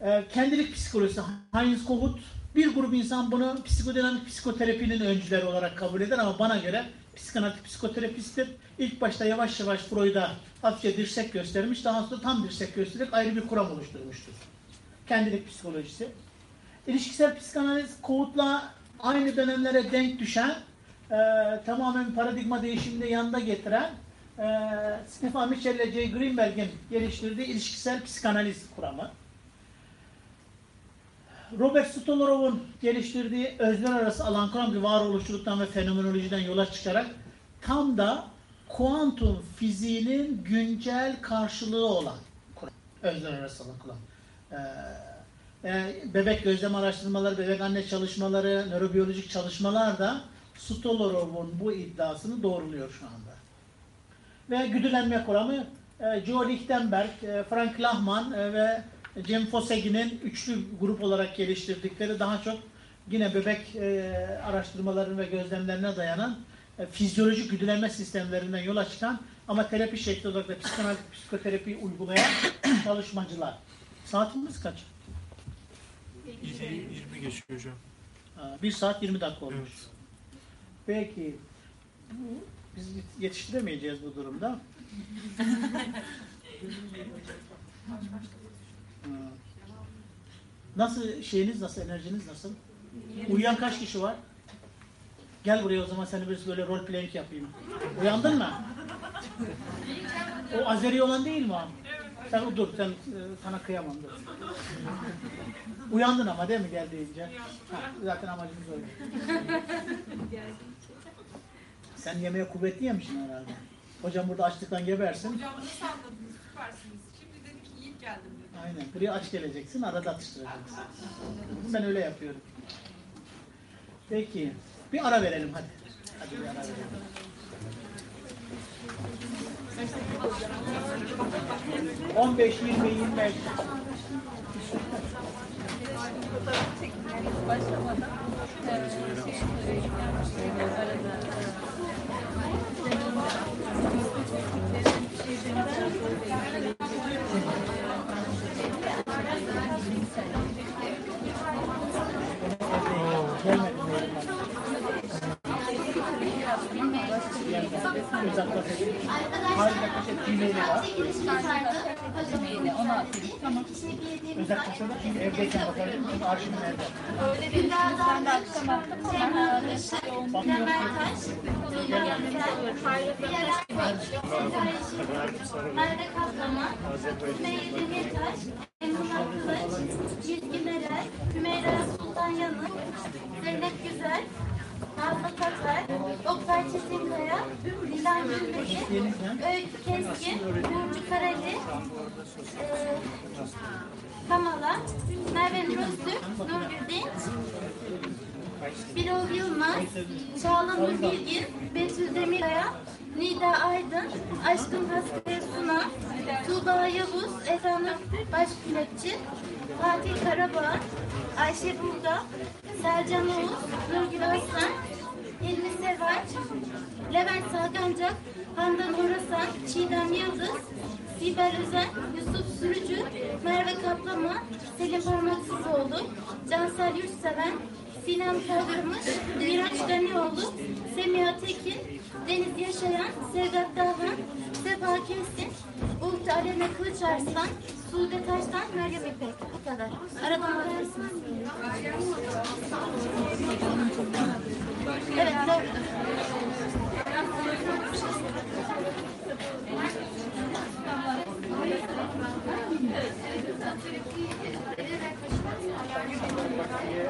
Ee, kendilik psikolojisi Heinz Kohut bir grup insan bunu psikodinamik psikoterapinin öncüleri olarak kabul eder ama bana göre psikanalitik psikoterapisttir. İlk başta yavaş yavaş Freud'a hafifçe dirsek göstermiş, daha sonra tam dirsek göstererek ayrı bir kuram oluşturmuştur. Kendilik psikolojisi. İlişkisel psikanaliz Kohut'la aynı dönemlere denk düşen, e, tamamen paradigma değişimini yanında getiren e, Stefan Mitchell ile Jay Greenberg'in geliştirdiği ilişkisel psikanaliz kuramı. Robert Stolorov'un geliştirdiği özler arası alan kuram bir varoluşçuluktan ve fenomenolojiden yola çıkarak tam da kuantum fiziğinin güncel karşılığı olan kuram. Özler arası alan kuram. Ee, e, bebek gözlem araştırmaları, bebek anne çalışmaları, nörobiyolojik çalışmalar da Stolorov'un bu iddiasını doğruluyor şu anda. Ve güdülenme kuramı e, Joe Lichtenberg, e, Frank Lachman e, ve Cem Fossegi'nin üçlü grup olarak geliştirdikleri daha çok yine bebek e, araştırmalarının ve gözlemlerine dayanan e, fizyolojik güdülenme sistemlerinden yola çıkan ama terapi şekli olarak da psikoterapi uygulayan çalışmacılar. Saatimiz kaç? 20 geçiyor hocam. 1 saat 20 dakika olmuş. Evet. Peki bu- biz yetiştiremeyeceğiz bu durumda. [laughs] Nasıl şeyiniz nasıl, enerjiniz nasıl? Uyuyan kaç kişi var? Gel buraya o zaman seni bir böyle role playing yapayım. Uyandın mı? O Azeri olan değil mi o? Sen dur, sen e, sana kıyamam dur. Uyandın ama değil mi gel deyince? Ha, zaten amacımız oydu. Sen yemeğe kuvvetli yemişsin herhalde. Hocam burada açlıktan gebersin. Hocam nasıl anladınız? Süpersiniz. Şimdi dedim ki yiyip geldim dedim. Aynen. Buraya aç geleceksin, arada atıştıracaksın. Ben öyle yapıyorum. Peki. Bir ara verelim hadi. Hadi bir ara verelim. On beş, yirmi, yirmi beş. Benim Uzaklaşayım. Hayır, yaklaşık Gmail'i var. Onu atayım. Tamam. Uzaklaşalım çünkü evdeyken bakarım. Çünkü arşivim nerede? Sen de akşam attım ama ben Merve Kaplama, Sümeyye Demirtaş, Emrullah Kılıç, Yezgi Meral, Hümeyra Sultan Yanık, Zeynep Güzel, Nazlı Tatar, Oktay Keskin, Burcu Karali, eee, Kamala, Merve Nurözlük, Nurgül Dinç, Birol Yılmaz, Çağla Nur Bilgin, Betül Demiraya, Nida Aydın, Aşkın Hastaya Suna, Tuğba Yavuz, Ezan Başkülekçi, Fatih Karabağ, Ayşe Bulda, Sercan Oğuz, Nurgül Aslan, Hilmi Sever, Levent Salgancak, Handan Orasan, Çiğdem Yıldız, Sibel Özen, Yusuf Sürücü, Merve Kaplama, Selim Parmaksızoğlu, Cansel Yurtseven, Sinem Kaldırmış, Miraç Ganioğlu, Semiha Tekin, Deniz Yaşayan, Sevdat Davran, Sefa Kestin, Uğur Alena Kılıç Arslan, Sude Taştan, Meryem İpek. Bu kadar. Aradan bakıyorsunuz. Evet, zor. Evet.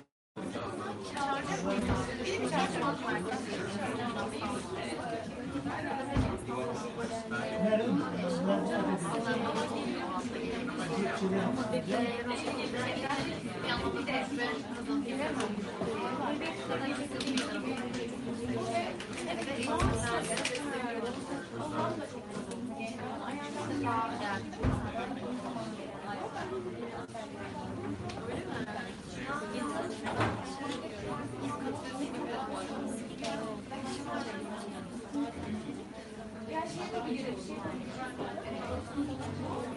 本当に。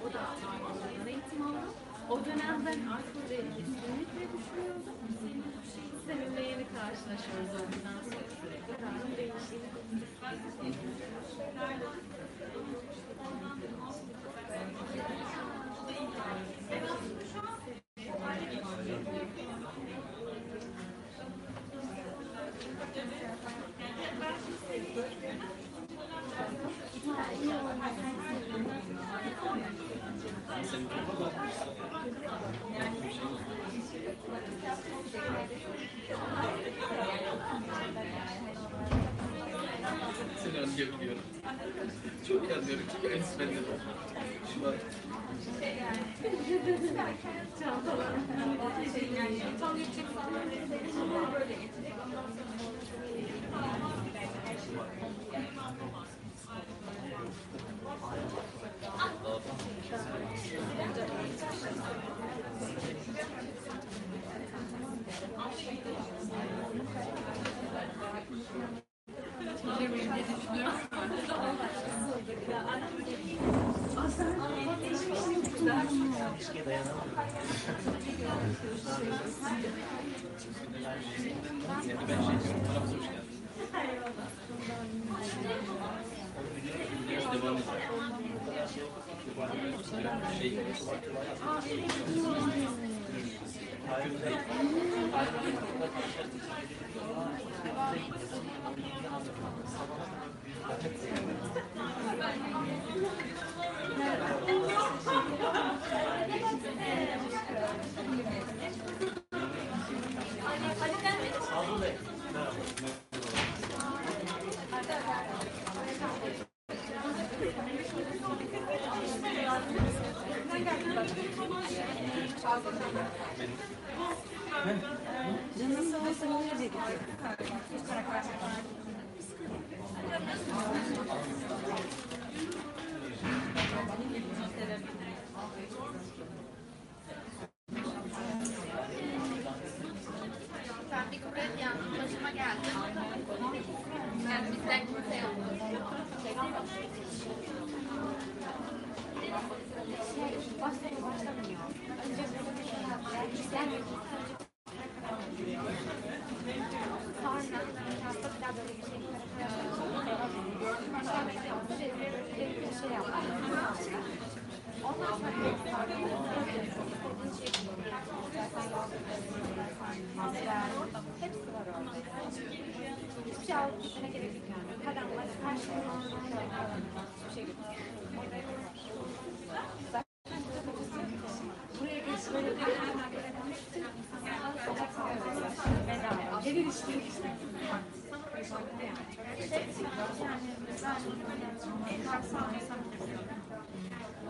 O da ondan dönem ben artık hocayı kesinlikle düşünüyordum. Seninle yeni karşılaşıyoruz ondan sonra. Ben değiştim.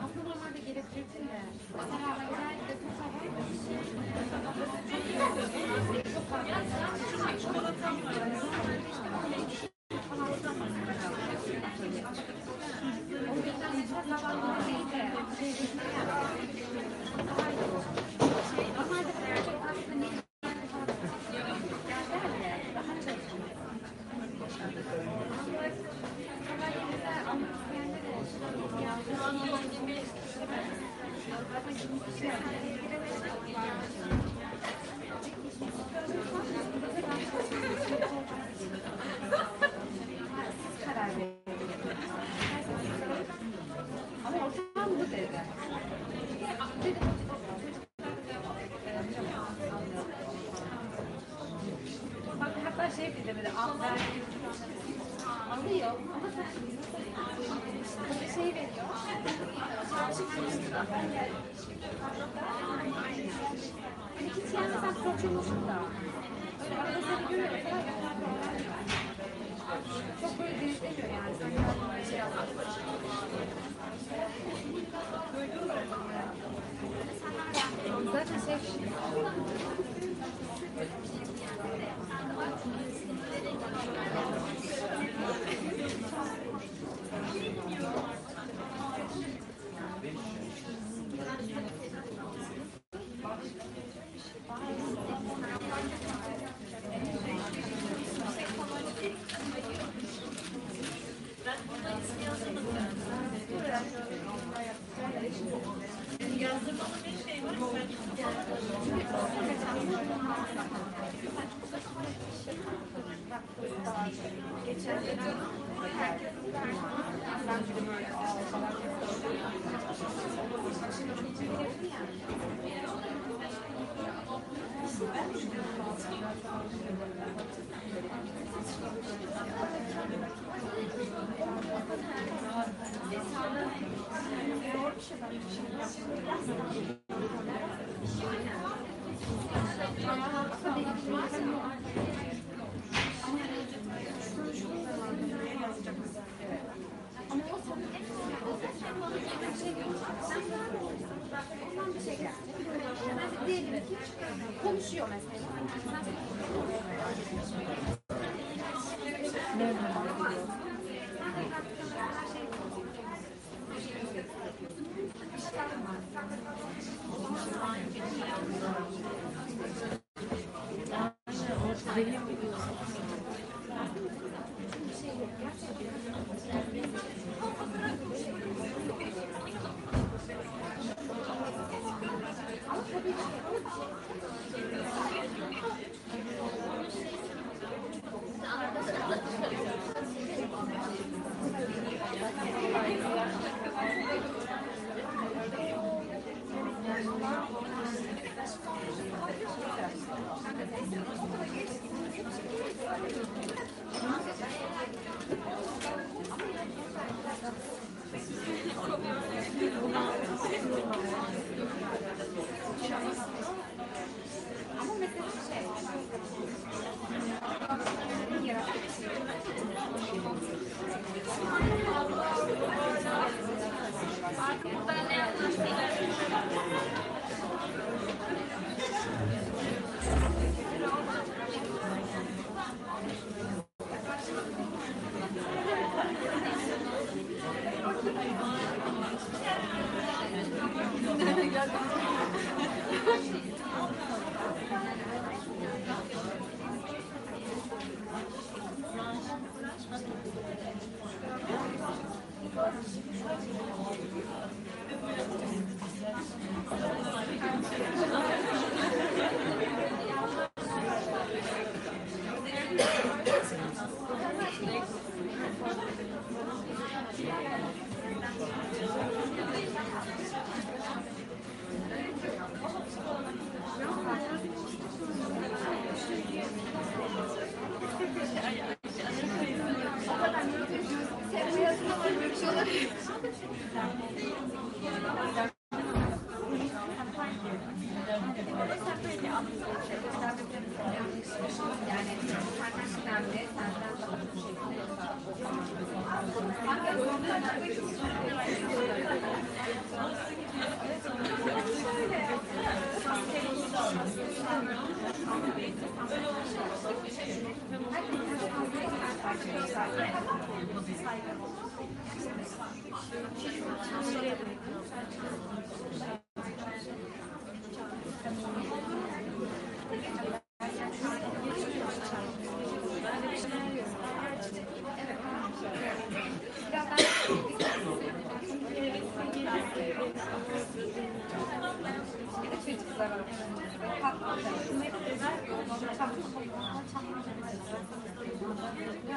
Aslında normalde gerektirirsin de. Mesela ben konuşuyor mesela. Ama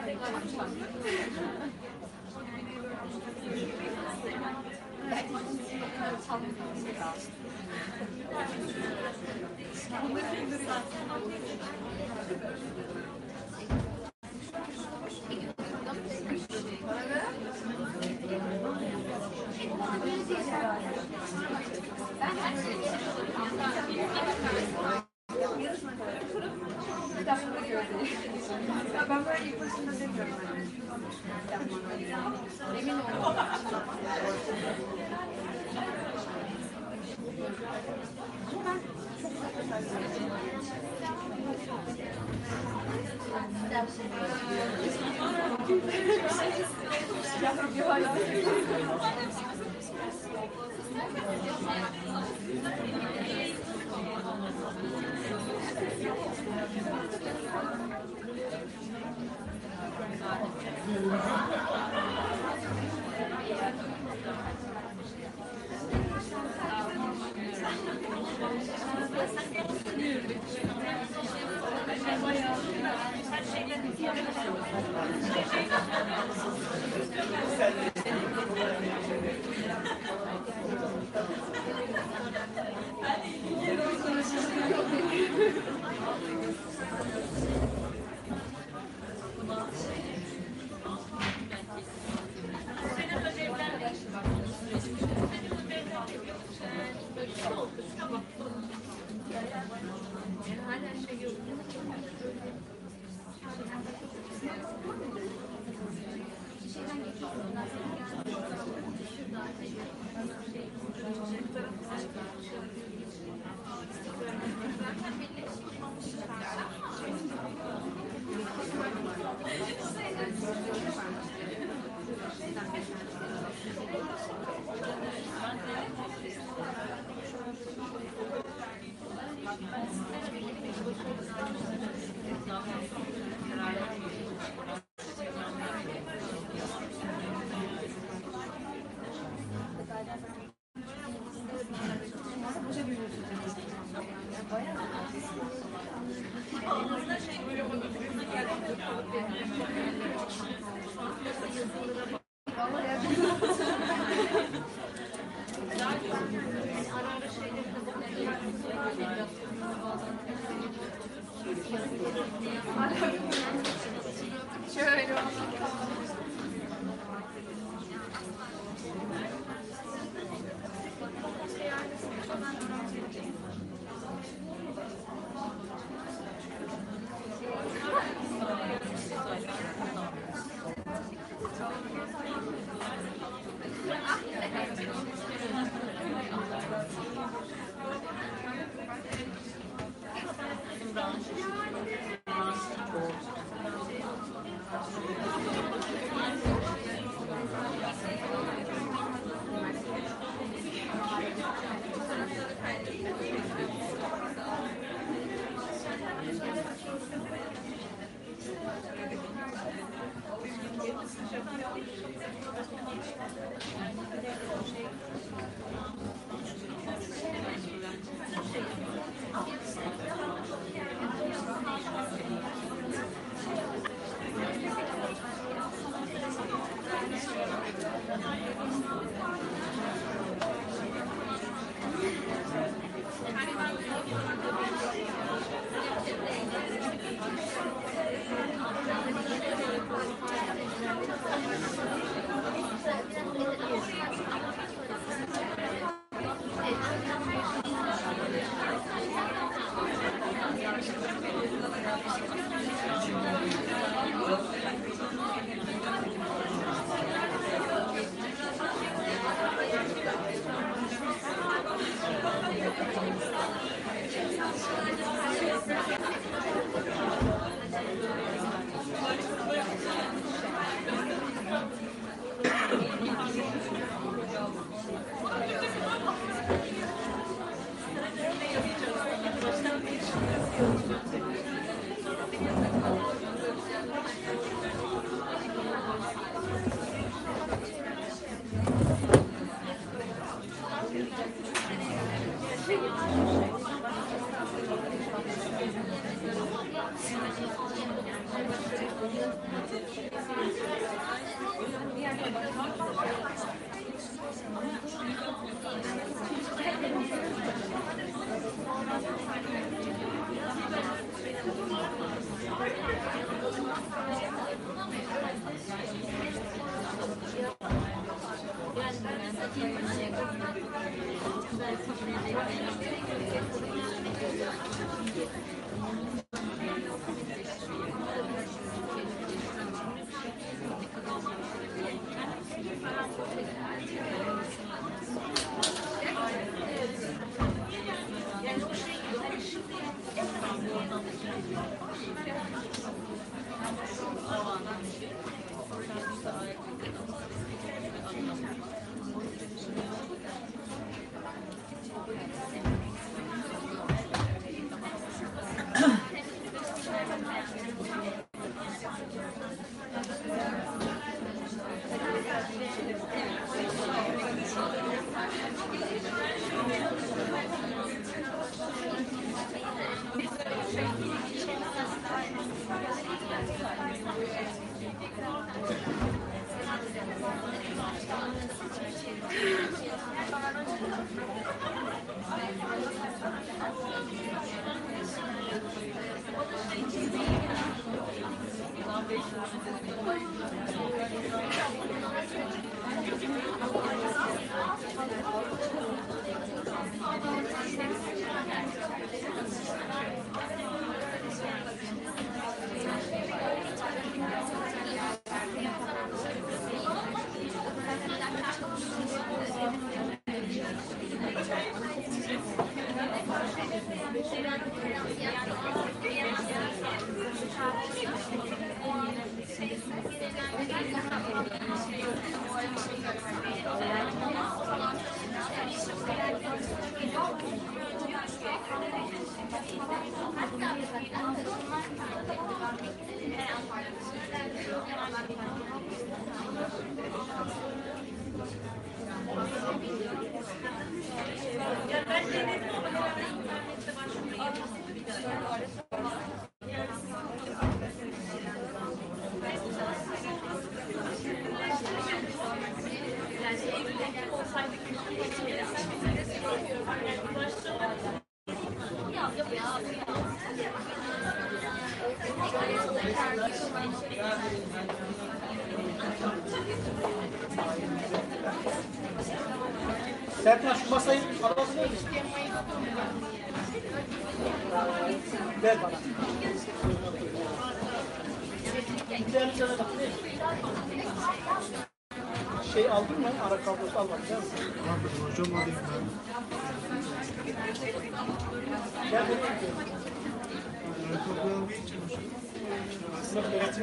[laughs] 长城。Emin olun. Şöyle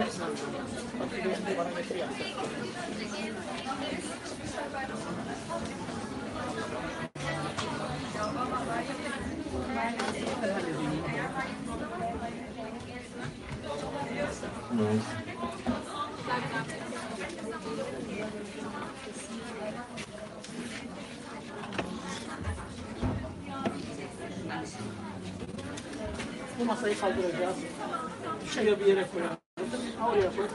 Ya. Bu masayı kaldıracağız. Şuraya bir yere koyalım. Oraya koy.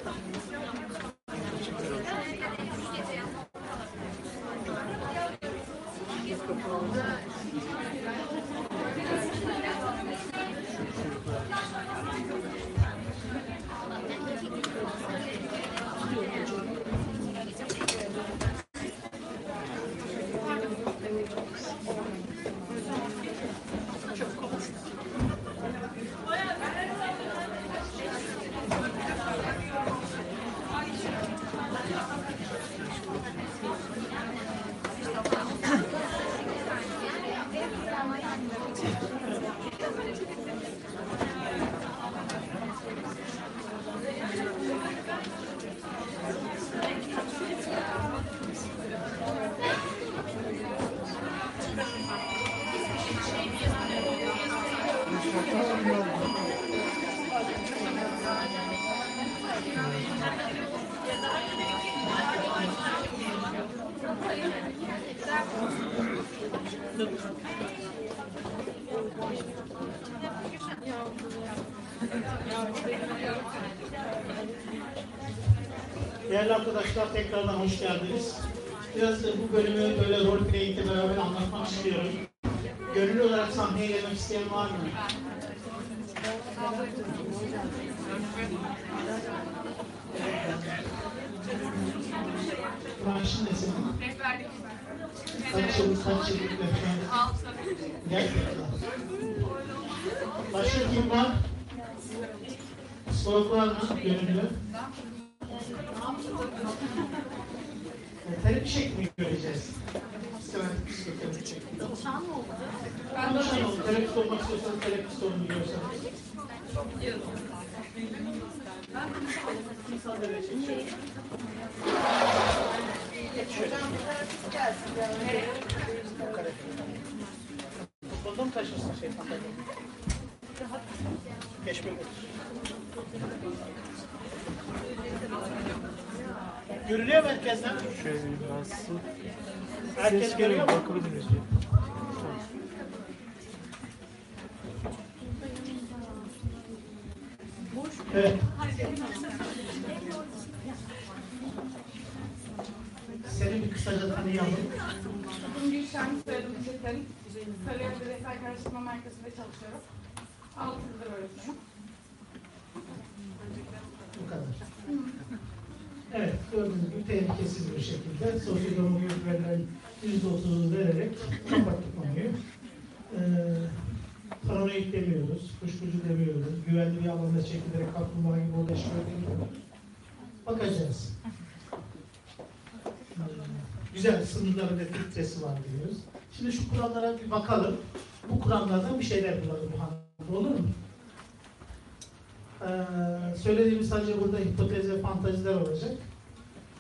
Değerli arkadaşlar tekrardan hoş geldiniz. Biraz da bu bölümü böyle rol play'le beraber anlatmak istiyorum. Gönüllü olarak sahneye gelmek isteyen var mı? Maaşın ne senin? Kaç yıl, kaç rehberlik? Gerçekten. Başka kim var? Psikolog var mı? Gönüllü. Terapi şekli göreceğiz. Sistematik psikoterapi şekli. Danışan mı oldu? Danışan oldu. Terapist olmak istiyorsanız terapist olun biliyorsanız. İnsanlar için. Futbolda mı taşırsın şey pantolonu? Geçme götür. Görünüyor merkezden. Şöyle bir biraz Herkes görüyor mu? Bakabiliriz. Evet. Seni bir kısaca tanıyalım. Adım Gülşen, soyadım Çetin. Sarıyer Bireysel Karıştırma Merkezi'nde çalışıyorum. 6 yıldır öğretmenim. Bu kadar. Gördüğünüz gibi tehlikesiz bir şekilde sosyodemografik verilerin %30'unu vererek kapattık konuyu. Ee, paranoid demiyoruz, kuşkucu demiyoruz, güvenli bir alanda çekilerek kaplumbağa gibi işgal demiyoruz. Bakacağız. Güzel sınırları ve filtresi var diyoruz. Şimdi şu Kur'anlara bir bakalım. Bu Kur'anlardan bir şeyler bulalım bu olur mu? Ee, söylediğimiz sadece burada hipotez ve fantaziler olacak.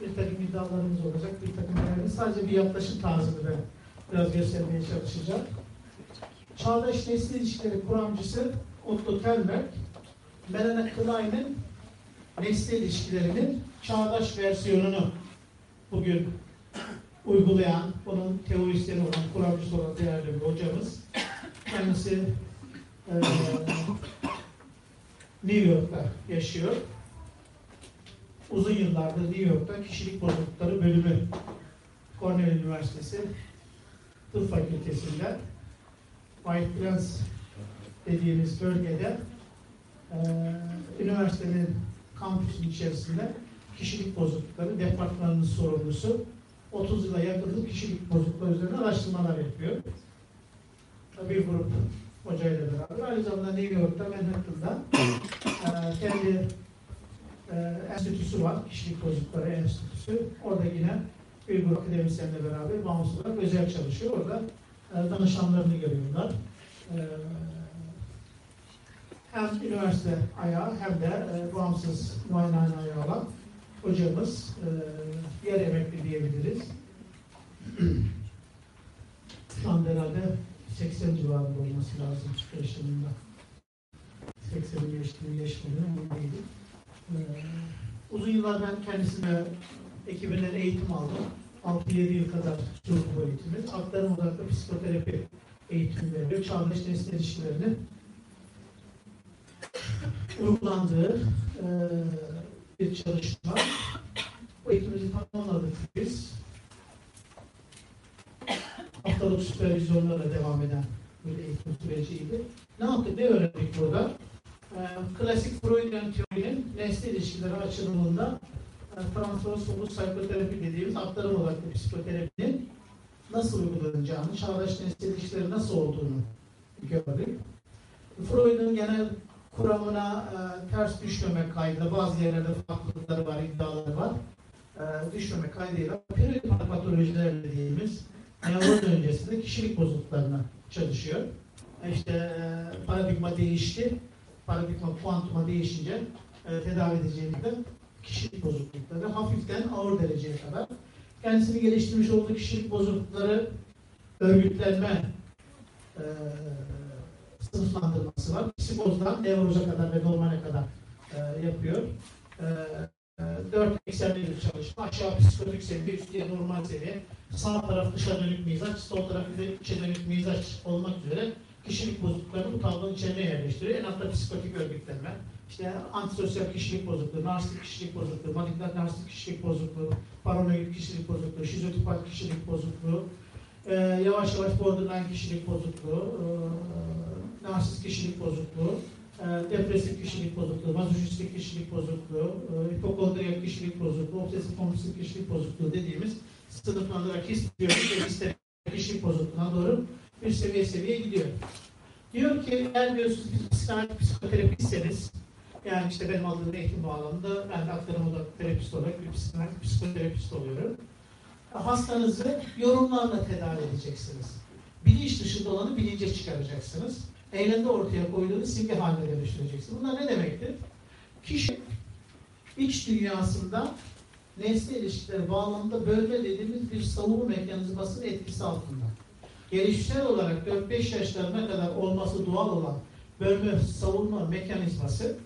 Bir takım iddialarımız olacak, bir takım değerli. Sadece bir yaklaşım tarzını ben biraz göstermeye çalışacağım. Çağdaş nesli ilişkileri kuramcısı Otto Kelberg, Melanie Klein'in nesli ilişkilerinin çağdaş versiyonunu bugün uygulayan, bunun teorisyen olan, kuramcısı olan değerli bir hocamız. Kendisi eee New York'ta yaşıyor. Uzun yıllardır New York'ta kişilik bozuklukları bölümü Cornell Üniversitesi Tıp Fakültesi'nde White Plains dediğimiz bölgede eee üniversitenin kampüsün içerisinde kişilik bozuklukları departmanının sorumlusu 30 yıla yakındır kişilik bozuklukları üzerine araştırmalar yapıyor. Bir grup hocayla beraber. Aynı zamanda New York'ta, Manhattan'da e, kendi e, enstitüsü var. Kişilik bozuklukları enstitüsü. Orada yine bir grup akademisyenle beraber bağımsız olarak özel çalışıyor. Orada e, danışanlarını görüyorlar. E, hem üniversite ayağı hem de e, bağımsız muayenehane ayağı olan hocamız e, yer emekli diyebiliriz. [clears throat] Şu anda herhalde 80 civarında olması lazım yaşamında. 80'i geçtiğini geçmedi ama değil. Ee, uzun yıllar ben kendisine ekibinden eğitim aldım. 6-7 yıl kadar sürdü bu eğitimi. Aktarım odaklı psikoterapi eğitimi veriyor. Çağdaş nesne ilişkilerinin uygulandığı e, bir çalışma. Bu eğitimimizi tamamladık biz haftalık süpervizyonlarla devam eden bir eğitim süreciydi. Ne yaptık, ne öğrendik burada? Ee, klasik Freudian teorinin nesne ilişkileri açılımında e, transformasyonlu psikoterapi dediğimiz aktarım odaklı psikoterapinin nasıl uygulanacağını, çağdaş nesne ilişkileri nasıl olduğunu gördük. Freud'un genel kuramına e, ters düşmemek kaydıyla bazı yerlerde farklılıkları var, iddiaları var. E, düşmemek kaydıyla periyodik patolojiler dediğimiz nevroz öncesinde kişilik bozukluklarına çalışıyor. İşte e, paradigma değişti. Paradigma kuantuma değişince e, tedavi edeceğimizde kişilik bozuklukları hafiften ağır dereceye kadar. Kendisini geliştirmiş olduğu kişilik bozuklukları örgütlenme e, sınıflandırması var. Psikozdan nevroza kadar ve normale kadar e, yapıyor. E, e, dört eksenli bir çalışma. Aşağı psikotik seviye, üstte normal seviye. Sağ taraf dışa dönük mizaç, sol taraf içe dönük mizaç olmak üzere kişilik bozukluklarını bu tablonun içine yerleştiriyor. En altta psikotik örgütlenme, işte antisosyal kişilik bozukluğu, narsistik kişilik bozukluğu, manikler narsistik kişilik bozukluğu, paranoid kişilik bozukluğu, şizotipak kişilik bozukluğu, e, yavaş yavaş borderline kişilik bozukluğu, e, narsist kişilik bozukluğu, e, depresif kişilik bozukluğu, mazochistik kişilik bozukluğu, e, kişilik bozukluğu, obsesif kompulsif kişilik bozukluğu dediğimiz sınıflandırarak his, biyotik ve his kişilik bozukluğuna doğru bir seviye seviye gidiyor. Diyor ki eğer diyorsunuz biz psikanalist psikoterapistseniz yani işte benim aldığım eğitim bağlamında ben de aktarım odaklı terapist olarak bir psikanalist psikoterapist oluyorum. Hastanızı yorumlarla tedavi edeceksiniz. Bilinç dışında olanı bilince çıkaracaksınız. Eylemde ortaya koyduğunuz simge haline dönüştüreceksiniz. Bunlar ne demektir? Kişi iç dünyasında nesne ilişkileri bağlamında bölme dediğimiz bir savunma mekanizmasının etkisi altında. Gelişsel olarak 4-5 yaşlarına kadar olması doğal olan bölme savunma mekanizması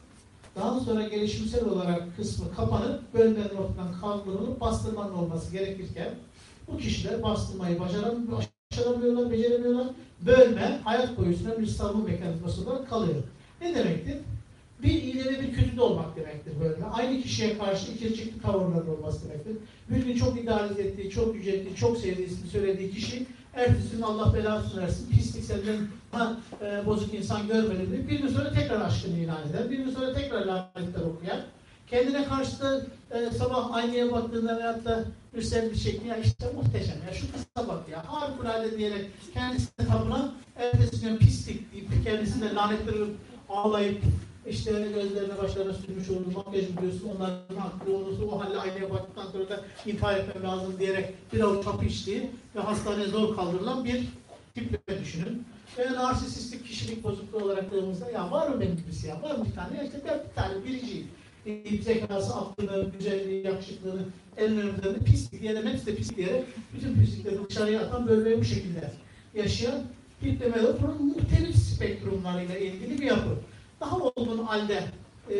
daha sonra gelişimsel olarak kısmı kapanıp bölmenin ortadan kaldırılıp bastırmanın olması gerekirken bu kişiler bastırmayı başaramıyorlar, beceremiyorlar. Bölme hayat boyu süren bir savunma mekanizması olarak kalıyor. Ne demektir? Bir ileri bir kötü de olmak demektir bölme. Aynı kişiye karşı iki çeşitli tavırların olması demektir. Bir gün çok idealize ettiği, çok yücelttiği, çok sevdiği ismi söylediği kişi ertesi gün Allah belasını versin, pislik senden ha, e, bozuk insan görmedim diye bir gün sonra tekrar aşkını ilan eder. Bir gün sonra tekrar lanetler okuyan Kendine karşı da e, sabah aynaya baktığında veyahut da bir selfie çekti. Ya işte muhteşem ya şu kıza bak ya harikulade diyerek kendisine tapınan ertesi gün pislik deyip kendisine lanetleri ağlayıp işte gözlerine başlarına sürmüş olduğu makyaj biliyorsun onların haklı olursa o halde aynaya baktıktan sonra da intihar etmem lazım diyerek bir avuç hapı içtiği ve hastaneye zor kaldırılan bir tiple düşünün. Ve narsisistik kişilik bozukluğu olarak dığımızda ya var mı benim gibisi ya var mı bir tane? Ya işte ben bir tane biriciyim. E, zekası, aklını, güzelliği, yakışıklığını, en önemlilerini pislik diyelim hepsi de pislik diyerek bütün pislikleri dışarıya atan böyle bu şekilde yaşayan tiplemeler bunun muhtelif spektrumlarıyla ilgili bir yapı. Daha olgun halde e,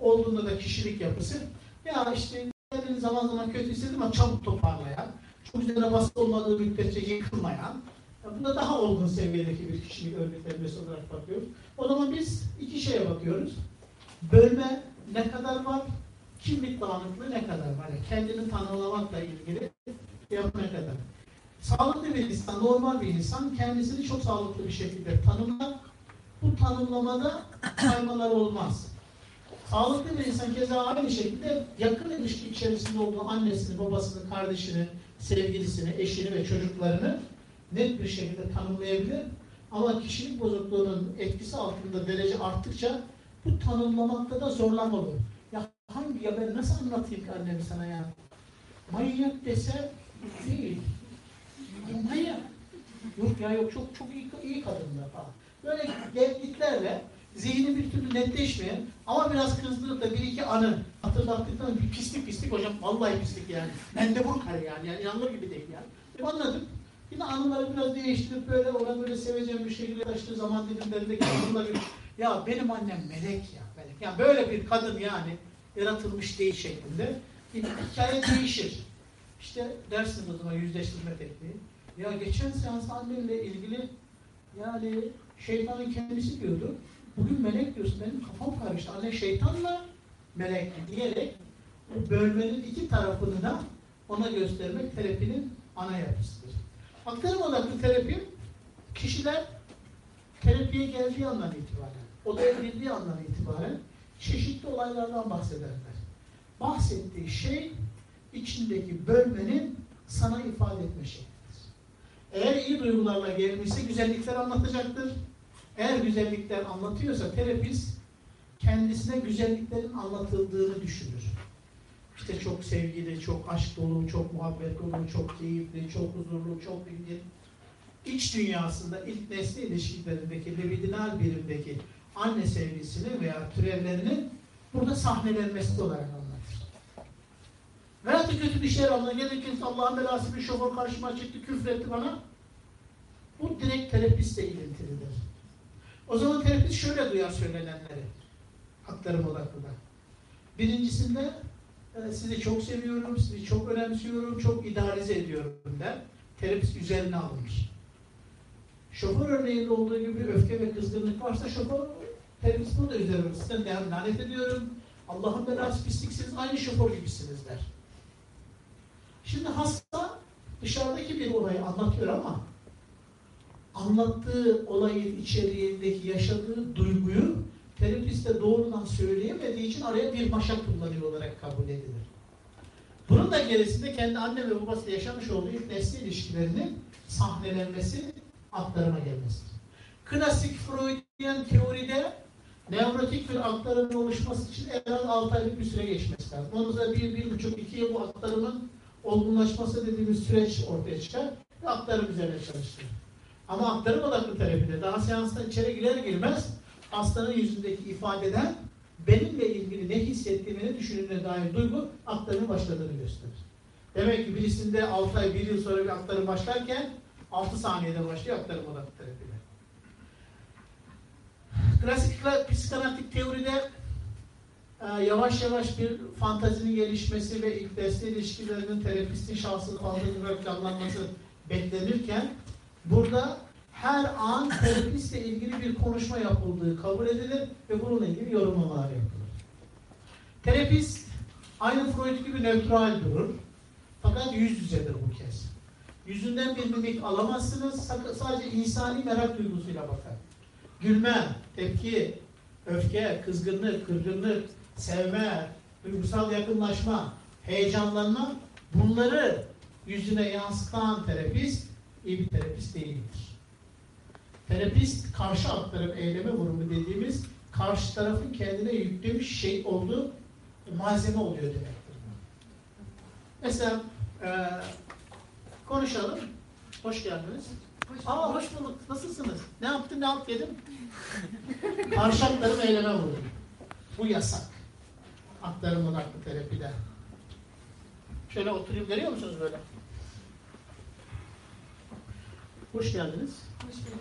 olduğunda da kişilik yapısı ya işte kendini zaman zaman kötü hissedip ama çabuk toparlayan, çok üzerine baskı olmadığı müddetçe yıkılmayan, ya bu da daha olgun seviyedeki bir kişilik örneklenmesi olarak bakıyoruz. O zaman biz iki şeye bakıyoruz. Bölme ne kadar var, kimlik dağınıklığı ne kadar var. Yani kendini tanımlamakla ilgili yapı ne kadar. Sağlıklı bir insan, normal bir insan kendisini çok sağlıklı bir şekilde tanımlar. Bu tanımlamada kaymalar olmaz. Sağlıklı bir insan keza aynı şekilde yakın ilişki içerisinde olduğu annesini, babasını, kardeşini, sevgilisini, eşini ve çocuklarını net bir şekilde tanımlayabilir. Ama kişilik bozukluğunun etkisi altında derece arttıkça bu tanımlamakta da zorlanma olur. Ya hangi ya ben nasıl anlatayım ki annemi sana ya? Manyak dese değil. Manyak. Yok ya yok çok çok iyi, iyi kadınlar falan. Böyle geldiklerle zihni bir türlü netleşmeyen ama biraz kızdırıp da bir iki anı hatırlattıktan bir pislik pislik hocam vallahi pislik yani. Mendebur kare yani, yani inanılır gibi değil yani. E anladım. Yine anıları biraz değiştirip böyle ona böyle seveceğim bir şekilde yaşlı zaman dilimlerindeki anıları ya benim annem melek ya melek. Yani böyle bir kadın yani yaratılmış değil şeklinde bir hikaye değişir. İşte dersiniz o zaman yüzleştirme tekniği. Ya geçen seans annemle ilgili yani şeytanın kendisi diyordu. Bugün melek diyorsun. Benim kafam karıştı. Anne şeytanla melek diyerek bu bölmenin iki tarafını da ona göstermek terapinin ana yapısıdır. Aktarım odaklı terapi kişiler terapiye geldiği andan itibaren, odaya girdiği andan itibaren çeşitli olaylardan bahsederler. Bahsettiği şey içindeki bölmenin sana ifade etme şeklidir. Eğer iyi duygularla gelmişse güzellikler anlatacaktır. Eğer güzellikler anlatıyorsa terapist kendisine güzelliklerin anlatıldığını düşünür. İşte çok sevgili, çok aşk dolu, çok muhabbet dolu, çok keyifli, çok huzurlu, çok bilgin. İç dünyasında ilk nesne ilişkilerindeki libidinal birimdeki anne sevgisini veya türevlerinin burada sahnelenmesi olarak anlatır. Veyahut da kötü bir şey anlar. Gelirken Allah'ın belası bir şoför karşıma çıktı, küfretti bana. Bu direkt terapistle ilintilidir. O zaman terapist şöyle duyar söylenenleri. Haklarım odaklıda. Birincisinde e, sizi çok seviyorum, sizi çok önemsiyorum, çok idealize ediyorum der. Terapist üzerine alınır. Şoför örneğinde olduğu gibi öfke ve kızgınlık varsa şoför terapist bunu da üzerine Sizden değer lanet ediyorum. Allah'ın belası pisliksiniz, aynı şoför gibisiniz der. Şimdi hasta dışarıdaki bir olayı anlatıyor ama anlattığı olayın içeriğindeki yaşadığı duyguyu terapiste doğrudan söyleyemediği için araya bir maşa kullanıyor olarak kabul edilir. Bunun da gerisinde kendi anne ve babası yaşamış olduğu ilk nesli ilişkilerinin sahnelenmesi, aktarıma gelmesidir. Klasik Freudian teoride nevrotik bir aktarımın oluşması için en az 6 aylık bir süre geçmesi lazım. Onun buçuk, iki yıl bu aktarımın olgunlaşması dediğimiz süreç ortaya çıkar ve aktarım üzerine çalışılır. Ama aktarım odaklı terapide daha seanstan içeri girer girmez hastanın yüzündeki ifadeden benimle ilgili ne hissettiğimi, ne düşündüğüne dair duygu aktarımın başladığını gösterir. Demek ki birisinde 6 ay, 1 yıl sonra bir aktarım başlarken 6 saniyede başlıyor aktarım odaklı terapide. Klasik psikanalitik teoride e, yavaş yavaş bir fantazinin gelişmesi ve ilk destek ilişkilerinin terapistin şahsını fazla olarak canlanması beklenirken burada her an terapistle ilgili bir konuşma yapıldığı kabul edilir ve bununla ilgili yorumlamalar yapılır. Terapist aynı Freud gibi nötral durur. Fakat yüz yüzedir bu kez. Yüzünden bir mimik alamazsınız. Sadece insani merak duygusuyla bakar. Gülme, tepki, öfke, kızgınlık, kırgınlık, sevme duygusal yakınlaşma, heyecanlanma bunları yüzüne yansıtan terapist iyi bir terapist değildir. Terapist karşı aktarıp eyleme vurumu dediğimiz karşı tarafın kendine yüklemiş şey olduğu malzeme oluyor demektir. Mesela eee, konuşalım. Hoş geldiniz. Aa hoş bulduk. Nasılsınız? Ne yaptın? Ne alt yedin? [laughs] Karşı aktarım eyleme vurdu. Bu yasak. Aktarım odaklı terapide. Şöyle oturayım. Görüyor musunuz böyle? Hoş geldiniz. Hoş bulduk.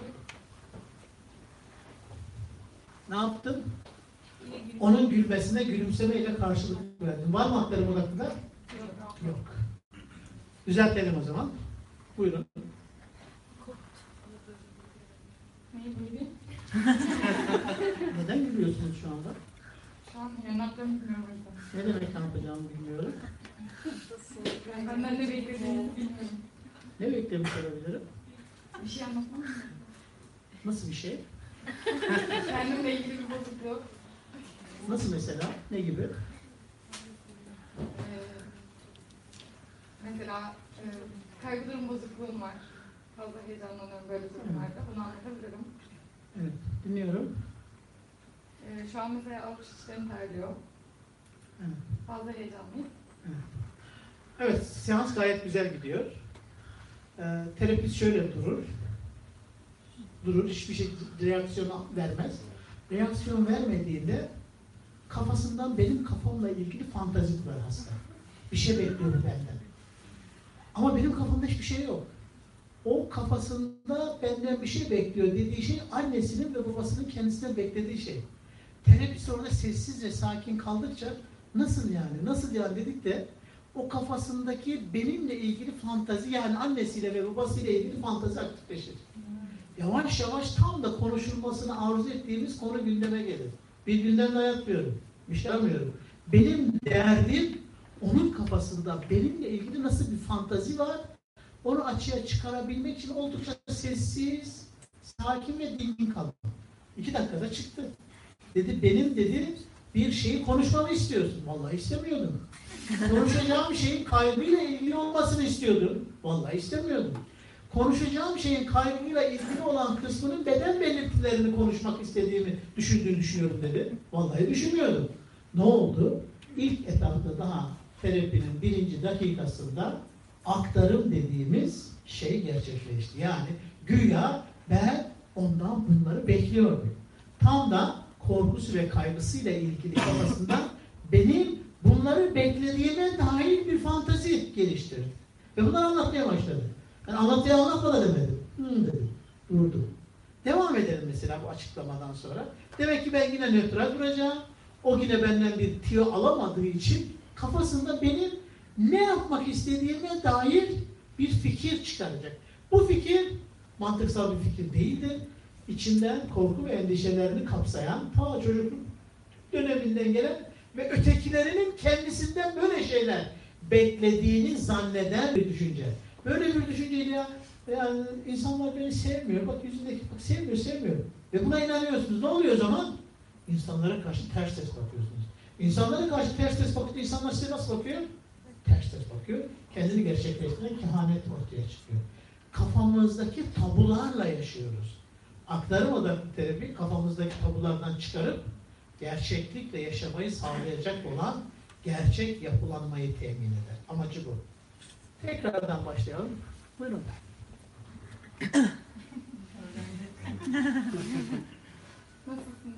Ne gülüyor. Onun gülmesine gülümsemeyle karşılık verdin. Var mı aktarım odaklıda? Yok. Düzeltelim o zaman. Buyurun. Neden gülüyorsunuz şu anda? Şu an yanaklarımı bilmiyorum o. Ne demek ne yapacağımı bilmiyorum. Ben benden ne beklediğini bilmiyorum. Ne beklemiş olabilirim? Bir şey anlatmam mı? Nasıl bir şey? [laughs] Kendimle ilgili bir bozukluk. Nasıl mesela? Ne gibi? Ee, mesela e, kaygı durum bozukluğum var. Fazla heyecanlanıyorum böyle durumlarda. Bunu anlatabilirim. Evet, dinliyorum. Ee, şu an mesela avuç içlerim terliyor. Evet. Fazla heyecanlıyım. Evet, seans gayet güzel gidiyor. Ee, terapist şöyle durur. Durur, hiçbir şey reaksiyon vermez. Reaksiyon vermediğinde kafasından benim kafamla ilgili fantazi kurar hasta. Bir şey bekliyor benden. Ama benim kafamda hiçbir şey yok. O kafasında benden bir şey bekliyor dediği şey annesinin ve babasının kendisinden beklediği şey. Terapist orada sessiz ve sakin kaldıkça nasıl yani, nasıl yani dedik de o kafasındaki benimle ilgili fantazi yani annesiyle ve babasıyla ilgili fantazi aktifleşir. Yavaş yavaş tam da konuşulmasını arzu ettiğimiz konu gündeme gelir. Bir günden dayatmıyorum. Şey yapmıyorum. Benim derdim onun kafasında benimle ilgili nasıl bir fantazi var onu açığa çıkarabilmek için oldukça sessiz, sakin ve dingin kaldım. İki dakikada çıktı. Dedi benim dedi bir şeyi konuşmamı istiyorsun. Vallahi istemiyordum. Konuşacağım şeyin kaybıyla ilgili olmasını istiyordum. Vallahi istemiyordum. Konuşacağım şeyin kaybıyla ilgili olan kısmının beden belirtilerini konuşmak istediğimi düşündüğünü düşünüyorum dedi. Vallahi düşünmüyordum. Ne oldu? İlk etapta daha terapinin birinci dakikasında aktarım dediğimiz şey gerçekleşti. Yani güya ben ondan bunları bekliyordum. Tam da korkusu ve kaygısıyla ilgili kafasında benim bunları beklediğime dair bir fantazi geliştirdi. Ve bunları anlatmaya başladı. Ben anlatmaya anlatma da demedim. Hı dedim. Durdum. Devam edelim mesela bu açıklamadan sonra. Demek ki ben yine nötral duracağım. O yine benden bir tiyo alamadığı için kafasında benim ne yapmak istediğime dair bir fikir çıkaracak. Bu fikir mantıksal bir fikir değildir. İçinden korku ve endişelerini kapsayan, ta çocukluk döneminden gelen ve ötekilerinin kendisinden böyle şeyler beklediğini zanneden bir düşünce. Böyle bir düşünceyle ya, yani insanlar beni sevmiyor. Bak yüzündeki bak sevmiyor, sevmiyor. Ve buna inanıyorsunuz. Ne oluyor o zaman? İnsanlara karşı ters ters bakıyorsunuz. İnsanlara karşı ters ters bakınca insanlar size nasıl bakıyor? Ters ters bakıyor. Kendini gerçekleştiren kehanet ortaya çıkıyor. Kafamızdaki tabularla yaşıyoruz. Aktarım odaklı terapi kafamızdaki tabulardan çıkarıp gerçeklikle yaşamayı sağlayacak olan gerçek yapılanmayı temin eder. Amacı bu. Tekrardan başlayalım. Buyurun. Nasılsınız?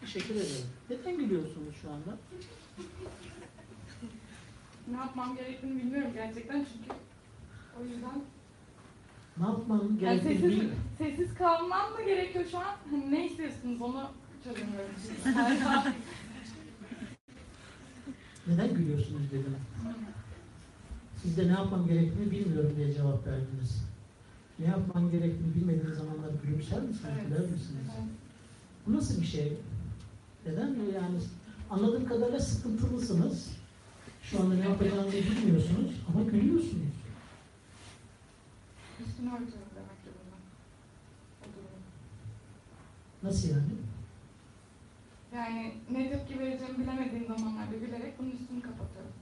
Teşekkür ederim. Neden gülüyorsunuz şu anda? Ne yapmam gerektiğini bilmiyorum gerçekten çünkü o yüzden Ne yani gerektiğini sessiz, bilmiyorum. sessiz kalmam mı gerekiyor şu an? Hani ne istiyorsunuz onu. Neden gülüyorsunuz dedim. Siz de ne yapmam gerektiğini bilmiyorum diye cevap verdiniz. Ne yapman gerektiğini bilmediğiniz zamanlar gülümser misiniz, Evet. güler misiniz? Evet. Bu nasıl bir şey? Neden böyle yani? Anladığım kadarıyla sıkıntılısınız. Şu anda ne yapacağınızı bilmiyorsunuz ama gülüyorsunuz. Örtüyorum demek ki. Nasıl yani? Yani ne tepki vereceğimi bilemediğim zamanlarda gülerek bunun üstünü kapatıyorum.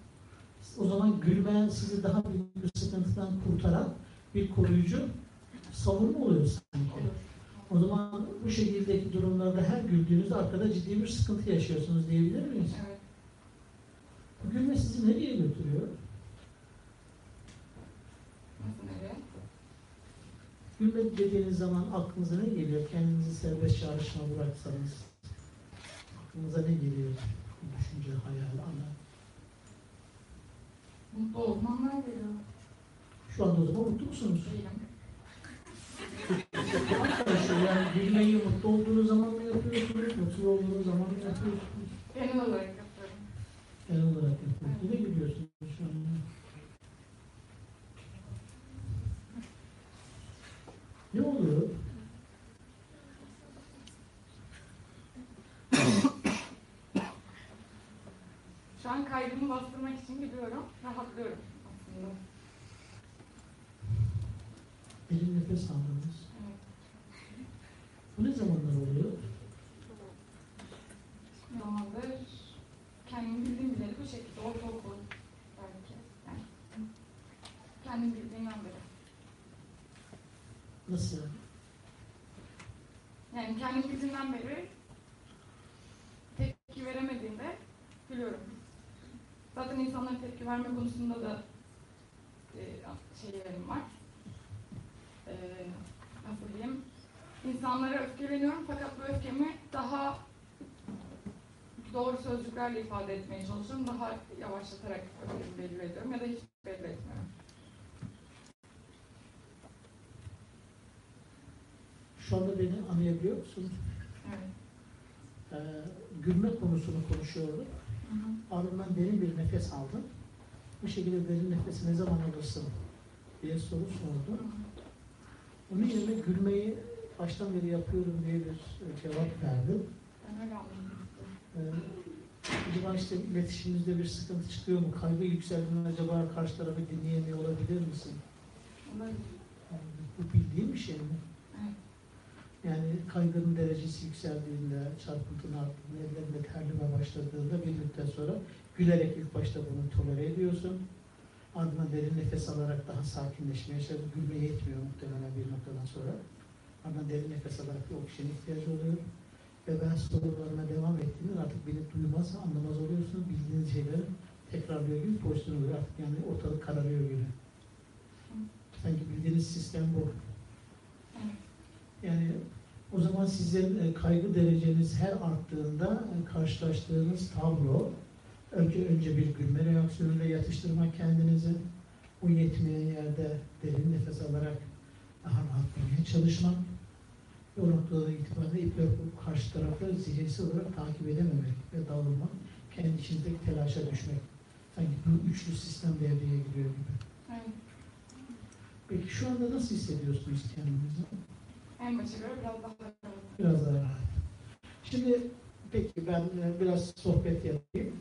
O zaman gülme sizi daha büyük bir sıkıntıdan kurtaran bir koruyucu savunma oluyor sanki. Olur. O zaman bu şekildeki durumlarda her güldüğünüzde arkada ciddi bir sıkıntı yaşıyorsunuz diyebilir miyiz? Evet. Bu gülme sizi nereye götürüyor? Nasıl nereye? Gülme dediğiniz zaman aklınıza ne geliyor? Kendinizi serbest çağrışıma bıraksanız aklınıza ne geliyor? Düşünce, hayal, ana. Mutlu olmanlar geliyor. Şu anda o zaman mutlu musunuz? Arkadaşlar yani gülmeyi mutlu olduğunuz zaman mı yapıyorsunuz? Mutsuz olduğunuz zaman mı yapıyorsunuz? Genel olarak yapıyorum. Genel olarak yapıyorsunuz. Yine gülüyorsunuz şu anda. Ne oluyor? Şu an kaygımı bastırmak için gidiyorum. Rahatlıyorum aslında. Derin nefes aldınız. Evet. Bu ne zamanlar oluyor? Ne zamandır kendim bildiğim bileli bu şekilde ortaokul belki. Yani kendim bildiğimden beri. Nasıl yani? Yani kendim bildiğimden beri tepki veremediğimde gülüyorum. Zaten insanlara tepki verme konusunda da e, şeylerim var. E, nasıl diyeyim? İnsanlara öfkeleniyorum fakat bu öfkemi daha doğru sözcüklerle ifade etmeye çalışıyorum. Daha yavaşlatarak öfkemi belli ediyorum ya da hiç belli etmiyorum. Şu anda beni anlayabiliyor musunuz? Evet. Ee, gülme konusunu konuşuyorduk. Ardından derin bir nefes aldım. Bu şekilde derin nefesi ne zaman alırsın diye soru sordum. Onun yerine gülmeyi baştan beri yapıyorum diye bir e, cevap verdim. Ee, acaba işte iletişimimizde bir sıkıntı çıkıyor mu? Kaygı yükseldiğinde acaba karşı tarafı dinleyemiyor olabilir misin? Yani bu bildiğin bir şey mi? Yani kaygının derecesi yükseldiğinde, çarpıntının arttığında, ellerinde terleme başladığında bir müddet sonra gülerek ilk başta bunu tolere ediyorsun. Ardından derin nefes alarak daha sakinleşmeye, bu gülme yetmiyor muhtemelen bir noktadan sonra. Ardından derin nefes alarak bir oksijen ihtiyacı oluyor. Ve ben sorularına devam ettiğimde artık beni duymaz, anlamaz oluyorsun. Bildiğiniz şeyleri tekrarlıyor gibi pozisyon oluyor. Artık yani ortalık kararıyor gibi. Sanki bildiğiniz sistem bu. Yani o zaman sizin e, kaygı dereceniz her arttığında e, karşılaştığınız tablo önce önce bir gülme reaksiyonuyla yatıştırmak kendinizi o yetmeyen yerde derin nefes alarak daha rahatlamaya çalışmak ve o noktadan itibaren iple karşı tarafı zihinsel olarak takip edememek ve dağılmak, kendi içinizdeki telaşa düşmek. Sanki bu üçlü sistem devreye giriyor gibi. Evet. Peki şu anda nasıl hissediyorsunuz kendinizi? En başa göre biraz daha rahat. Biraz daha rahat. Şimdi peki ben e, biraz sohbet yapayım.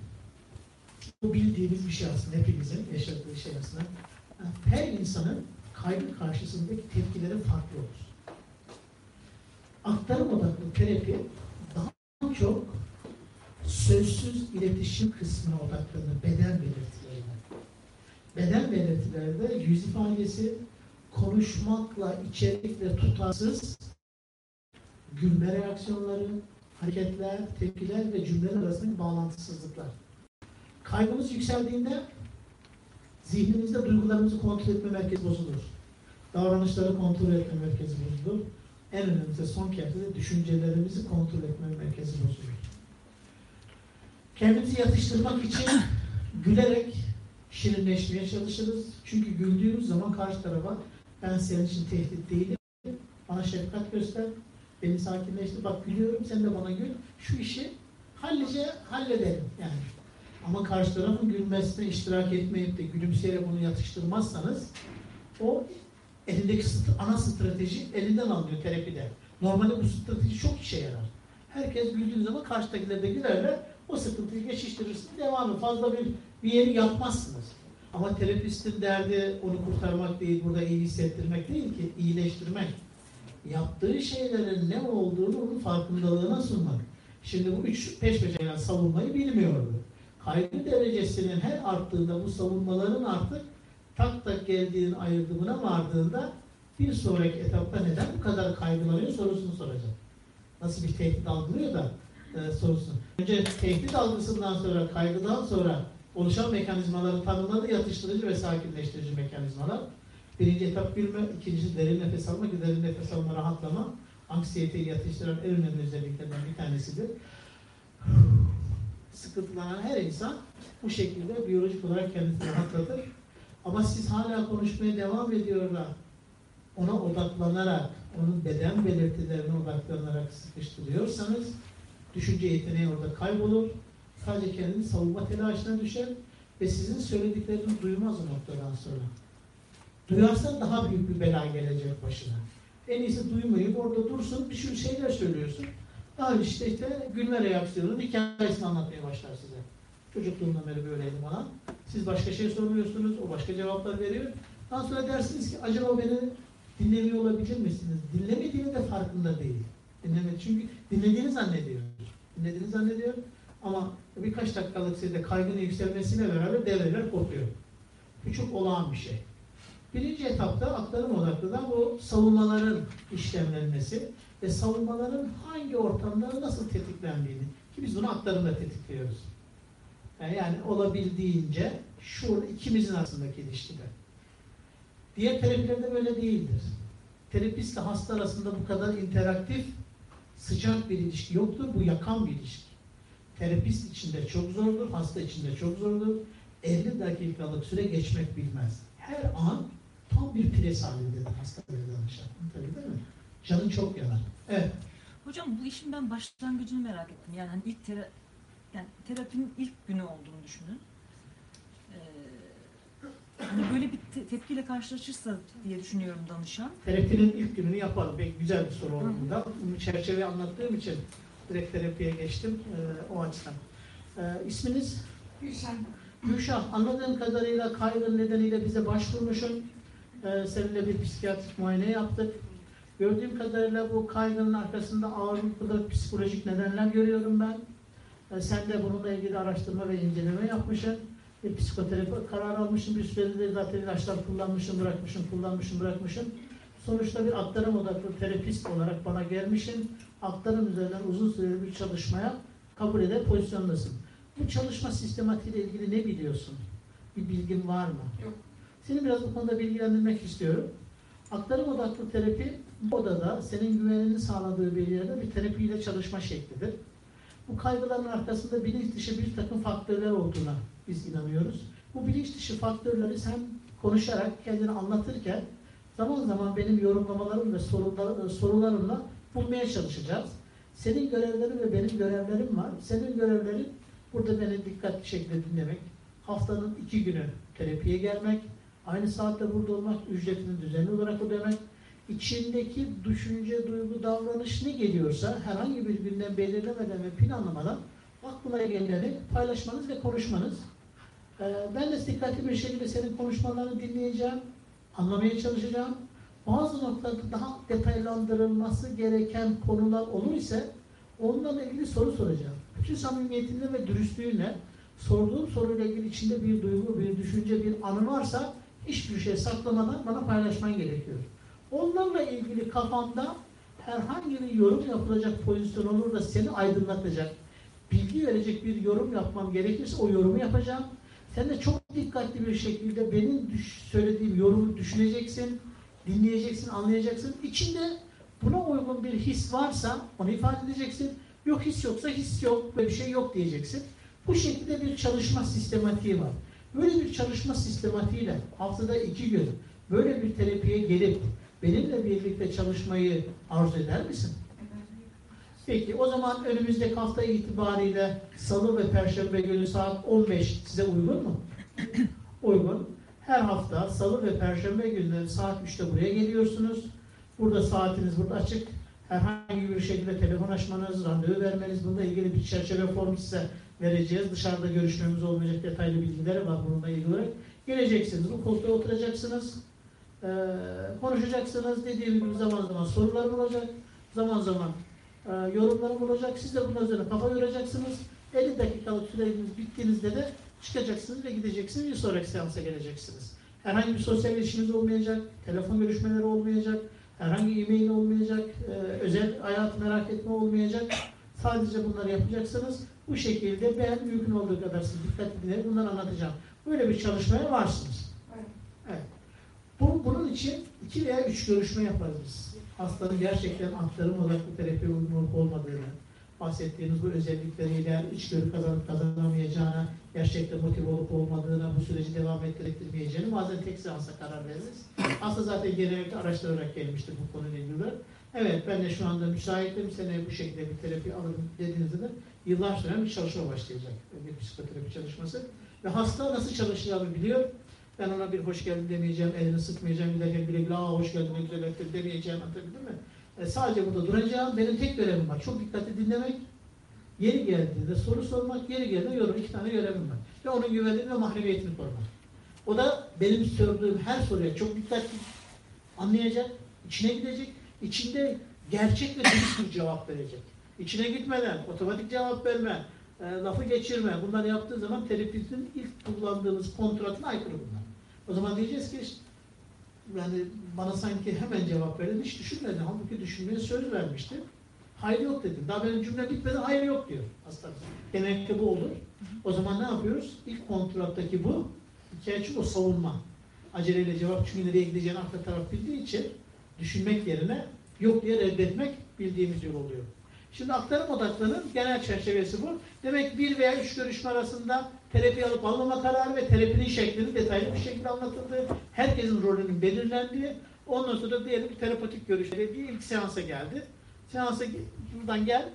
Bu bildiğimiz bir şey aslında hepimizin yaşadığı şey aslında. Her insanın kaygı karşısındaki tepkileri farklı olur. Aktarım odaklı terapi daha çok sözsüz iletişim kısmına odaklanır, beden belirtilerine. Beden belirtilerde yüz ifadesi konuşmakla, içerikle tutarsız gülme reaksiyonları, hareketler, tepkiler ve cümleler arasındaki bağlantısızlıklar. Kaygımız yükseldiğinde zihnimizde duygularımızı kontrol etme merkezi bozulur. Davranışları kontrol etme merkezi bozulur. En önemlisi son kez de düşüncelerimizi kontrol etme merkezi bozulur. Kendimizi yatıştırmak için gülerek şirinleşmeye çalışırız. Çünkü güldüğümüz zaman karşı tarafa ben senin için tehdit değilim. Bana şefkat göster. Beni sakinleştir. Bak gülüyorum sen de bana gül. Şu işi hallice halledelim yani. Ama karşı tarafın gülmesine iştirak etmeyip de gülümseyerek bunu yatıştırmazsanız o elindeki ana strateji elinden alınıyor terapide. Normalde bu strateji çok işe yarar. Herkes güldüğü zaman karşıdakiler de gülerler. O sıkıntıyı geçiştirirsin. Devamı fazla bir, bir yeri yapmazsınız. Ama terapistin derdi onu kurtarmak değil, burada iyi hissettirmek değil ki, iyileştirmek. Yaptığı şeylerin ne olduğunu onun farkındalığına sunmak. Şimdi bu üç peş peşe gelen savunmayı bilmiyordu. Kaygı derecesinin her arttığında bu savunmaların artık tak tak geldiğinin ayırdımına vardığında bir sonraki etapta neden bu kadar kaygılanıyor sorusunu soracağım. Nasıl bir tehdit algılıyor da e, sorusunu. Önce tehdit algısından sonra, kaygıdan sonra oluşan mekanizmaları tanımladı, yatıştırıcı ve sakinleştirici mekanizmalar. Birinci etap bilme, ikincisi derin nefes alma, ki derin nefes alma, rahatlama. Anksiyeteyi yatıştıran en önemli özelliklerden bir tanesidir. [sighs] Sıkıntılanan her insan bu şekilde biyolojik olarak kendisini rahatlatır. Ama siz hala konuşmaya devam ediyorlar. Ona odaklanarak, onun beden belirtilerine odaklanarak sıkıştırıyorsanız düşünce yeteneği orada kaybolur. Sadece kendini savunma telaşına düşer ve sizin söylediklerinizi duymaz o noktadan sonra. Duyarsa daha büyük bir bela gelecek başına. En iyisi duymayıp orada dursun, bir sürü şeyler söylüyorsun. Daha işte işte gülme reaksiyonunun hikayesini anlatmaya başlar size. Çocukluğumdan beri böyleydi bana. Siz başka şey soruyorsunuz, o başka cevaplar veriyor. Daha sonra dersiniz ki acaba beni dinlemiyor olabilir misiniz? Dinlemediğinin de farkında değil. Dinlemedi çünkü dinlediğini zannediyor. Dinlediğini zannediyor ama birkaç dakikalık sizde kaygının yükselmesiyle beraber devreler kopuyor. Çok olağan bir şey. Birinci etapta aktarım odaklı da bu savunmaların işlemlenmesi ve savunmaların hangi ortamda nasıl tetiklendiğini ki biz bunu aktarımda tetikliyoruz. Yani, olabildiğince şu ikimizin arasındaki ilişkide. Diğer terapilerde böyle değildir. Terapistle hasta arasında bu kadar interaktif, sıcak bir ilişki yoktur. Bu yakan bir ilişki. Terapist içinde çok zordur, hasta içinde çok zordur. 50 dakikalık süre geçmek bilmez. Her an tam bir pres halindedir hasta ve danışan. Tabii değil mi? Canın çok yanar. Evet. Hocam bu işin ben başlangıcını merak ettim. Yani hani ilk tera yani terapinin ilk günü olduğunu düşünün. Ee, hani böyle bir te- tepkiyle karşılaşırsa diye düşünüyorum danışan. Terapinin ilk gününü yapalım. Pek güzel bir soru oldu. Bunu çerçeve anlattığım için direkt terapiye geçtim e, o açıdan. E, isminiz? Gülşen. Gülşah, anladığım kadarıyla kaygın nedeniyle bize başvurmuşsun. E, seninle bir psikiyatrik muayene yaptık. Gördüğüm kadarıyla bu kaygının arkasında ağırlıklı psikolojik nedenler görüyorum ben. E, sen de bununla ilgili araştırma ve inceleme yapmışsın. Bir psikoterapi karar almışsın. Bir süredir zaten ilaçlar kullanmışsın, bırakmışsın, kullanmışsın, bırakmışsın. Sonuçta bir aktarım odaklı terapist olarak bana gelmişsin. Aktarım üzerinden uzun süreli bir çalışmaya kabul eder pozisyondasın. Bu çalışma sistematiğiyle ilgili ne biliyorsun? Bir bilgin var mı? Yok. Seni biraz bu konuda bilgilendirmek istiyorum. Aktarım odaklı terapi bu odada senin güvenini sağladığı bir yerde bir terapiyle çalışma şeklidir. Bu kaygıların arkasında bilinç dışı bir takım faktörler olduğuna biz inanıyoruz. Bu bilinç dışı faktörleri sen konuşarak kendini anlatırken zaman zaman benim yorumlamalarım ve sorular, sorularımla bulmaya çalışacağız. Senin görevlerin ve benim görevlerim var. Senin görevlerin burada beni dikkatli şekilde dinlemek, haftanın iki günü terapiye gelmek, aynı saatte burada olmak, ücretini düzenli olarak ödemek, içindeki düşünce, duygu, davranış ne geliyorsa herhangi bir günden belirlemeden ve planlamadan aklına geleni paylaşmanız ve konuşmanız. Ee, ben de dikkatli bir şekilde senin konuşmalarını dinleyeceğim, anlamaya çalışacağım. Bazı noktalarda daha detaylandırılması gereken konular olur ise onlarla ilgili soru soracağım. Bütün samimiyetinle ve dürüstlüğünle sorduğum soruyla ilgili içinde bir duygu, bir düşünce, bir anı varsa hiçbir şey saklamadan bana paylaşman gerekiyor. Onlarla ilgili kafamda herhangi bir yorum yapılacak pozisyon olur da seni aydınlatacak, bilgi verecek bir yorum yapmam gerekirse o yorumu yapacağım. Sen de çok dikkatli bir şekilde benim söylediğim yorumu düşüneceksin, dinleyeceksin, anlayacaksın. İçinde buna uygun bir his varsa onu ifade edeceksin. Yok his yoksa his yok, böyle bir şey yok diyeceksin. Bu şekilde bir çalışma sistematiği var. Böyle bir çalışma sistematiğiyle haftada iki gün böyle bir terapiye gelip benimle birlikte çalışmayı arzu eder misin? Peki o zaman önümüzdeki hafta itibariyle salı ve perşembe günü saat 15 size uygun mu? [clears throat] uygun. Her hafta salı ve perşembe günleri saat 3'te buraya geliyorsunuz. Burada saatiniz burada açık. Herhangi bir şekilde telefon açmanız, randevu vermeniz, bununla ilgili bir çerçeve formu size vereceğiz. Dışarıda görüşmemiz olmayacak detaylı bilgileri var bununla ilgili olarak. Geleceksiniz, bu koltuğa oturacaksınız. Ee, konuşacaksınız. Dediğim gibi zaman zaman sorularım olacak. Zaman zaman e, yorumlarım olacak. Siz de bunun üzerine kafa yoracaksınız. 50 dakikalık süreniz bittiğinizde de çıkacaksınız ve gideceksiniz. Bir sonraki seansa geleceksiniz. Herhangi bir sosyal ilişkiniz olmayacak, telefon görüşmeleri olmayacak, herhangi e-mail olmayacak, e, özel hayat merak etme olmayacak. Sadece bunları yapacaksınız. Bu şekilde ben mümkün olduğu kadar siz dikkat dinleyip bunları anlatacağım. Böyle bir çalışmaya varsınız. Evet. Evet. Bu, bunun için iki veya üç görüşme yaparız biz. Hastanın gerçekten aktarım odaklı terapi uygun olup olmadığını, bahsettiğiniz bu özellikleriyle içgörü kazanıp kazanamayacağına, gerçekten motive olup olmadığına, bu süreci devam ettiremeyeceğini bazen tek seansa karar veririz. Aslında zaten genellikle araştırarak gelmiştir bu konuyla ilgili. Evet ben de şu anda müsaitim, seneye bu şekilde bir terapi alırım dediğinizde de yıllar süren bir çalışma başlayacak. Bir psikoterapi çalışması. Ve hasta nasıl çalışacağını biliyor. Ben ona bir hoş geldin demeyeceğim, elini sıkmayacağım, giderken bile bile hoş geldin, ne güzel ettin demeyeceğim, anlatabildim mi? E, sadece burada duracağım, benim tek görevim var. Çok dikkatli dinlemek, yeri geldiğinde soru sormak, yeri geldiğinde yorum, iki tane görevim var. Ve onun güvenliğini ve mahremiyetini korumak. O da benim sorduğum her soruya çok dikkatli anlayacak, içine gidecek, içinde gerçek ve dürüst bir cevap verecek. İçine gitmeden, otomatik cevap verme, e, lafı geçirme. Bunları yaptığı zaman terapistin ilk kullandığımız kontratına aykırı bunlar. O zaman diyeceğiz ki işte, yani bana sanki hemen cevap verdin, hiç düşünmedin. Halbuki düşünmeye söz vermişti. Hayır yok dedim. Daha benim cümle bitmedi, hayır yok diyor hasta. Genellikle bu olur. O zaman ne yapıyoruz? İlk kontrattaki bu, hikaye çünkü o savunma. Aceleyle cevap çünkü nereye gideceğini arka taraf bildiği için düşünmek yerine yok diye reddetmek bildiğimiz yol oluyor. Şimdi aktarım odaklarının genel çerçevesi bu. Demek bir veya üç görüşme arasında terapi alıp almama kararı ve terapinin şeklinin detaylı bir şekilde anlatıldığı, herkesin rolünün belirlendiği, ondan sonra diyelim terapatik görüşleri bir ilk seansa geldi. Seansa buradan gel.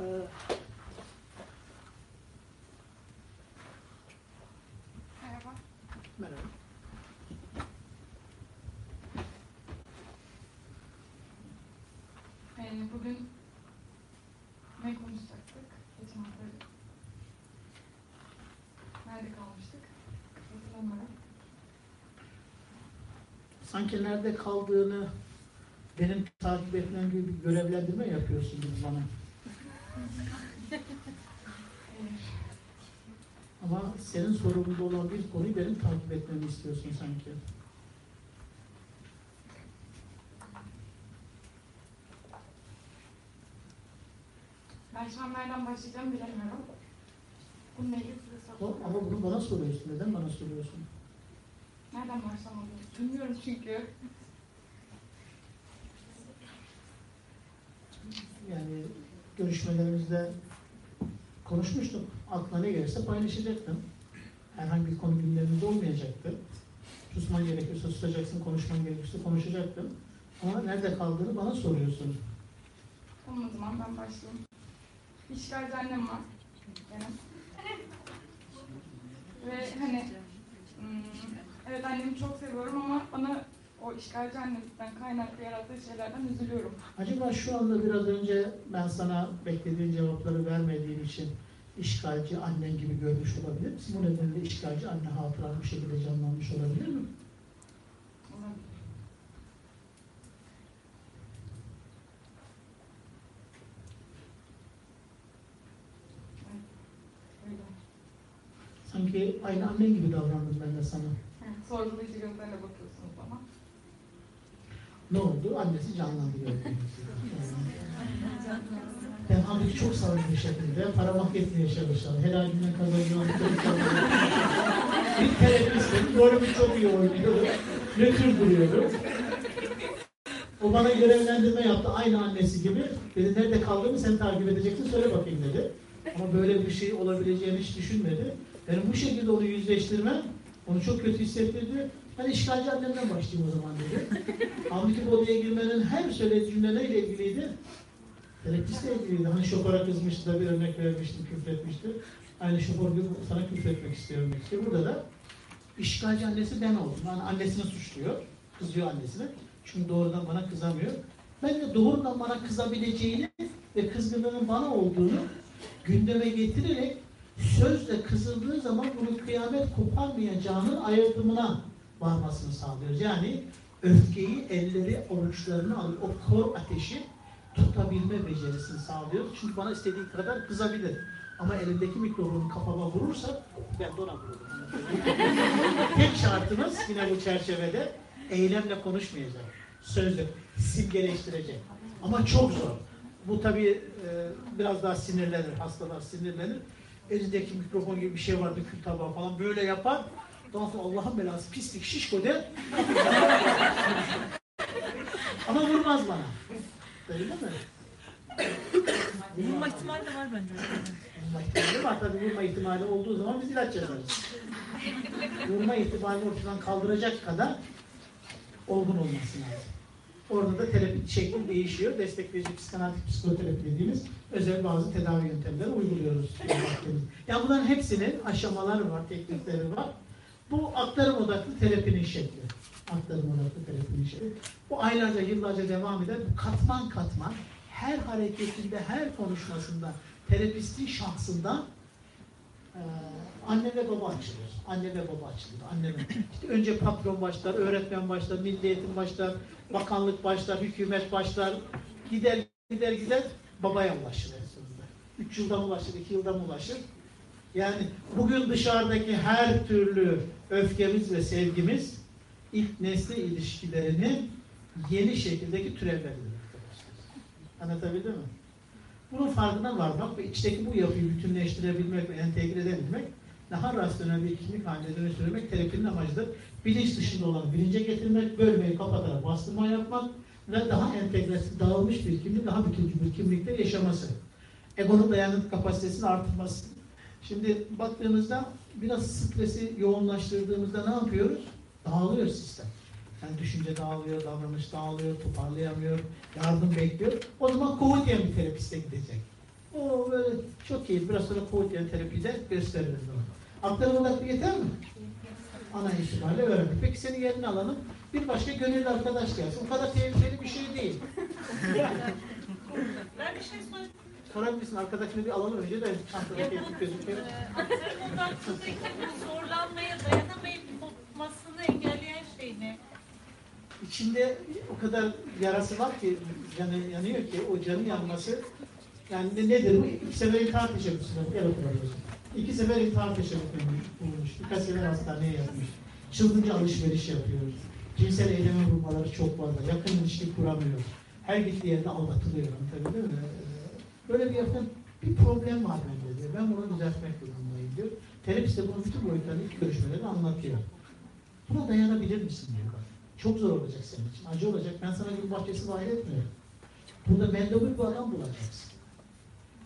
Ee, bugün ne konuşacaktık? Geçen hafta nerede kalmıştık? Hatırlamıyorum. Sanki nerede kaldığını benim takip etmem gibi bir görevlendirme yapıyorsun gibi bana. Ama senin sorumluluğunda olan bir konuyu benim takip etmemi istiyorsun sanki. Ben şu an nereden başlayacağımı bilemiyorum. Bununla ilgili size soracağım. ama bunu bana soruyorsun. Neden bana soruyorsun? Nereden başlamalıyım? Bilmiyorum çünkü. Yani görüşmelerimizde konuşmuştuk. Aklına ne gelirse paylaşacaktın. Herhangi bir konu gündeminde olmayacaktı. Susman gerekiyorsa susacaksın, konuşman gerekiyorsa konuşacaktın. Ama nerede kaldığını bana soruyorsun. Tamam o zaman ben başlayayım. İşgalci annem var. Benim. Ve hani hmm, evet annemi çok seviyorum ama bana o işgalci annesinden kaynaklı yarattığı şeylerden üzülüyorum. Acaba şu anda biraz önce ben sana beklediğin cevapları vermediğim için işgalci annen gibi görmüş olabilir misin? Bu nedenle işgalci anne hatıran bir şekilde canlanmış olabilir mi? Olabilir. Evet, öyle. Sanki aynı annen gibi davrandım ben de sana. Sorgulayıcı gözlerle bakıyorsunuz bana. Ne oldu? Annesi canlandı gördüğünüz gibi. Yani Ben halbuki çok sağlıklı bir şekilde para etmeye çalışan, helalinden kazanıyorum, [laughs] bir terapistim, rolümü çok iyi oynuyorum, nötr duruyorum. O bana görevlendirme yaptı, aynı annesi gibi. Dedi, nerede kaldığımı sen takip edeceksin, söyle bakayım dedi. Ama böyle bir şey olabileceğini hiç düşünmedi. Benim bu şekilde onu yüzleştirmem, onu çok kötü hissettirdi. Ben işgalci annemden başlayayım o zaman dedi. [laughs] Bu odaya girmenin her söylediği cümle neyle ilgiliydi? Terapiste ilgiliydi. Hani şoföre kızmıştı da bir örnek vermişti, küfretmişti. Aynı şoför gibi sana küfretmek istiyorum demişti. Burada da işgalci annesi ben oldum. Yani annesini suçluyor, kızıyor annesine. Çünkü doğrudan bana kızamıyor. Ben de doğrudan bana kızabileceğini ve kızgınlığının bana olduğunu gündeme getirerek sözle kızıldığı zaman bunu kıyamet koparmayacağının ayırdımına varmasını sağlıyoruz. Yani öfkeyi elleri avuçlarına alıyor. O kor ateşi tutabilme becerisini sağlıyoruz. Çünkü bana istediği kadar kızabilir. Ama elindeki mikrofonu kafama vurursa ben de ona vururum. [laughs] Tek şartımız yine bu çerçevede eylemle konuşmayacak. Sözle simgeleştirecek. Ama çok zor. Bu tabii e, biraz daha sinirlenir. Hastalar sinirlenir. Elindeki mikrofon gibi bir şey vardı kül tabağı falan böyle yapar. Daha sonra Allah'ın belası pislik şişko der. [laughs] Ama vurmaz bana. Öyle mi? Vurma ihtimali de var bence. Vurma ihtimali var. Tabii vurma ihtimali olduğu zaman biz ilaç yazarız. vurma ihtimalini ortadan kaldıracak kadar olgun olması lazım. Orada da terapi şekli değişiyor. Destekleyici psikanalitik psikoterapi dediğimiz özel bazı tedavi yöntemleri uyguluyoruz. yani bunların hepsinin aşamaları var, teknikleri var. Bu aktarım odaklı terapinin şekli. Aktarım odaklı terapinin şekli. Bu aylarca, yıllarca devam eden katman katman her hareketinde, her konuşmasında terapistin şahsından ee, anne ve baba açılır. Anne ve baba açılır. Anne ve işte önce patron başlar, öğretmen başlar, milli eğitim başlar, bakanlık başlar, hükümet başlar. Gider gider gider babaya ulaşır en sonunda. Üç yılda mı ulaşır, iki yılda mı ulaşır? Yani bugün dışarıdaki her türlü öfkemiz ve sevgimiz ilk nesne ilişkilerinin yeni şekildeki türevleridir. Anlatabildim mi? Bunun farkına varmak ve içteki bu yapıyı bütünleştirebilmek ve entegre edebilmek daha rasyonel bir kimlik haline dönüştürmek terapinin amacıdır. Bilinç dışında olanı bilince getirmek, bölmeyi kapatarak bastırma yapmak ve daha entegresi, dağılmış bir kimlik, daha bütüncül bir kimlikte yaşaması. Egonun dayanıklı kapasitesini artırması. Şimdi baktığımızda biraz stresi yoğunlaştırdığımızda ne yapıyoruz? Dağılıyor sistem. Yani düşünce dağılıyor, davranış dağılıyor, toparlayamıyor, yardım bekliyor. O zaman kovut diyen bir terapiste gidecek. O böyle çok iyi. Biraz sonra kovut diyen terapide gösteririz. Aktarım odaklı yeter mi? Ana itibariyle öğrendik. Peki senin yerini alalım. Bir başka gönüllü arkadaş gelsin. O kadar tehlikeli bir şey değil. [laughs] Ben bir şey sorayım. Sorabilirsin. Arkadaşını bir alalım önce de çantada tehdit gözüküyor. zorlanmaya dayanamayıp kopmasını engelleyen şey ne? İçinde o kadar yarası var ki, canı yanıyor ki, o canın yanması yani ne, nedir? İki intihar teşebbüsü var. Gel oturalım. İki sefer intihar teşebbüsü bulmuş. Birkaç sefer hastaneye yatmış. Çılgınca alışveriş yapıyor. Cinsel eyleme vurmaları çok fazla. Yakın ilişki kuramıyor. Her gittiği yerde aldatılıyor. Değil mi? Ee, Böyle bir yakın bir problem var bende diyor. Ben bunu düzeltmek durumundayım diyor. Terapist de bunun bütün boyutlarını ilk görüşmeleri anlatıyor. Buna dayanabilir misin diyor. Çok zor olacak senin için. Acı olacak. Ben sana bir bahçesi vaat etmiyorum. Burada mendebur bir adam bulacaksın.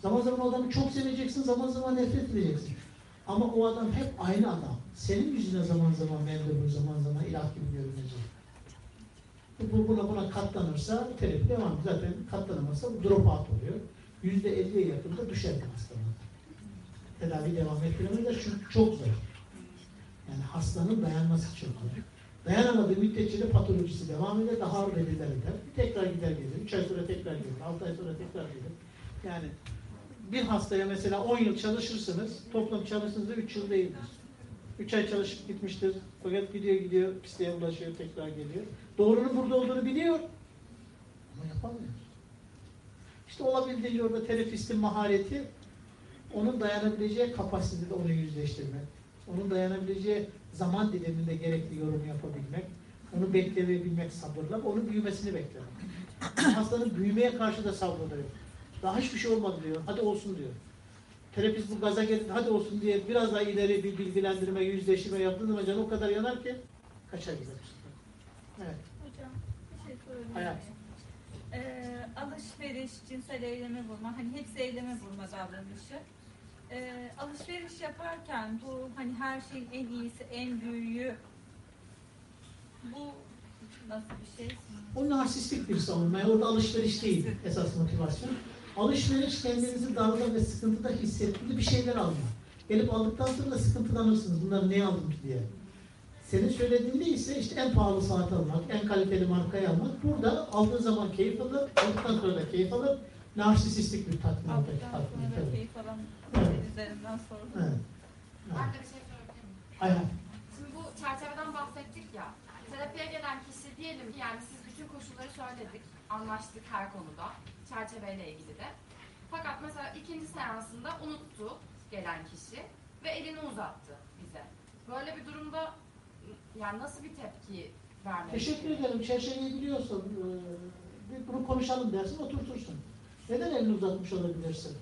Zaman zaman adamı çok seveceksin, zaman zaman nefret edeceksin. Ama o adam hep aynı adam. Senin yüzüne zaman zaman mendebur, zaman zaman ilah gibi görünecek. Bu buna buna katlanırsa terapi devam. Zaten katlanamazsa drop out oluyor. Yüzde elliye yakında düşer hastalığı. Tedavi devam ettiremezler çünkü çok zor. Yani hastanın dayanması çok zor. Dayanamadığı müddetçe de patolojisi devam eder, daha ağır eder. Tekrar gider gelir, 3 ay sonra tekrar gelir, 6 ay sonra tekrar gelir. Yani bir hastaya mesela 10 yıl çalışırsınız, toplam çalıştığınızda 3 yıl değildir. 3 ay çalışıp gitmiştir, fakat gidiyor gidiyor, pisliğe ulaşıyor, tekrar geliyor. Doğrunun burada olduğunu biliyor ama yapamıyor. İşte olabildiğince orada terapistin mahareti onun dayanabileceği kapasitede onu yüzleştirmek. Onun dayanabileceği zaman diliminde gerekli yorum yapabilmek. Onu bekleyebilmek sabırla, onun büyümesini beklemek. Hastanın büyümeye karşı da sabrı yok. Daha hiçbir şey olmadı diyor. Hadi olsun diyor. Terapist bu gaza gelip hadi olsun diye biraz daha ileri bir bilgilendirme, yüzleştirme yaptığı zaman canı o kadar yanar ki kaçar gider. Evet. Hocam bir şey sorabilir Hayat. Ee, alışveriş, cinsel eyleme vurma, hani hepsi eyleme vurma davranışı. Ee, alışveriş yaparken bu hani her şeyin en iyisi, en büyüğü bu nasıl bir şey? O narsistik bir savunma. Orada alışveriş değil esas motivasyon. Alışveriş kendinizi darda ve sıkıntıda hissettiğinde bir şeyler alma. Gelip aldıktan sonra da sıkıntılanırsınız. Bunları niye aldım ki diye. Senin söylediğinde ise işte en pahalı saat almak, en kaliteli markayı almak. Burada aldığın zaman keyif alır, aldıktan sonra da keyif alır. Narsistik bir tatmin. Aldıktan tatmin, sonra tabii. keyif alan Evet. üzerinden sonra. Evet. Ben de bir şey sorabilir miyim? Aynen. Şimdi bu çerçeveden bahsettik ya. Terapiye gelen kişi diyelim ki yani siz bütün koşulları söyledik. Anlaştık her konuda. Çerçeveyle ilgili de. Fakat mesela ikinci seansında unuttu gelen kişi ve elini uzattı bize. Böyle bir durumda yani nasıl bir tepki vermeli? Teşekkür ederim. Çerçeveyi biliyorsun. Ee, bunu konuşalım dersin, oturtursun. Neden elini uzatmış olabilirsin?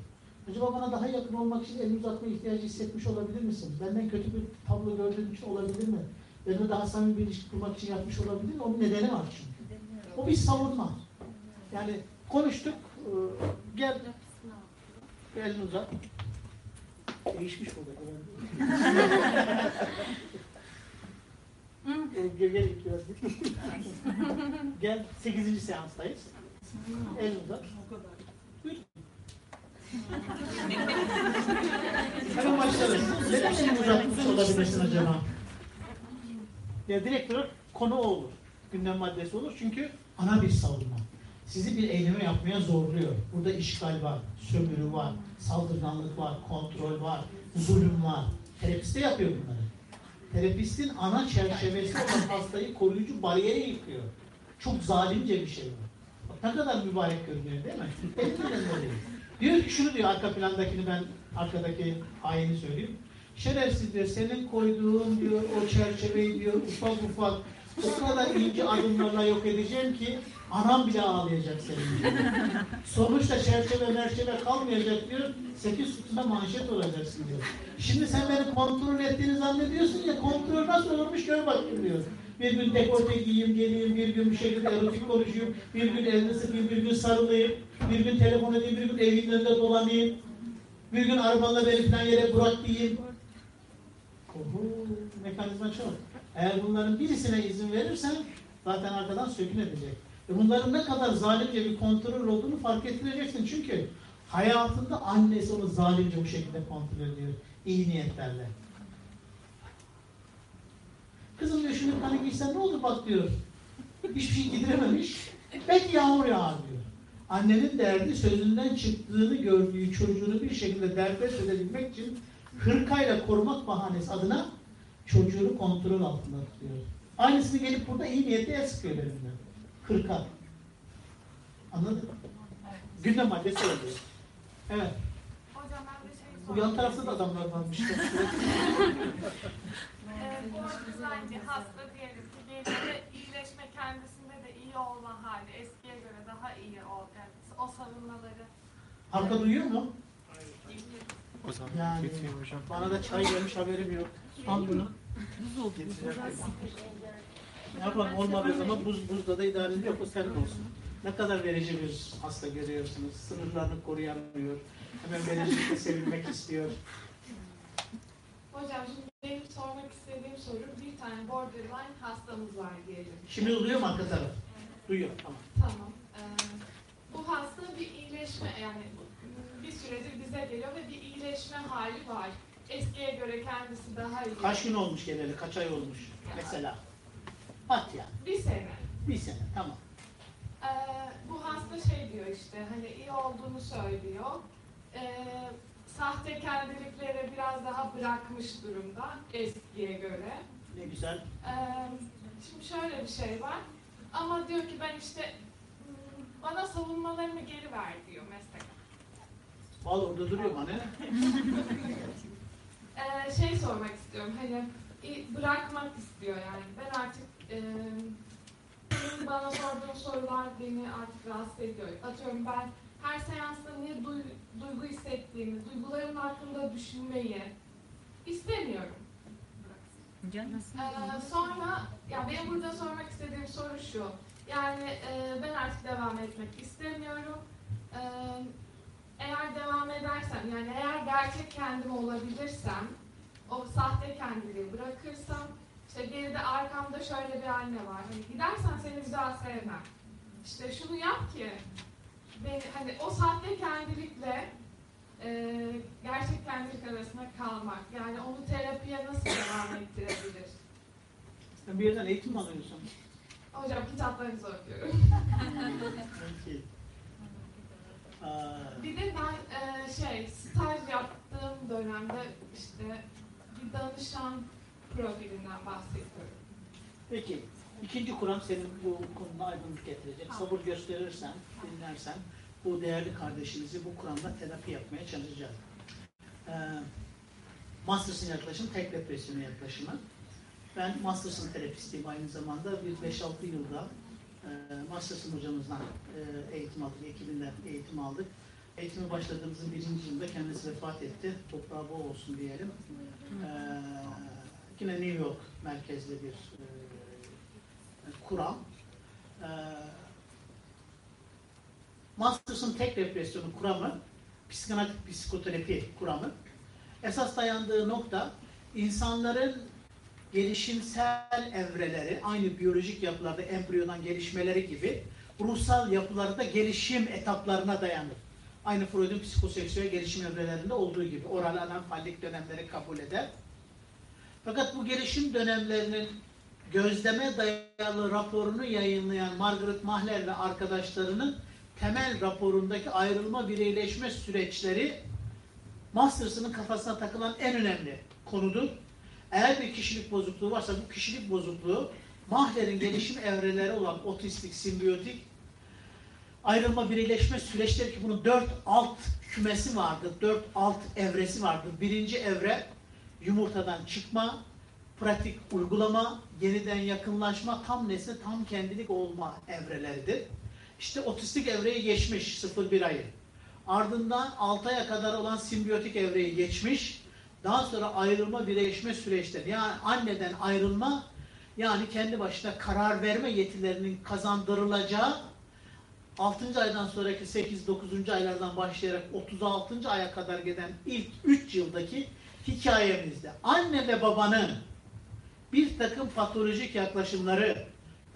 Acaba bana daha yakın olmak için elini uzatma ihtiyacı hissetmiş olabilir misin? Benden kötü bir tablo gördüğün için olabilir mi? Benimle daha samimi bir ilişki kurmak için yapmış olabilir mi? Onun nedeni var çünkü. O bir savunma. Yani konuştuk, e, gel, elini uzat. Değişmiş. E, gel, gel, biraz gel, 8. seanstayız. Uzat. Buyur. Hemen başlarız. Neden elini uzatmış olabilirsin acaba? Ya direkt olarak konu o olur. Gündem maddesi olur. Çünkü ana bir savunma. Sizi bir eyleme yapmaya zorluyor. Burada işgal var, sömürü var, saldırganlık var, kontrol var, zulüm var. Terapist de yapıyor bunları. Terapistin ana çerçevesi olan hastayı koruyucu bariyeri yıkıyor. Çok zalimce bir şey bu. Ne kadar mübarek görünüyor değil mi? Elinden öyle. Diyor ki şunu diyor arka plandakini ben arkadaki ayini söyleyeyim. Şerefsiz diyor senin koyduğun diyor o çerçeveyi diyor ufak ufak o kadar ince adımlarla yok edeceğim ki anam bile ağlayacak senin. [laughs] Sonuçta çerçeve merçeve kalmayacak diyor. Sekiz sütunda manşet olacaksın diyor. Şimdi sen beni kontrol ettiğini zannediyorsun ya kontrol nasıl olurmuş gör bakayım diyor. Bir gün dekolte giyeyim geleyim, bir gün bir şekilde erotik konuşayım, bir gün elini sıkayım, bir gün sarılayım, bir gün telefon edeyim, bir gün evin önünde dolanayım, bir gün arabanla beni falan yere bırak diyeyim. Oho, mekanizma çok. Eğer bunların birisine izin verirsen zaten arkadan sökün edecek. Ve bunların ne kadar zalimce bir kontrol olduğunu fark ettireceksin. Çünkü hayatında annesi onu zalimce bu şekilde kontrol ediyor. İyi niyetlerle. Kızım diyor şunu kanı giysen ne olur bak diyor. Hiçbir şey gidirememiş. Belki yağmur yağar diyor. Annenin derdi sözünden çıktığını gördüğü çocuğunu bir şekilde derdest edebilmek için hırkayla korumak bahanesi adına çocuğunu kontrol altında tutuyor. Aynısını gelip burada iyi niyetle el benimle. Hırka. Anladın mı? Gündem maddesi oluyor. Evet. Hocam ben de şey Bu yan tarafta da adamlar varmış. [laughs] Ee, bu güzel bir hasta diyelim ki gelişte iyileşme kendisinde de iyi olma hali eskiye göre daha iyi ol. Yani o savunmaları. Arka duyuyor mu? O zaman Yani hocam. bana da çay gelmiş haberim yok. Al bunu. Ne yapalım olmadığı zaman buz buzda da idare ediyor. O senin olsun. Ne kadar verici bir hasta görüyorsunuz. Sınırlarını koruyamıyor. Hemen vericilikle sevilmek istiyor. Hocam şimdi benim sormak istediğim soru bir tane borderline hastamız var diyelim. Şimdi duyuyor mu arka taraf? Duyuyor. Tamam. Tamam. Ee, bu hasta bir iyileşme yani bir süredir bize geliyor ve bir iyileşme hali var. Eskiye göre kendisi daha iyi. Kaç gün olmuş geleli? Kaç ay olmuş? Mesela. At ya. Bir sene. Bir sene. Tamam. Ee, bu hasta şey diyor işte hani iyi olduğunu söylüyor. Ee, sahte kendiliklere biraz daha bırakmış durumda eskiye göre. Ne güzel. Ee, şimdi şöyle bir şey var. Ama diyor ki ben işte bana savunmalarımı geri ver diyor mesela. Al orada duruyor bana. Ee, şey sormak istiyorum hani bırakmak istiyor yani. Ben artık e, [clears throat] bana sorduğun sorular beni artık rahatsız ediyor. Atıyorum ben her seansta niye duy- duygu hissettiğimi, duygularımın hakkında düşünmeyi istemiyorum. Ee, sonra ya benim burada sormak istediğim soru şu. Yani e, ben artık devam etmek istemiyorum. Ee, eğer devam edersem yani eğer gerçek kendim olabilirsem o sahte kendiliği bırakırsam işte geride arkamda şöyle bir anne var. Hani gidersen seni bir daha sevmem. İşte şunu yap ki beni, hani o sahte kendilikle e, gerçek kendilik arasında kalmak. Yani onu terapiye nasıl devam ettirebilir? Bir yerden eğitim alıyorsun? Hocam kitaplarınızı okuyorum. Peki. Bir de ben e, şey staj yaptığım dönemde işte bir danışan profilinden bahsediyorum. Peki. İkinci kuram senin bu konuda aydınlık getirecek. Sabır gösterirsen, dinlersen, bu değerli kardeşimizi bu kuramda terapi yapmaya çalışacağız. Ee, Masters'ın yaklaşımı tek depresyon yaklaşımı. Ben Masters'ın terapistiyim aynı zamanda. Bir 5-6 yılda e, Masters'ın hocamızdan e, eğitim aldık, ekibinden eğitim aldık. Eğitime başladığımızın birinci yılında kendisi vefat etti. Toprağı bol olsun diyelim. Ee, yine New York merkezli bir e, kuram. Ee, Masters'ın tek depresyonu kuramı, psikanalitik psikoterapi kuramı. Esas dayandığı nokta insanların gelişimsel evreleri, aynı biyolojik yapılarda embriyodan gelişmeleri gibi ruhsal yapılarda gelişim etaplarına dayanır. Aynı Freud'un psikoseksüel gelişim evrelerinde olduğu gibi oral anafallik dönemleri kabul eder. Fakat bu gelişim dönemlerinin gözleme dayalı raporunu yayınlayan Margaret Mahler ve arkadaşlarının temel raporundaki ayrılma bireyleşme süreçleri Masters'ın kafasına takılan en önemli konudur. Eğer bir kişilik bozukluğu varsa bu kişilik bozukluğu Mahler'in gelişim evreleri olan otistik, simbiyotik, ayrılma bireyleşme süreçleri ki bunun dört alt kümesi vardır, dört alt evresi vardır. Birinci evre yumurtadan çıkma, pratik uygulama, yeniden yakınlaşma, tam nesne, tam kendilik olma evreleridir. İşte otistik evreyi geçmiş 0-1 ayı. Ardından 6 aya kadar olan simbiyotik evreyi geçmiş. Daha sonra ayrılma, birleşme süreçleri. Yani anneden ayrılma, yani kendi başına karar verme yetilerinin kazandırılacağı 6. aydan sonraki 8-9. aylardan başlayarak 36. aya kadar giden ilk 3 yıldaki hikayemizde anne ve babanın bir takım patolojik yaklaşımları,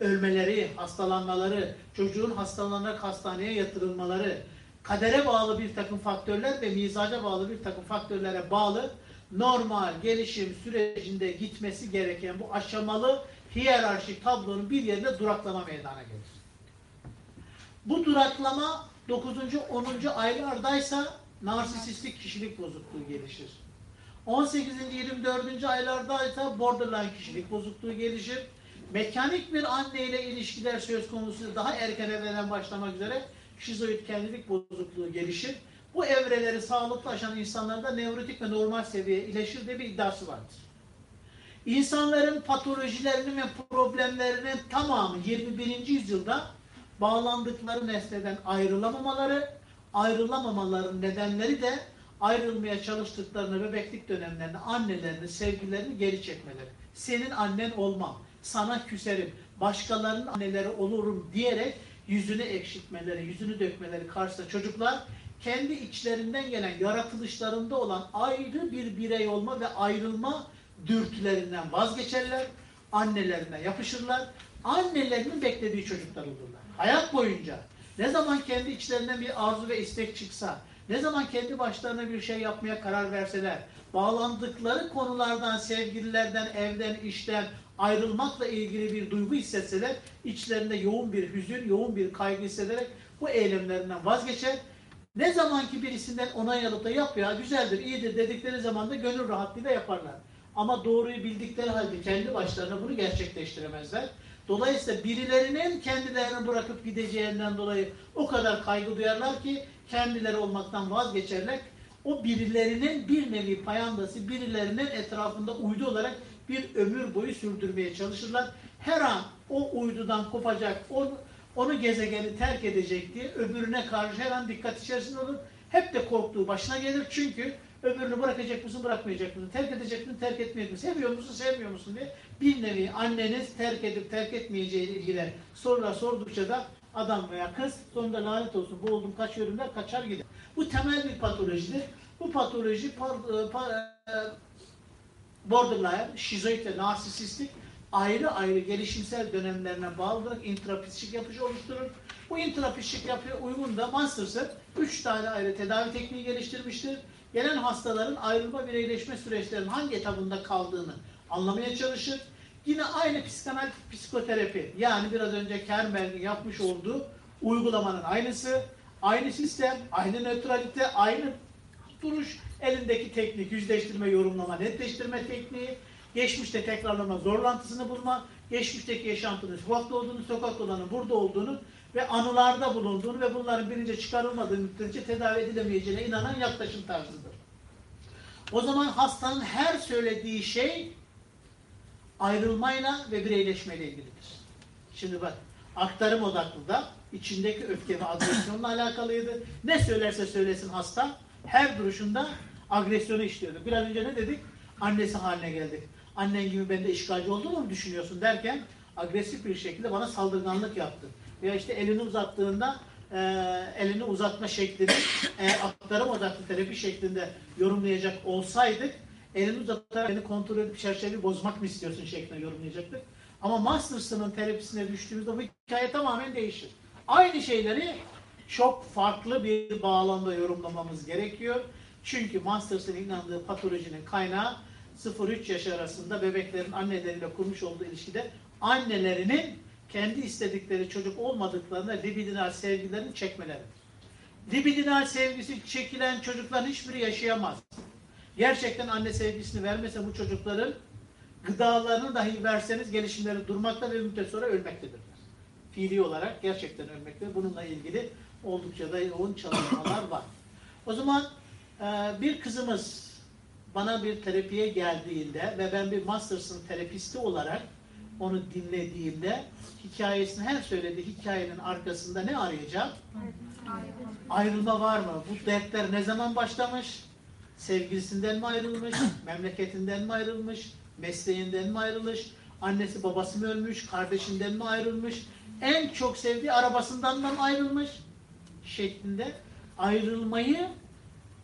ölmeleri, hastalanmaları, çocuğun hastalanarak hastaneye yatırılmaları, kadere bağlı bir takım faktörler ve mizaca bağlı bir takım faktörlere bağlı normal gelişim sürecinde gitmesi gereken bu aşamalı hiyerarşik tablonun bir yerinde duraklama meydana gelir. Bu duraklama 9. 10. aylardaysa narsisistik kişilik bozukluğu gelişir. 18. 24. aylardaysa borderline kişilik bozukluğu gelişir. Mekanik bir anne ile ilişkiler söz konusu daha erken evreden başlamak üzere şizoid kendilik bozukluğu gelişir. Bu evreleri sağlıklı aşan insanlarda nevrotik ve normal seviyeye iyileşir diye bir iddiası vardır. İnsanların patolojilerinin ve problemlerinin tamamı 21. yüzyılda bağlandıkları nesneden ayrılamamaları, ayrılamamaların nedenleri de ayrılmaya çalıştıklarını bebeklik dönemlerinde annelerini, sevgilerini geri çekmeleri. Senin annen olmam, sana küserim, başkalarının anneleri olurum diyerek yüzünü ekşitmeleri, yüzünü dökmeleri karşısında çocuklar kendi içlerinden gelen yaratılışlarında olan ayrı bir birey olma ve ayrılma dürtülerinden vazgeçerler. Annelerine yapışırlar. Annelerinin beklediği çocuklar olurlar. Hayat boyunca ne zaman kendi içlerinden bir arzu ve istek çıksa, ne zaman kendi başlarına bir şey yapmaya karar verseler, bağlandıkları konulardan, sevgililerden, evden, işten ayrılmakla ilgili bir duygu hissetseler, içlerinde yoğun bir hüzün, yoğun bir kaygı hissederek bu eylemlerinden vazgeçer. Ne zamanki birisinden onay alıp da yap ya güzeldir, iyidir dedikleri zaman da gönül rahatlığıyla yaparlar. Ama doğruyu bildikleri halde kendi başlarına bunu gerçekleştiremezler. Dolayısıyla birilerinin kendilerini bırakıp gideceğinden dolayı o kadar kaygı duyarlar ki kendileri olmaktan vazgeçerler. O birilerinin bir nevi payandası, birilerinin etrafında uydu olarak bir ömür boyu sürdürmeye çalışırlar. Her an o uydudan kopacak, onu, onu gezegeni terk edecek diye öbürüne karşı her an dikkat içerisinde olur. Hep de korktuğu başına gelir çünkü öbürünü bırakacak mısın, bırakmayacak mısın, terk edecek misin, terk etmeyecek misin, seviyor musun, sevmiyor musun diye bir nevi anneniz terk edip terk etmeyeceği ile ilgili sorular sordukça da adam veya kız sonunda lanet olsun boğuldum kaçıyorum der kaçar gider. Bu temel bir patolojidir. Bu patoloji par, par, borderline, şizoid ve narsisistik ayrı ayrı gelişimsel dönemlerine bağlı olarak intrapsişik yapıcı oluşturur. Bu intrapsişik yapıya uygun da Masters'ın 3 tane ayrı tedavi tekniği geliştirmiştir. Gelen hastaların ayrılma bireyleşme süreçlerinin hangi etabında kaldığını anlamaya çalışır. Yine aynı psikanalitik psikoterapi. Yani biraz önce Kernberg'in yapmış olduğu uygulamanın aynısı, aynı sistem, aynı nötralite, aynı duruş, elindeki teknik, yüzleştirme, yorumlama, netleştirme tekniği, geçmişte tekrarlama zorlantısını bulma, geçmişteki yaşantının sokakta olduğunu, sokakta olanın burada olduğunu ve anılarda bulunduğunu ve bunların bilince çıkarılmadığı müddetçe tedavi edilemeyeceğine inanan yaklaşım tarzıdır. O zaman hastanın her söylediği şey ayrılmayla ve bireyleşmeyle ilgilidir. Şimdi bak aktarım odaklı da içindeki öfke ve agresyonla alakalıydı. Ne söylerse söylesin hasta her duruşunda agresyonu işliyordu. Biraz önce ne dedik? Annesi haline geldik. Annen gibi ben de işgalci olduğumu mu düşünüyorsun derken agresif bir şekilde bana saldırganlık yaptı. Veya işte elini uzattığında e, elini uzatma şeklini e, aktarım odaklı terapi şeklinde yorumlayacak olsaydık elini uzatarak beni kontrol edip çerçeveyi bozmak mı istiyorsun şeklinde yorumlayacaktık. Ama Masterson'ın terapisine düştüğümüzde bu hikaye tamamen değişir. Aynı şeyleri çok farklı bir bağlamda yorumlamamız gerekiyor. Çünkü Masterson'ın inandığı patolojinin kaynağı 0-3 yaş arasında bebeklerin anneleriyle kurmuş olduğu ilişkide annelerinin kendi istedikleri çocuk olmadıklarına libidinal sevgilerini çekmeleri. Libidinal sevgisi çekilen çocukların hiçbiri yaşayamaz. Gerçekten anne sevgisini vermese bu çocukların gıdalarını dahi verseniz gelişimleri durmakta ve müddet sonra ölmektedirler. Fiili olarak gerçekten ölmekte. Bununla ilgili oldukça da yoğun çalışmalar var. O zaman e, bir kızımız bana bir terapiye geldiğinde ve ben bir Masters'ın terapisti olarak onu dinlediğimde hikayesini her söylediği hikayenin arkasında ne arayacağım? Ayrılma var mı? Bu dertler ne zaman başlamış? Sevgilisinden mi ayrılmış? [clears throat] Memleketinden mi ayrılmış? Mesleğinden mi ayrılmış? Annesi babası mı ölmüş? Kardeşinden mi ayrılmış? En çok sevdiği arabasından mı ayrılmış? Şeklinde ayrılmayı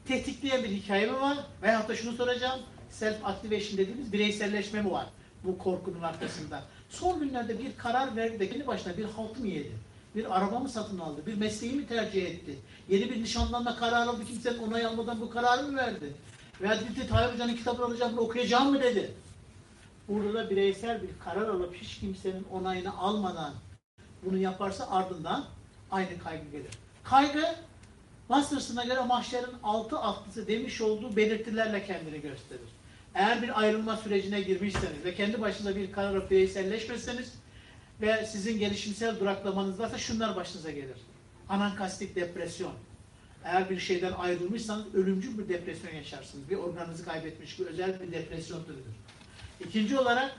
tetikleyen bir hikaye mi var? Veyahut da şunu soracağım. Self activation dediğimiz bireyselleşme mi var? Bu korkunun arkasında. Son günlerde bir karar verdi de kendi başına bir halt mı yedi? Bir araba mı satın aldı? Bir mesleği mi tercih etti? Yeni bir nişanlanma kararı aldı. Kimsenin onay almadan bu kararı mı verdi? Veya dedi Tayyip Hoca'nın kitabını alacağım, bunu okuyacağım mı dedi? Burada da bireysel bir karar alıp hiç kimsenin onayını almadan bunu yaparsa ardından aynı kaygı gelir. Kaygı Masterson'a göre mahşerin altı aklısı demiş olduğu belirtilerle kendini gösterir. Eğer bir ayrılma sürecine girmişseniz ve kendi başınıza bir karar alıp bireyselleşmezseniz ve sizin gelişimsel duraklamanız varsa şunlar başınıza gelir. Anankastik depresyon. Eğer bir şeyden ayrılmışsanız ölümcül bir depresyon yaşarsınız. Bir organınızı kaybetmiş bir özel bir depresyon türüdür. İkinci olarak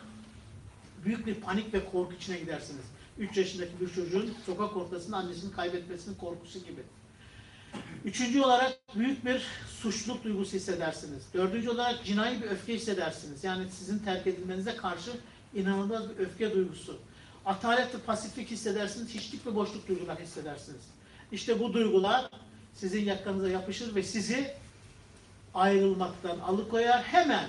büyük bir panik ve korku içine gidersiniz. 3 yaşındaki bir çocuğun sokak ortasında annesini kaybetmesinin korkusu gibi. Üçüncü olarak büyük bir suçluluk duygusu hissedersiniz. Dördüncü olarak cinayi bir öfke hissedersiniz. Yani sizin terk edilmenize karşı inanılmaz bir öfke duygusu. Atalet pasiflik hissedersiniz. Hiçlik ve boşluk duygular hissedersiniz. İşte bu duygular sizin yakanıza yapışır ve sizi ayrılmaktan alıkoyar. Hemen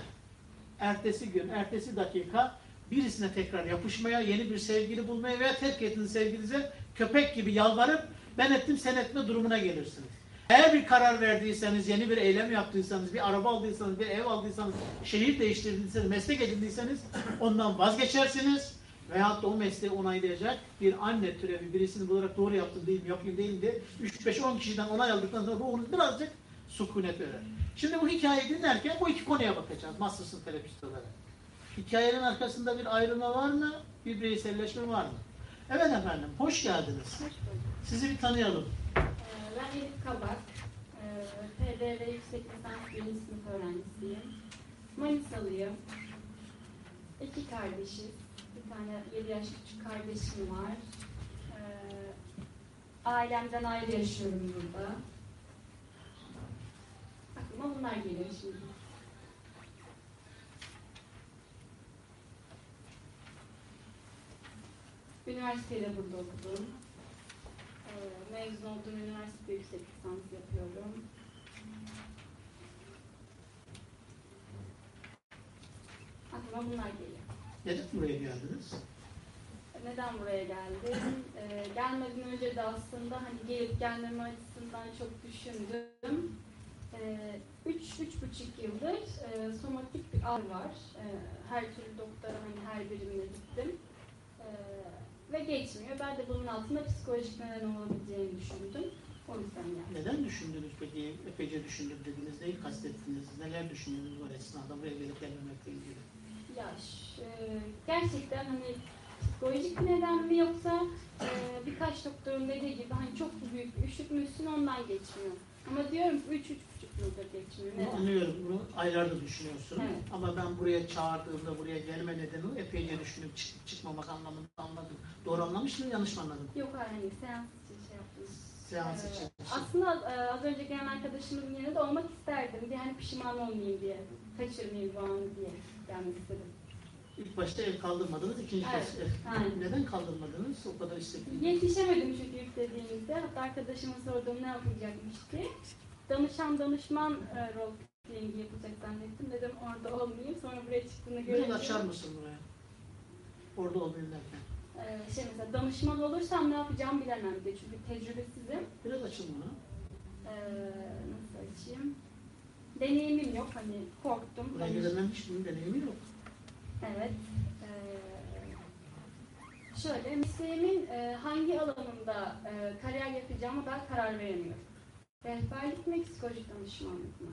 ertesi gün, ertesi dakika birisine tekrar yapışmaya, yeni bir sevgili bulmaya veya terk ettiğiniz sevgilinize köpek gibi yalvarıp ben ettim sen etme durumuna gelirsiniz. Eğer bir karar verdiyseniz, yeni bir eylem yaptıysanız, bir araba aldıysanız, bir ev aldıysanız, şehir değiştirdiyseniz, meslek edindiyseniz ondan vazgeçersiniz. Veyahut da o mesleği onaylayacak bir anne türevi birisini bularak doğru yaptım değil mi, yapayım değil mi diye 3-5-10 kişiden onay aldıktan sonra ruhunuz birazcık sükunet verir. Şimdi bu hikayeyi dinlerken bu iki konuya bakacağız Masters'ın terapisti olarak. Hikayenin arkasında bir ayrılma var mı? Bir bireyselleşme var mı? Evet efendim, hoş geldiniz. Sizi bir tanıyalım. Ben Elif Kabak. Ee, TDR Yüksek Lisans Birinci Sınıf öğrencisiyim. Manisalıyım. İki kardeşiz. Bir tane 7 yaş küçük kardeşim var. Ee, ailemden ayrı yaşıyorum burada. Aklıma bunlar geliyor şimdi. Üniversitede burada okudum. Ee, Mezun oldum, üniversite yüksek lisans yapıyorum. Aklıma bunlar geliyor. Neden buraya geldiniz? Neden buraya geldim? Ee, gelmeden önce de aslında hani gelip gelmeme açısından çok düşündüm. Ee, üç, üç buçuk yıldır e, somatik bir ağrı var. Ee, her türlü doktora hani her birimine gittim. Ee, ve geçmiyor. Ben de bunun altında psikolojik neden olabileceğini düşündüm. O yüzden geldim. Neden düşündünüz peki? Epeyce düşündüm dediniz. Neyi kastettiniz? Neler düşündünüz bu esnada buraya gelip gelmemekle ilgili? Ya e, gerçekten hani psikolojik bir neden mi yoksa e, birkaç doktorun dediği gibi hani çok büyük üşütmüşsün ondan geçmiyor. Ama diyorum 3 üç, buçuk yıldır geçmiyor. Bunu Neden? anlıyorum. Bunu aylarda düşünüyorsun. Evet. Ama ben buraya çağırdığımda buraya gelme nedeni o epeyce düşünüp çıkıp çıkmamak anlamında anladım. Doğru anlamış mıyım? Yanlış mı anladım? Yok hayır hani seans için şey yaptım. Seans Ee, için. Aslında e, az önce gelen arkadaşımın yerinde olmak isterdim. Bir hani pişman olmayayım diye. Kaçırmayayım bu anı diye istedim. İlk başta ev kaldırmadınız. ikinci Evet, ev. aynen. Neden kaldırmadınız? O kadar istekli. Yetişemedim çünkü ilk dediğimizde. Hatta arkadaşıma sordum ne yapacakmış diye. Danışan danışman e, rol playing yapacak zannettim. Dedim orada olmayayım. Sonra buraya çıktığını Biraz görünce. açar mısın buraya? Orada olmayayım derken. e, şey mesela danışman olursam ne yapacağımı bilemem diye. Çünkü tecrübesizim. Biraz açın bunu. E, nasıl açayım? Deneyimim yok. Hani korktum. Buraya Danış- gelememiş bunun deneyimi yok. Evet. Ee, şöyle, mesleğimin e, hangi alanında e, kariyer yapacağıma ben karar veremiyorum. Rehberlik mi, psikolojik danışmanlık mı?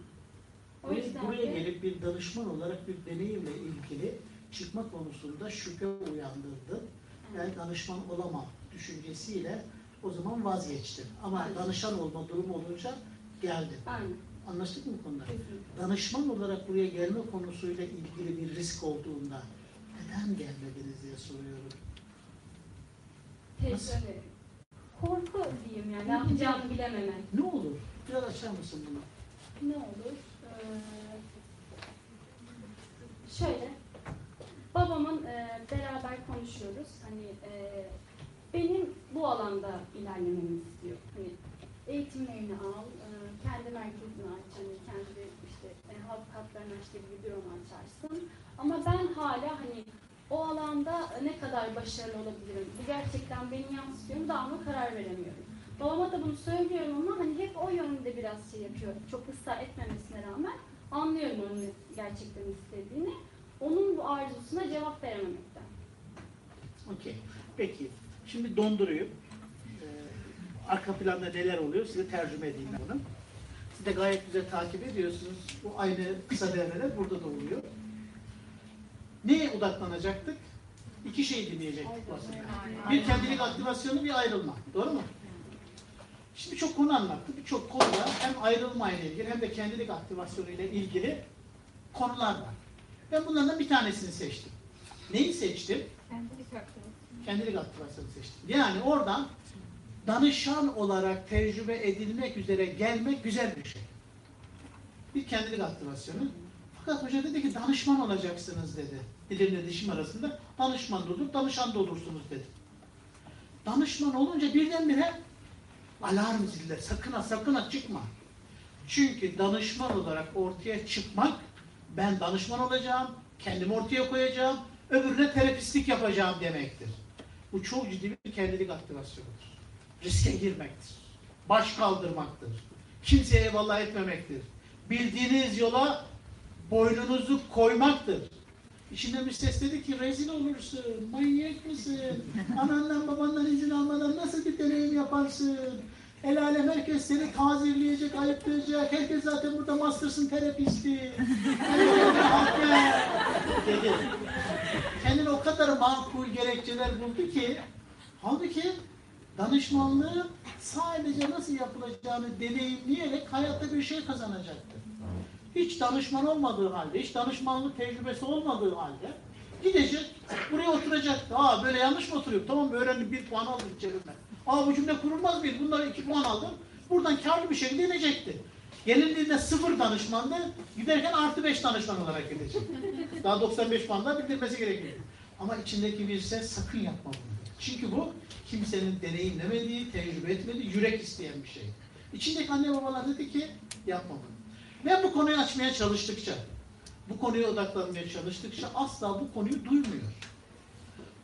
O Buraya, yüzden buraya de gelip bir danışman olarak bir deneyimle ilgili çıkma konusunda şüphe uyandırdı. Ben danışman olamam düşüncesiyle o zaman vazgeçtim. Ama Aynen. danışan olma durumu olunca geldim. Aynen. Anlaştık mı? Kesinlikle. Danışman olarak buraya gelme konusuyla ilgili bir risk olduğunda neden gelmediniz diye soruyorum. Nasıl? Tecrübe. Korku diyeyim yani. Ne yapacağımı bilememek. Ne olur? Biraz açar mısın bunu? Ne olur? Ee, şöyle, babamın e, beraber konuşuyoruz. Hani e, benim bu alanda ilerlememi istiyor. Hani eğitimlerini al, e, kendi merkezini aç, hani kendi işte e, halk hatlarını aç gibi bir büromu açarsın. Ama ben hala hani o alanda ne kadar başarılı olabilirim? Bu gerçekten beni yansıtıyor mu? Daha mı karar veremiyorum. Babama da bunu söylüyorum ama hani hep o yönde biraz şey yapıyor. Çok ısrar etmemesine rağmen anlıyorum onun gerçekten istediğini. Onun bu arzusuna cevap verememekten. Okey. Peki. Şimdi donduruyorum. Arka planda neler oluyor size tercüme edeyim ben bunu. Siz de gayet güzel takip ediyorsunuz. Bu aynı kısa devreler burada da oluyor. Neye odaklanacaktık? İki şey dinleyecektik aslında. Bir kendilik aktivasyonu, bir ayrılma. Doğru mu? Şimdi çok konu anlattı. Birçok konuda hem ayrılma ile ilgili hem de kendilik aktivasyonu ile ilgili konular var. Ben bunlardan bir tanesini seçtim. Neyi seçtim? Kendilik aktivasyonu seçtim. Yani oradan danışan olarak tecrübe edilmek üzere gelmek güzel bir şey. Bir kendilik aktivasyonu. Fakat hoca dedi ki danışman olacaksınız dedi. Dilimle dişim arasında. Danışman da olur, danışan da olursunuz dedi. Danışman olunca birdenbire alarm ziller. Sakın ha sakın ha çıkma. Çünkü danışman olarak ortaya çıkmak ben danışman olacağım, kendimi ortaya koyacağım, öbürüne terapistlik yapacağım demektir. Bu çok ciddi bir kendilik aktivasyonudur. Riske girmektir. Baş kaldırmaktır. Kimseye eyvallah etmemektir. Bildiğiniz yola boynunuzu koymaktır. İçinde ses dedi ki rezil olursun, manyak mısın? Anandan babandan izin almadan nasıl bir deneyim yaparsın? El alem herkes seni tazirleyecek, ayıplayacak. Herkes zaten burada mastersın terapisti. [laughs] dedi. Kendine o kadar makul gerekçeler buldu ki halbuki danışmanlığı sadece nasıl yapılacağını deneyimleyerek hayatta bir şey kazanacaktı. Hiç danışman olmadığı halde, hiç danışmanlık tecrübesi olmadığı halde gidecek, buraya oturacak. Aa böyle yanlış mı oturuyor? Tamam öğrendim bir puan aldım cebime. Aa bu cümle kurulmaz mıydı? Bunlara iki puan aldım. Buradan karlı bir şekilde inecekti. Gelindiğinde sıfır danışmandı, giderken artı beş danışman olarak gidecek. Daha 95 puan daha bildirmesi gerekiyor. Ama içindeki bir ses sakın yapma bunu. Çünkü bu kimsenin deneyimlemediği, tecrübe etmediği, yürek isteyen bir şey. İçindeki anne babalar dedi ki yapma bunu. Ve bu konuyu açmaya çalıştıkça, bu konuya odaklanmaya çalıştıkça asla bu konuyu duymuyor.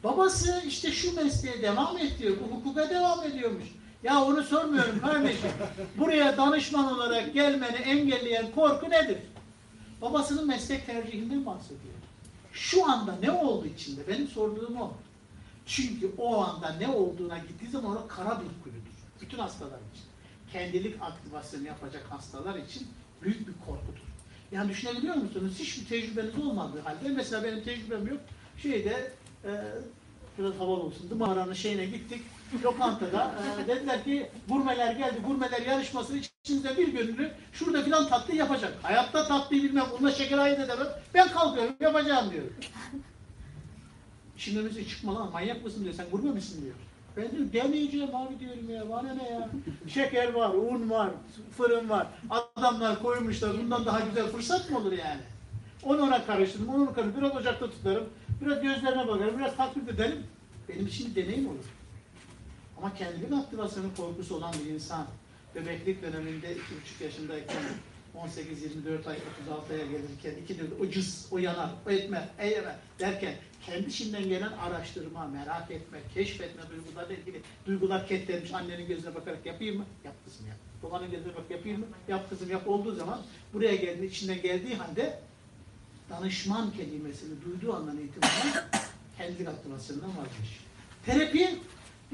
Babası işte şu mesleğe devam et diyor, bu hukuka devam ediyormuş. Ya onu sormuyorum kardeşim. [laughs] Buraya danışman olarak gelmeni engelleyen korku nedir? Babasının meslek tercihinden bahsediyor. Şu anda ne oldu içinde? Benim sorduğum o. Çünkü o anda ne olduğuna gittiği zaman o kara bir kuyudur. Bütün hastalar için. Kendilik aktivasyonu yapacak hastalar için büyük bir korkudur. Yani düşünebiliyor musunuz? Hiçbir tecrübeniz olmadığı halde, mesela benim tecrübem yok, şeyde e, biraz havalı olsun. Dımaranın şeyine gittik. Lokantada e, [laughs] dediler ki gurmeler geldi. Gurmeler yarışması içinizde bir gönüllü şurada filan tatlı yapacak. Hayatta tatlıyı bilmem. Bunda şeker ayırt edemem. Ben kalkıyorum yapacağım diyor. [laughs] Şimdi önümüze çıkma lan manyak mısın diyor. Sen gurme misin diyor. Ben diyorum deneyeceğim abi diyorum ya. Bana ne ya? Şeker var, un var, fırın var. Adamlar koymuşlar. Bundan daha güzel fırsat mı olur yani? Onu ona karıştırdım, onu ona karıştırdım. Biraz ocakta tutarım. Biraz gözlerine bakarım. Biraz taklit edelim. Benim için deneyim olur. Ama kendinin aktivasyonu korkusu olan bir insan bebeklik döneminde 2,5 yaşındayken 18-24 ay 36 aya gelirken iki dört o cız, o yanar, o etme, eyleme derken kendi içinden gelen araştırma, merak etme, keşfetme duygularla ilgili duygular ketlenmiş annenin gözüne bakarak yapayım mı? Yap kızım yap. Babanın gözüne bak yapayım mı? Yap kızım yap olduğu zaman buraya geldiğinde içinden geldiği halde danışman kelimesini duyduğu andan itibaren [coughs] kendilik aktivasyonundan vazgeçiyor. Terapi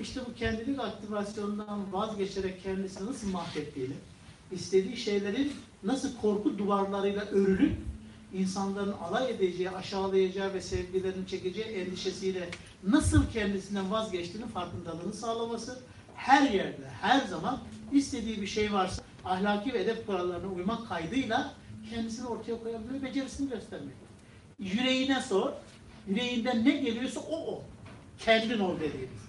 işte bu kendilik aktivasyonundan vazgeçerek kendisini nasıl mahvettiğini, istediği şeylerin nasıl korku duvarlarıyla örülüp insanların alay edeceği, aşağılayacağı ve sevgilerini çekeceği endişesiyle nasıl kendisinden vazgeçtiğini farkındalığını sağlaması, her yerde, her zaman istediği bir şey varsa ahlaki ve edep kurallarına uymak kaydıyla kendisini ortaya koyabilme becerisini göstermek. Yüreğine sor, yüreğinden ne geliyorsa o o. Kendin ol dediğimiz.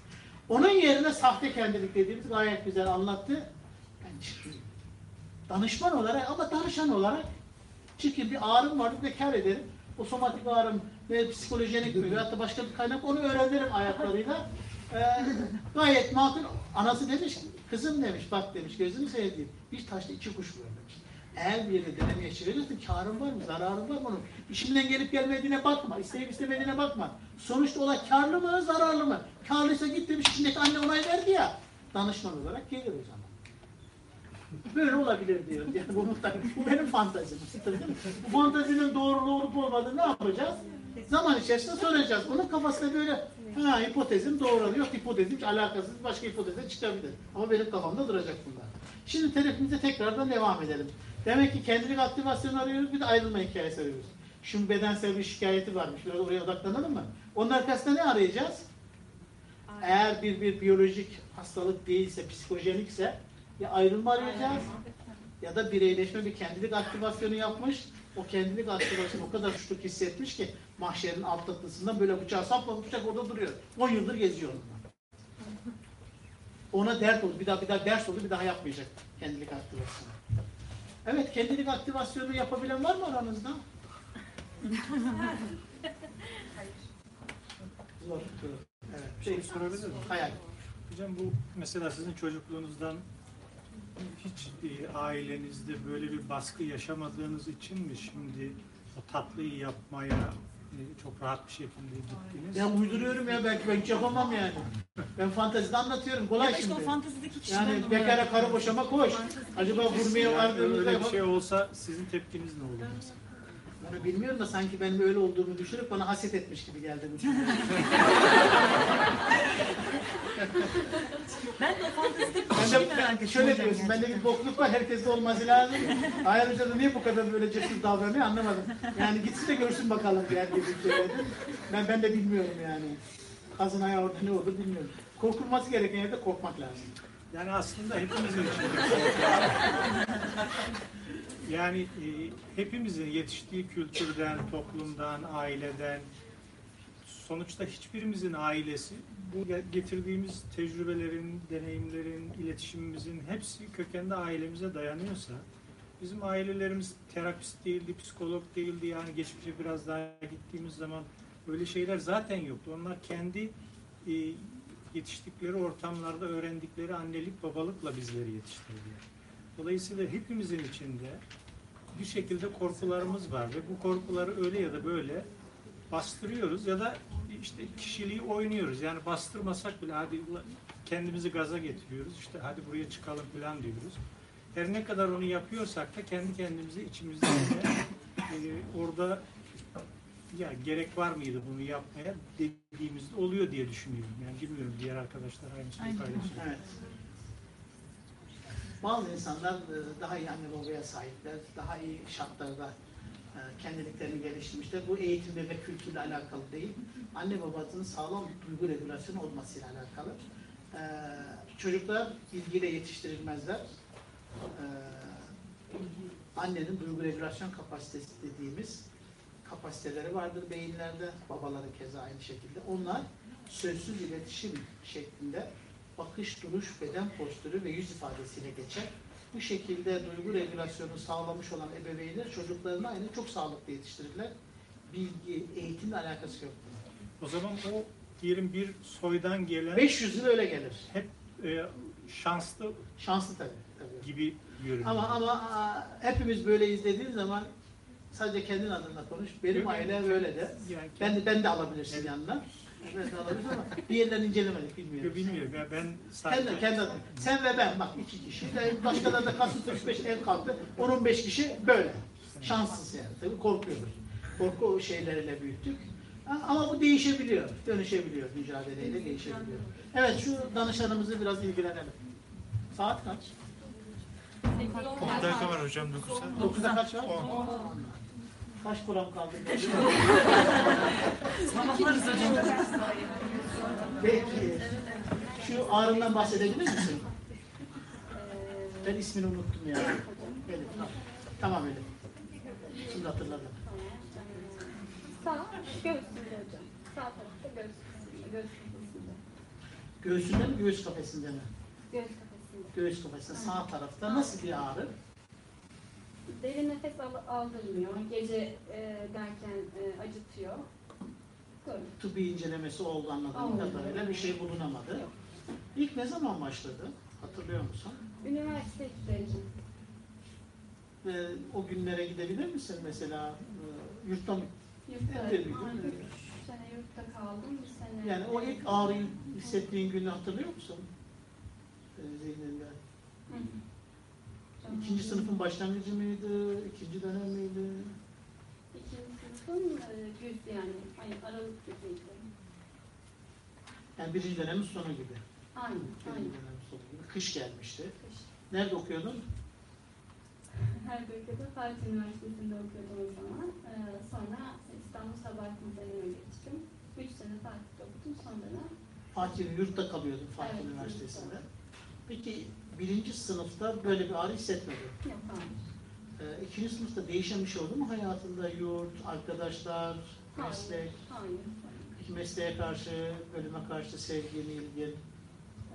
Onun yerine sahte kendilik dediğimiz gayet güzel anlattı. Ben. Danışman olarak ama danışan olarak çünkü bir ağrım var bekar ederim. O somatik ağrım ve psikolojenik mi veyahut da başka bir kaynak onu öğrenirim ayaklarıyla. Ee, gayet makul. Anası demiş kızım demiş bak demiş gözünü sevdiğim bir taşla iki kuş vurur demiş. Eğer bir yere denemeye çeviriyorsun karın var mı, zararın var mı onun? İşinden gelip gelmediğine bakma, isteyip istemediğine bakma. Sonuçta ola karlı mı, zararlı mı? Karlıysa git demiş, içindeki anne onay verdi ya. Danışman olarak gelir o zaman. Böyle olabilir diyor. Yani bu, bu benim fantazim. Bu fantazinin doğruluğu olup olmadığını ne yapacağız? Zaman içerisinde soracağız. Onun kafasında böyle ha hipotezim doğru yok hipotezim alakasız başka hipoteze çıkabilir. Ama benim kafamda duracak bunlar. Şimdi terapimize tekrardan devam edelim. Demek ki kendilik aktivasyonu arıyoruz bir de ayrılma hikayesi arıyoruz. Şimdi bedensel bir şikayeti varmış. Biraz oraya odaklanalım mı? Onun arkasında ne arayacağız? Eğer bir bir biyolojik hastalık değilse, psikojenikse ya ayrılma arayacağız ya da bireyleşme bir kendilik aktivasyonu yapmış. O kendilik aktivasyonu o kadar suçluluk hissetmiş ki mahşerin alt tatlısından böyle bıçağı saplamış bıçak orada duruyor. 10 yıldır geziyor onunla. Ona dert oldu. Bir daha bir daha ders oldu. Bir daha yapmayacak kendilik aktivasyonu. Evet, kendilik aktivasyonu yapabilen var mı aranızda? Zor. Evet. Bir şey sorabilir miyim? Hayal. Hocam bu mesela sizin çocukluğunuzdan hiç e, ailenizde böyle bir baskı yaşamadığınız için mi şimdi o tatlıyı yapmaya e, çok rahat bir şekilde gittiniz? Ya uyduruyorum ya belki ben hiç yapamam yani. Ben fantezide anlatıyorum. Kolay Ya işte şimdi. o fantezideki kişiden Yani bekara karı boşama koş. Acaba gurmeye Yani vardığımızda öyle bir şey olsa sizin tepkiniz ne olur mesela? Bunu bilmiyorum da sanki benim öyle olduğumu düşünüp bana haset etmiş gibi geldi bu çocuk. [laughs] Ben de merak ben, ettim şöyle diyorsun, bende bir bokluk var, herkeste olması lazım. Hayal Hoca da niye bu kadar böyle cesur davranıyor anlamadım. Yani gitsin de görsün bakalım diğer gibi söyledim. Ben, ben de bilmiyorum yani. Kazın ayağı orada ne olur bilmiyorum. Korkulması gereken yerde korkmak lazım. Yani aslında hepimizin içinde Yani e, hepimizin yetiştiği kültürden, toplumdan, aileden, sonuçta hiçbirimizin ailesi bu ge- getirdiğimiz tecrübelerin, deneyimlerin, iletişimimizin hepsi kökende ailemize dayanıyorsa bizim ailelerimiz terapist değildi, psikolog değildi yani geçmişe biraz daha gittiğimiz zaman öyle şeyler zaten yoktu. Onlar kendi e, yetiştikleri ortamlarda öğrendikleri annelik babalıkla bizleri yetiştirdiler. Dolayısıyla hepimizin içinde bir şekilde korkularımız var ve bu korkuları öyle ya da böyle bastırıyoruz ya da işte kişiliği oynuyoruz. Yani bastırmasak bile hadi kendimizi gaza getiriyoruz. İşte hadi buraya çıkalım falan diyoruz. Her ne kadar onu yapıyorsak da kendi kendimize içimizde yine, e, orada ya gerek var mıydı bunu yapmaya dediğimizde oluyor diye düşünüyorum. Yani bilmiyorum diğer arkadaşlar aynı şeyi paylaşıyor. Evet. Bazı insanlar e, daha iyi anne babaya sahipler, daha iyi şartlarda e, kendiliklerini geliştirmişler. Bu eğitimle ve kültürle alakalı değil. Anne babasının sağlam duygu regülasyonu olmasıyla alakalı. E, çocuklar bilgiyle yetiştirilmezler. Annenin duygu regülasyon kapasitesi dediğimiz kapasiteleri vardır beyinlerde. Babaların keza aynı şekilde. Onlar sözsüz iletişim şeklinde bakış, duruş, beden postürü ve yüz ifadesiyle geçer. Bu şekilde duygu regülasyonu sağlamış olan ebeveynler çocuklarını aynı çok sağlıklı yetiştirirler. Bilgi, eğitimle alakası yok. O zaman o diyelim bir soydan gelen 500 yıl öyle gelir. hep e, şanslı Şanslı tabii. tabii. gibi görünüyor. Ama ama hepimiz böyle izlediğin zaman sadece kendin adına konuş. Benim Yok, aile yani- böyle de. Yani Ben de, ben de alabilirsin yanına. Ben de alabilirsin ama bir yerden incelemedik bilmiyorum. Yok, bilmiyorum. Ben, ben sadece Kendi, kendi adına. Sen ve ben bak iki kişi. Başkaları da kalktı 45 el kalktı. 15 kişi böyle. Şanssız yani. Tabii korkuyoruz. Korku şeyleriyle büyüttük. Ama bu değişebiliyor. Dönüşebiliyor. Mücadeleyle değişebiliyor. Evet şu danışanımızı biraz ilgilenelim. Saat kaç? 10 dakika var hocam 9 saat. 9'da kaç var? 10. Kaç kuram kaldı? [laughs] Sabahlarız hocam. Peki. Şu ağrından bahsedebilir misin? Ben ismini unuttum ya. Elif. tamam. Tamam Elif. Şimdi hatırladım. Sağ göğsünde hocam. Sağ tarafta göğüs kafesinde. Göğsünde mi, göğüs kafesinde mi? Göğüs kafesinde. Göğüs kafesinde sağ tarafta nasıl bir ağrı? Derin nefes al aldırmıyor. Gece e, derken e, acıtıyor. Böyle. Tıbbi incelemesi oldu anladığım kadarıyla bir şey bulunamadı. Yok. İlk ne zaman başladı? Hatırlıyor musun? Üniversite ihtiyacı. Ve o günlere gidebilir misin mesela? e, Yurtta mı? Yurtta. Üç sene yurtta kaldım. Bir sene. Yani o ilk ağrıyı hissettiğin günü hatırlıyor musun? E, Zihninde. Hı hı. İkinci sınıfın başlangıcı mıydı? İkinci dönem miydi? İkinci sınıfın e, güz yani. Hayır, Aralık. Yani birinci dönemin sonu gibi. Aynen, Birinci aynen. dönemin sonu gibi. Kış gelmişti. Kış. Nerede okuyordun? Her bölgede Fatih Üniversitesi'nde okuyordum o zaman. Ee, sonra İstanbul Sabahattin Selim'e geçtim. Üç sene Fatih'te okudum. Sonra da Fatih yurtta kalıyordun Fatih Evet, Üniversitesi'nde. yurtta. Peki birinci sınıfta böyle bir ağrı hissetmedin. yok hayır. Ee, ikinci sınıfta değişen bir şey oldu mu hayatında? Yurt, arkadaşlar, meslek. Hayır. Peki mesleğe karşı, bölüme karşı sevgin, ilgin.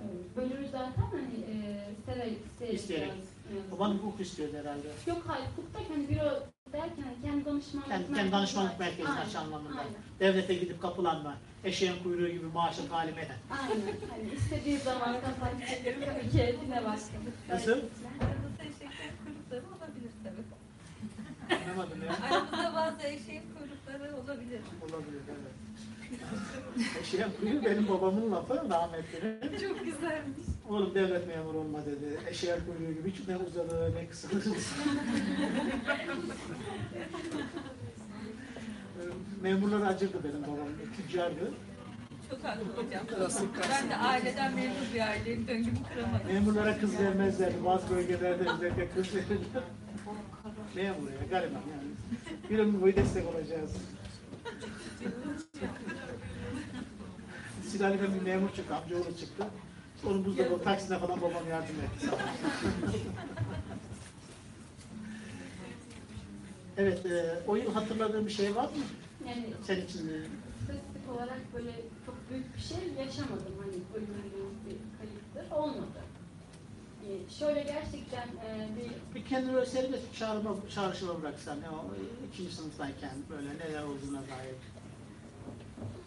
Evet. Bölümü zaten hani e, severek, isteyerek, İsteyerek. Baban hukuk istiyordu herhalde. Yok hayır. Hukukta hani büro derken kendi danışmanlık Kendi, kendi merkezi danışmanlık merkezi aç anlamında. Aynen. Devlete gidip kapılanma, eşeğin kuyruğu gibi maaşın halime. Aynen. Hani istediği zaman kapatacak tabii ki etine. Nasıl? Aramızda eşeklerin kuyrukları olabilir tabii. Anlamadım ya. Aramızda bazı eşeğin kuyrukları olabilir. Olabilir evet. Eşeğin kuyruğu benim babamın lafı rahmetli. Çok güzelmiş. Oğlum devlet memuru olma dedi. Eşeğin kuyruğu gibi hiç ne uzadı ne kısalı. Memurlar acırdı benim babam. Tüccardı. Çok haklı hocam. Ben de aileden memnun bir aileyim. Döngümü kıramadım. Memurlara kız vermezlerdi. Bazı bölgelerde özellikle kız verirler. Memur ya gariban yani. Bir ömür boyu destek olacağız. Silahlı'dan bir memur çıktı, amcaoğlu çıktı. Onun buzdolabı taksine falan babam yardım etti. Evet, e, o yıl hatırladığın bir şey var mı? Yani Senin için de. spesifik olarak böyle çok büyük bir şey yaşamadım. Hani ölümlü bir kayıptır. Olmadı. Ee, şöyle gerçekten e, bir Bir kendini böyle serbest çağrıma, çağrışıma bıraksan, ya, o ikinci sınıftayken böyle neler olduğuna dair.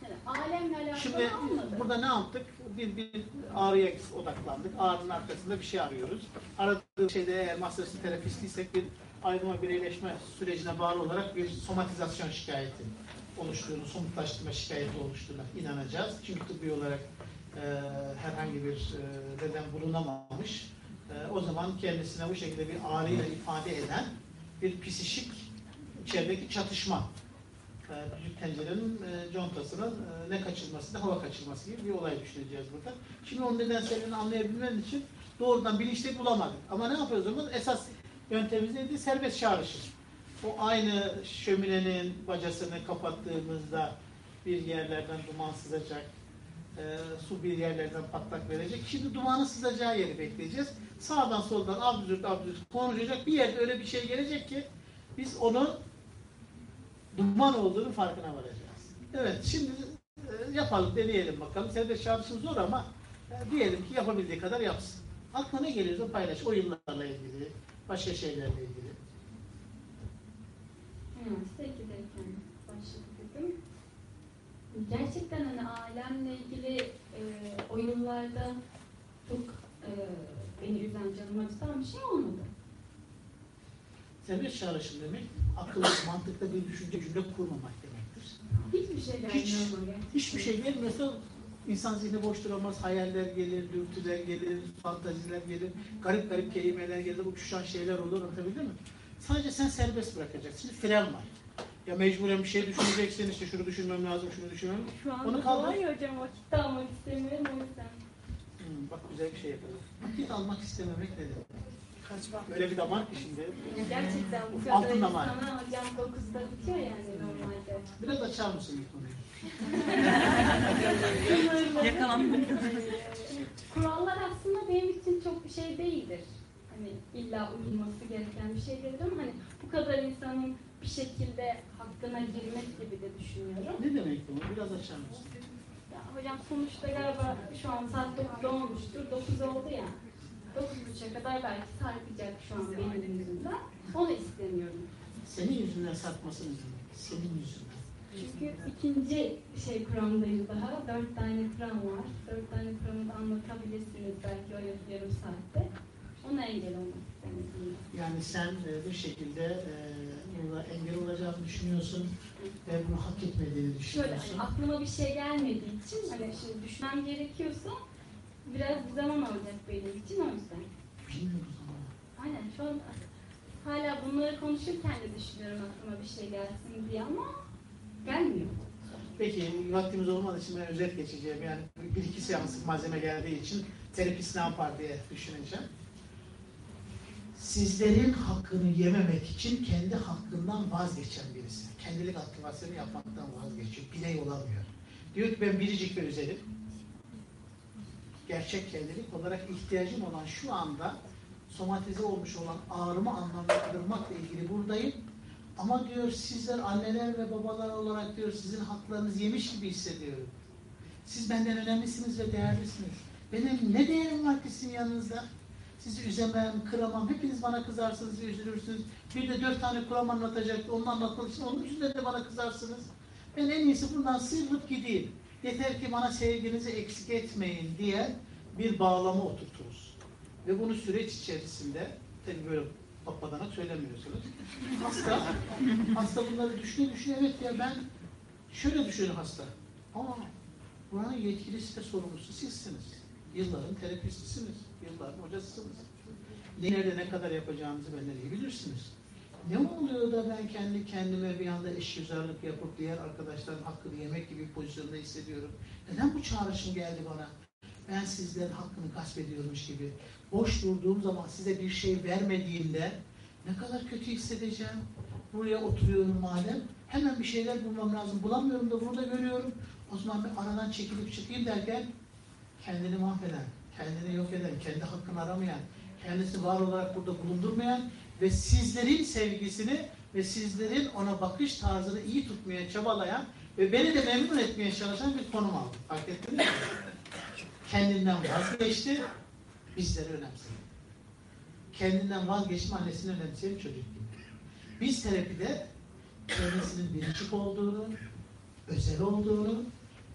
Yani alemle alakalı Şimdi burada ne yaptık? Bir, bir ağrıya odaklandık. Ağrının arkasında bir şey arıyoruz. Aradığım şeyde eğer mastersi terapistiysek bir ayrılma bireyleşme sürecine bağlı olarak bir somatizasyon şikayeti oluştuğunu, somutlaştırma şikayeti oluştuğuna inanacağız. Çünkü tıbbi olarak e, herhangi bir e, neden bulunamamış. E, o zaman kendisine bu şekilde bir ağrıyla ifade eden bir psişik içerideki çatışma e, büyük tencerenin e, contasının e, ne kaçırması da hava kaçırması gibi bir olay düşüneceğiz burada. Şimdi onun nedenselini anlayabilmen için doğrudan bilinçli bulamadık. Ama ne yapıyoruz zaman? Esas yöntemimiz neydi? Serbest çağrışım. o aynı şöminenin bacasını kapattığımızda bir yerlerden duman sızacak, e, su bir yerlerden patlak verecek. Şimdi dumanın sızacağı yeri bekleyeceğiz. Sağdan soldan abdüzürt abdüzürt konuşacak. Bir yerde öyle bir şey gelecek ki biz onun duman olduğunu farkına varacağız. Evet şimdi e, yapalım deneyelim bakalım. Serbest çalışım zor ama e, diyelim ki yapabildiği kadar yapsın. Aklına ne geliyorsa paylaş. Oyunlarla ilgili, başka şeylerle ilgili. Üniversite 2'deyken başladım. Gerçekten hani ailemle ilgili e, oyunlarda çok e, beni üzen, canımı acıtan bir şey olmadı. Serbest çalışım demek akıllı, mantıklı bir düşünce cümle kurmamak demektir. Hiçbir şey gelmiyor Hiç, hiçbir şey gelmiyorsa insan zihni boş duramaz. Hayaller gelir, dürtüler gelir, fantaziler gelir, garip garip kelimeler gelir, uçuşan şeyler olur. Anlatabildim mi? Sadece sen serbest bırakacaksın. Fren var. Ya mecburen bir şey düşüneceksin, işte şunu düşünmem lazım, şunu düşünmem lazım. Şu anda Onu kaldır. ya hocam vakit de almak istemiyorum o yüzden. Hmm, bak güzel bir şey yapalım. Vakit almak istememek ne demek? Kaçmak. Öyle bir damar ki şimdi. Gerçekten bu kadar Altın damar. insana hocam 9'da bitiyor yani normalde. Biraz açar mısın bu konuyu? Yakalandım. Kurallar aslında benim için çok bir şey değildir. Hani illa uyulması gereken bir şey değildir ama hani bu kadar insanın bir şekilde hakkına girmek gibi de düşünüyorum. Ne demek bu? Biraz açar mısın? Ya hocam sonuçta galiba şu an saat 9'da olmuştur. 9 oldu ya. 9.30'a kadar belki sarkacak şu an benim yüzümden. Onu istemiyorum. Senin yüzünden sarkmasın. Senin yüzünden. Çünkü ikinci şey kuramdayız daha. Dört tane kuram var. Dört tane kuramı da anlatabilirsiniz belki o yarım, saatte. Ona engel olmak. Yani sen e, bir şekilde e, buna engel olacağını düşünüyorsun ve bunu hak etmediğini Şöyle düşünüyorsun. hani aklıma bir şey gelmediği için hani şimdi düşünmem gerekiyorsa biraz zaman alacak benim için o yüzden. Bilmiyoruz ama. Aynen şu an hala bunları konuşurken de düşünüyorum aklıma bir şey gelsin diye ama gelmiyor. Peki vaktimiz olmadığı için ben özet geçeceğim. Yani bir iki seanslık malzeme geldiği için terapist ne yapar diye düşüneceğim. Sizlerin hakkını yememek için kendi hakkından vazgeçen birisi. Kendilik aktivasyonu yapmaktan vazgeçiyor. Birey olamıyor. Diyor ki ben biricik ve özelim. Gerçek kendilik olarak ihtiyacım olan şu anda somatize olmuş olan ağrımı anlamlandırmakla ilgili buradayım. Ama diyor sizler anneler ve babalar olarak diyor sizin haklarınız yemiş gibi hissediyorum. Siz benden önemlisiniz ve değerlisiniz. Benim ne değerim var ki sizin yanınızda? Sizi üzemem, kıramam. Hepiniz bana kızarsınız üzülürsünüz. Bir de dört tane kuram anlatacaktı. Onu anlatmak için onun yüzünden de bana kızarsınız. Ben en iyisi buradan sıyrılıp gideyim. Yeter ki bana sevginizi eksik etmeyin diye bir bağlama oturturuz. Ve bunu süreç içerisinde tabii böyle papadanak söylemiyorsunuz. Hasta, hasta bunları düşünüyor, düşünüyor. Evet ya ben şöyle düşünüyor hasta. Aa, buranın yetkilisi de sorumlusu sizsiniz. Yılların terapistisiniz. Yılların hocasısınız. Nerede ne kadar yapacağınızı benden iyi bilirsiniz. Ne oluyor da ben kendi kendime bir anda eşgüzarlık yapıp diğer arkadaşların hakkını yemek gibi bir pozisyonda hissediyorum. Neden bu çağrışım geldi bana? Ben sizlerin hakkını gasp ediyormuş gibi. Boş durduğum zaman size bir şey vermediğimde ne kadar kötü hissedeceğim. Buraya oturuyorum madem. Hemen bir şeyler bulmam lazım. Bulamıyorum da burada görüyorum. O zaman bir aradan çekilip çıkayım derken kendini mahveden, kendini yok eden, kendi hakkını aramayan, kendisi var olarak burada bulundurmayan ve sizlerin sevgisini ve sizlerin ona bakış tarzını iyi tutmaya çabalayan ve beni de memnun etmeye çalışan bir konum aldı. Fark ettiniz mi? Kendinden vazgeçti, bizleri önemsedi. Kendinden vazgeçme annesini önemseyen çocuk gibi. Biz terapide kendisinin biricik olduğunu, özel olduğunu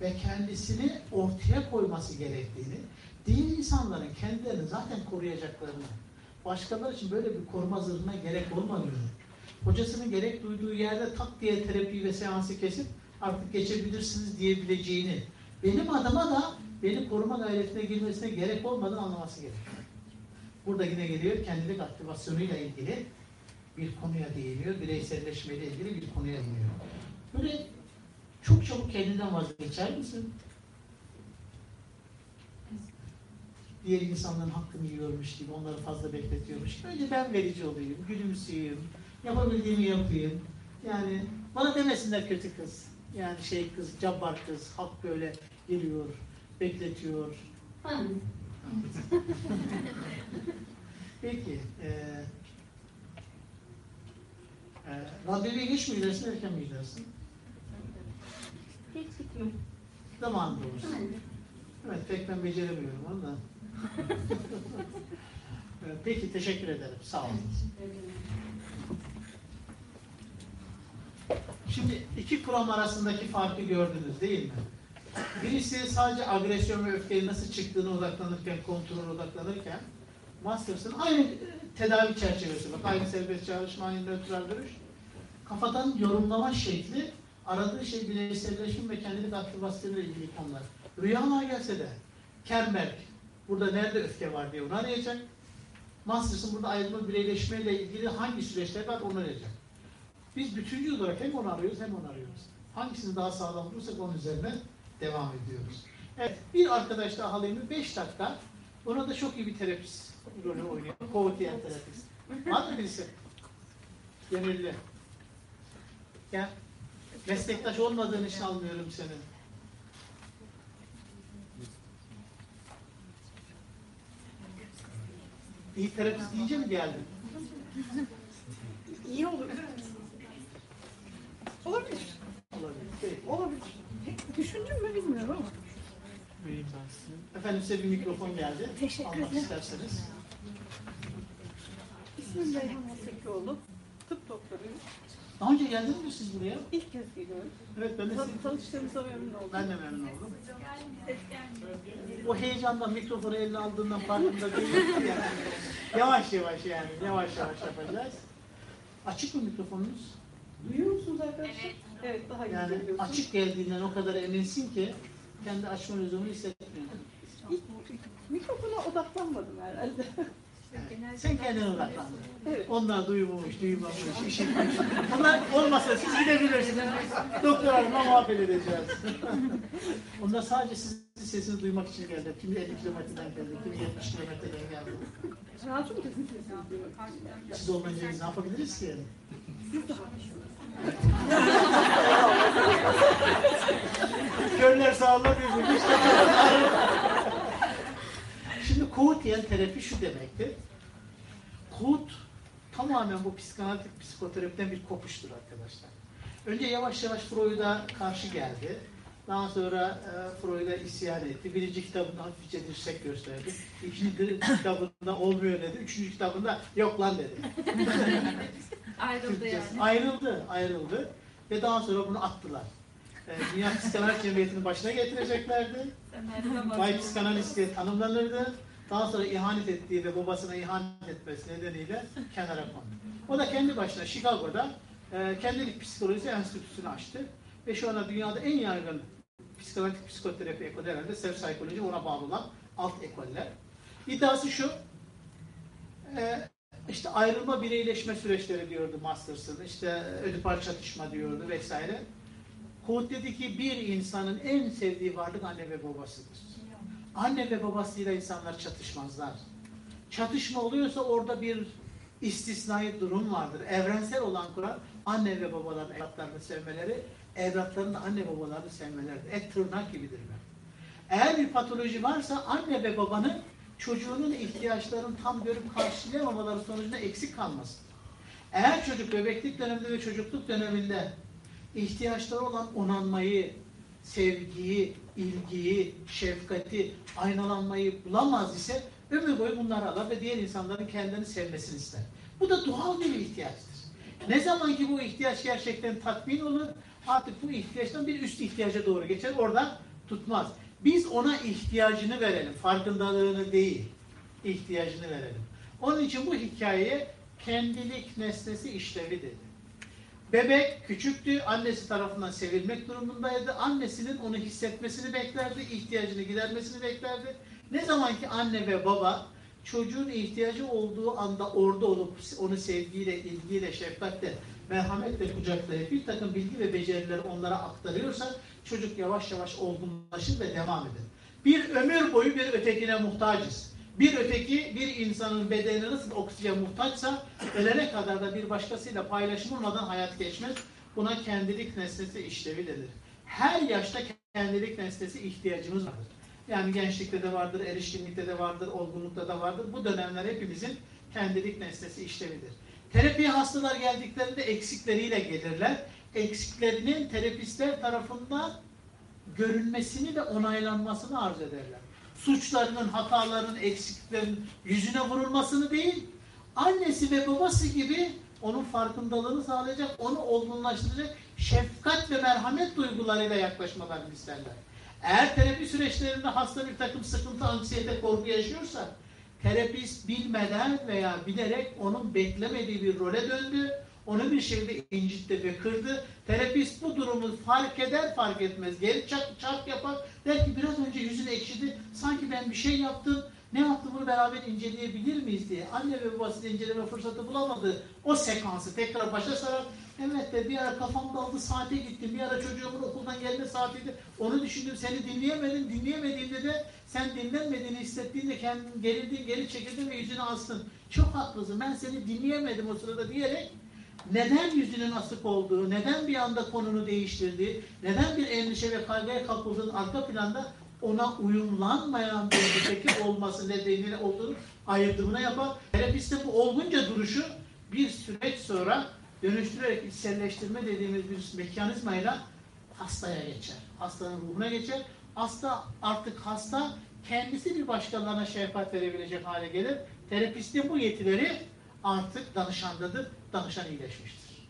ve kendisini ortaya koyması gerektiğini, diğer insanların kendilerini zaten koruyacaklarını, başkaları için böyle bir koruma zırhına gerek olmadığını, hocasının gerek duyduğu yerde tak diye terapiyi ve seansı kesip artık geçebilirsiniz diyebileceğini, benim adıma da beni koruma gayretine girmesine gerek olmadan anlaması gerekiyor. Burada yine geliyor kendilik aktivasyonuyla ilgili bir konuya değiniyor, bireyselleşmeyle ilgili bir konuya değiniyor. Böyle çok çabuk kendinden vazgeçer misin? Diğer insanların hakkını yiyormuş gibi, onları fazla bekletiyormuş gibi. Önce ben verici olayım, gülümseyeyim, Yapabildiğimi yapayım. Yani bana demesinler kötü kız. Yani şey kız, cabbar kız, halk böyle geliyor, bekletiyor. [laughs] Peki. E, e, randevuya geç mi gidersin, erken mi gidersin? Hiç gitmem. Zamanında olursun. Evet, pek ben beceremiyorum onu da. [laughs] Peki, teşekkür ederim. Sağ olun. Şimdi iki kuram arasındaki farkı gördünüz değil mi? Birisi sadece agresyon ve öfkenin nasıl çıktığını odaklanırken, kontrol odaklanırken Masters'ın aynı e, tedavi çerçevesi bak. Aynı serbest çalışma, aynı nötral görüş. Kafadan yorumlama şekli aradığı şey bireyselleşim ve kendilik aktivasyonu ile ilgili konular. Rüyana gelse de Kernberg burada nerede öfke var diye onu arayacak. Masters'ın burada ayrılma bireyleşme ile ilgili hangi süreçler var onu arayacak. Biz bütüncül olarak hem onu arıyoruz hem onu arıyoruz. Hangisini daha sağlam bulursak onun üzerine devam ediyoruz. Evet, bir arkadaş daha alayım mı? 5 dakika. Ona da çok iyi bir terapist rolü oynuyor. Kovatiyen terapist. Var mı birisi? Gönüllü. Ya, meslektaş olmadığın için almıyorum seni. İyi terapist deyince mi geldin? İyi olur. Olabilir. Olabilir. Peki. Olabilir. Pek düşündüm mü bilmiyorum ama. Vereyim ben size. Efendim size bir mikrofon geldi. Teşekkür Almak ederim. isterseniz. İsmim Reyhan Sekioğlu. Tıp doktoruyum. Daha önce geldiniz mi siz buraya? İlk kez geliyorum. Evet ben de Tan- siz- Tanıştığımıza memnun oldum. Ben de memnun oldum. O heyecandan mikrofonu eline aldığından farkında değilim. Yani. [laughs] Yavaş yavaş yani. Yavaş yavaş yapacağız. Açık mı mikrofonunuz? Duyuyor musunuz arkadaşlar? Evet, daha iyi Yani geliyorsunuz. açık geldiğinden o kadar eminsin ki kendi açma lüzumunu hissetmiyorsun. İlk mikrofona odaklanmadım herhalde. Sen kendine odaklandın. Evet. Onlar duymamış, duymamış, işitmiş. Bunlar olmasa siz gidebilirsiniz. Doktor hanımla muhabbet edeceğiz. Onlar sadece sizin sesini duymak için geldi. Kimi 50 kilometreden geldi, kimi 70 kilometreden geldi. Rahatsız? Sesinizi duymak için. Siz olmayınca biz ne yapabiliriz ki Körler sağlar bizim. İşte Şimdi Kuhut diyen terapi şu demektir. Kuhut tamamen bu psikanalitik psikoterapiden bir kopuştur arkadaşlar. Önce yavaş yavaş Freud'a karşı geldi. Daha sonra e, Freud'a isyan etti. Birinci kitabında hafifçe dirsek gösterdi. İkinci kitabında olmuyor dedi. Üçüncü kitabında yok lan dedi. [laughs] Ayrıldı yani. Ayrıldı, ayrıldı. Ve daha sonra bunu attılar. Ee, Dünya Psikanaliz Cemiyeti'nin başına getireceklerdi. Bay Psikanalist diye tanımlanırdı. Daha sonra ihanet ettiği ve babasına ihanet etmesi nedeniyle kenara kondu. O da kendi başına Chicago'da e, kendilik psikolojisi enstitüsünü açtı. Ve şu anda dünyada en yaygın psikanalitik psikoterapi ekolü herhalde self psikoloji ona bağlı olan alt ekoller. İddiası şu, e, işte ayrılma bireyleşme süreçleri diyordu Masters'ın, işte ödipal çatışma diyordu vesaire. Kod dedi ki bir insanın en sevdiği varlık anne ve babasıdır. Anne ve babasıyla insanlar çatışmazlar. Çatışma oluyorsa orada bir istisnai durum vardır. Evrensel olan kural anne ve babaların evlatlarını sevmeleri, evlatların anne babalarını sevmeleridir. Et tırnak gibidirler. Eğer bir patoloji varsa anne ve babanın çocuğunun ihtiyaçlarını tam görüp karşılayamamaları sonucunda eksik kalması. Eğer çocuk bebeklik döneminde ve çocukluk döneminde ihtiyaçları olan onanmayı, sevgiyi, ilgiyi, şefkati, aynalanmayı bulamaz ise ömür boyu bunları alır ve diğer insanların kendini sevmesini ister. Bu da doğal bir ihtiyaçtır. Ne zaman ki bu ihtiyaç gerçekten tatmin olur, artık bu ihtiyaçtan bir üst ihtiyaca doğru geçer, oradan tutmaz. Biz ona ihtiyacını verelim, farkındalığını değil, ihtiyacını verelim. Onun için bu hikayeye kendilik nesnesi işlevi dedi. Bebek küçüktü, annesi tarafından sevilmek durumundaydı. Annesinin onu hissetmesini beklerdi, ihtiyacını gidermesini beklerdi. Ne zaman ki anne ve baba çocuğun ihtiyacı olduğu anda orada olup onu sevgiyle, ilgiyle, şefkatle, merhametle kucaklayıp bir takım bilgi ve becerileri onlara aktarıyorsa çocuk yavaş yavaş olgunlaşır ve devam eder. Bir ömür boyu bir ötekine muhtacız. Bir öteki bir insanın bedeni nasıl oksijen muhtaçsa ölene kadar da bir başkasıyla paylaşım olmadan hayat geçmez. Buna kendilik nesnesi işlevi denir. Her yaşta kendilik nesnesi ihtiyacımız vardır. Yani gençlikte de vardır, erişkinlikte de vardır, olgunlukta da vardır. Bu dönemler hepimizin kendilik nesnesi işlevidir. Terapiye hastalar geldiklerinde eksikleriyle gelirler. Eksiklerinin terapistler tarafından görünmesini ve onaylanmasını arz ederler. Suçlarının, hatalarının, eksikliklerinin yüzüne vurulmasını değil, annesi ve babası gibi onun farkındalığını sağlayacak, onu olgunlaştıracak şefkat ve merhamet duygularıyla yaklaşmalarını isterler. Eğer terapi süreçlerinde hasta bir takım sıkıntı, anksiyete, korku yaşıyorsa, terapist bilmeden veya bilerek onun beklemediği bir role döndü, onu bir şekilde incitti ve kırdı. Terapist bu durumu fark eder, fark etmez. Geri çarp, çarp yapar. Der ki biraz önce yüzün ekşidi. Sanki ben bir şey yaptım. Ne yaptı bunu beraber inceleyebilir miyiz diye. Anne ve babası inceleme fırsatı bulamadı. O sekansı tekrar başa sarar. Evet de bir ara kafam daldı saate gittim. Bir ara çocuğumun okuldan gelme saatiydi. Onu düşündüm seni dinleyemedim. Dinleyemediğimde de sen dinlenmediğini hissettiğinde kendin gerildin, geri çekildin ve yüzünü astın. Çok haklısın ben seni dinleyemedim o sırada diyerek neden yüzünün asık olduğu, neden bir anda konunu değiştirdiği, neden bir endişe ve kaygıya kapıldığının arka planda ona uyumlanmayan bir öteki olması nedeniyle olduğunu ayırdımına yapar. Terapistin bu olgunca duruşu bir süreç sonra dönüştürerek içselleştirme dediğimiz bir mekanizmayla hastaya geçer. Hastanın ruhuna geçer. Hasta artık hasta kendisi bir başkalarına şefkat verebilecek hale gelir. Terapistin bu yetileri artık danışandadır. Danışan iyileşmiştir.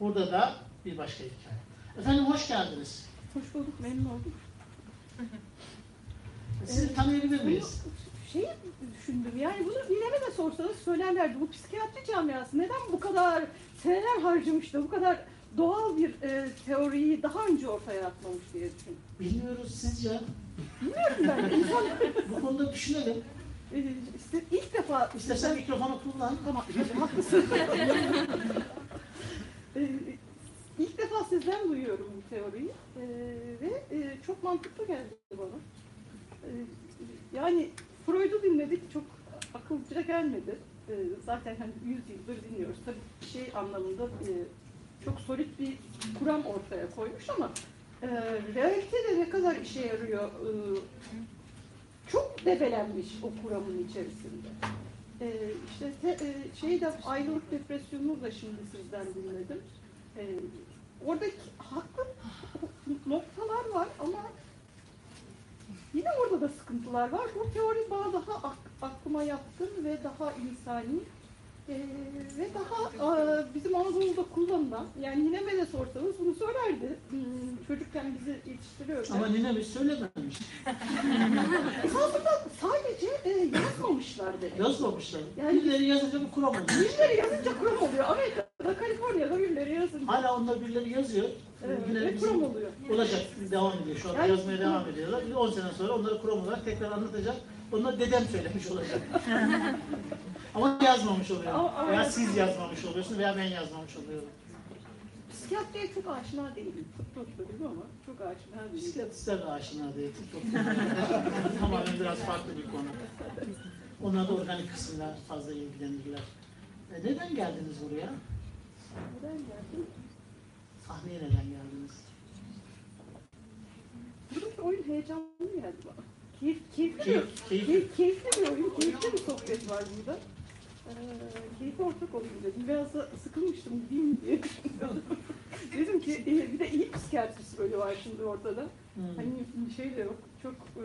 Burada da bir başka hikaye. Efendim hoş geldiniz. Hoş bulduk, memnun oldum. Sizi tanıyabilir miyiz? Şey düşündüm yani bunu dinleme de sorsanız söylerlerdi. Bu psikiyatri camiası neden bu kadar seneler harcamış da bu kadar doğal bir e, teoriyi daha önce ortaya atmamış diye düşündüm. Bilmiyoruz sizce. Bilmiyorum ben. İnsan, [laughs] Bu konuda düşünelim. İşte ilk defa... İstersen mikrofonu kullan. Tamam, [laughs] haklısın. e, ilk defa sizden duyuyorum bu teoriyi E, ve e, çok mantıklı geldi bana. Yani Freud'u dinledik, çok akıllıca gelmedi. Zaten hani 100 yıldır dinliyoruz. Tabii şey anlamında e, çok solit bir kuram ortaya koymuş ama e, realitede ne kadar işe yarıyor e, çok debelenmiş o kuramın içerisinde. E, işte te, e, şeyi de ayrılık depresyonunu da şimdi sizden dinledim. E, oradaki haklı noktalar var ama Yine orada da sıkıntılar var. Bu teori bana daha ak- aklıma yatkın ve daha insani e, ve daha e, bizim Anadolu'da kullanılan, yani Ninem'e de sorsanız bunu söylerdi. Hmm, çocukken bizi yetiştiriyordu. Ama Ninemiş söylememiş. [laughs] Esasında sadece e, yazmamışlar dedi. Yazmamışlar. Yani- Birileri yazınca bu kuram oluyor. Birileri yazınca kuram oluyor. Amerika'da, Kaliforniya'da birileri yazınca. Hala onlar birileri yazıyor. Evet, Yine ve bizim kuram oluyor. Olacak. Devam ediyor. Şu anda Yani- yazmaya devam ediyorlar. Bir 10 sene sonra onları kuram olarak tekrar anlatacak. Onlar dedem söylemiş olacak. [laughs] Ama yazmamış oluyor. Ama- ama- Veya siz yazmamış oluyorsunuz veya ben yazmamış oluyorum. Psikiyatriye çok aşina değilim. Tıp doktoruyum ama çok aşina değilim. Psikiyatristler de aşina değil. tıp doktorları. [laughs] Tamamen biraz farklı bir konu. Onlar da organik kısımlar fazla ilgilenirler. E, neden geldiniz buraya? Neden geldim? Sahneye neden geldiniz? Buradaki oyun heyecanlı geldi bana. Keyif, keyifli, Keyif- bir, keyif- keyif- keyifli bir oyun, keyifli bir sohbet var burada. Ee, keyif ortak olayım dedim. Biraz da sıkılmıştım gideyim diye [laughs] dedim ki e, bir de iyi psikiyatrist rolü var şimdi ortada. Hmm. Hani şey de yok, çok e,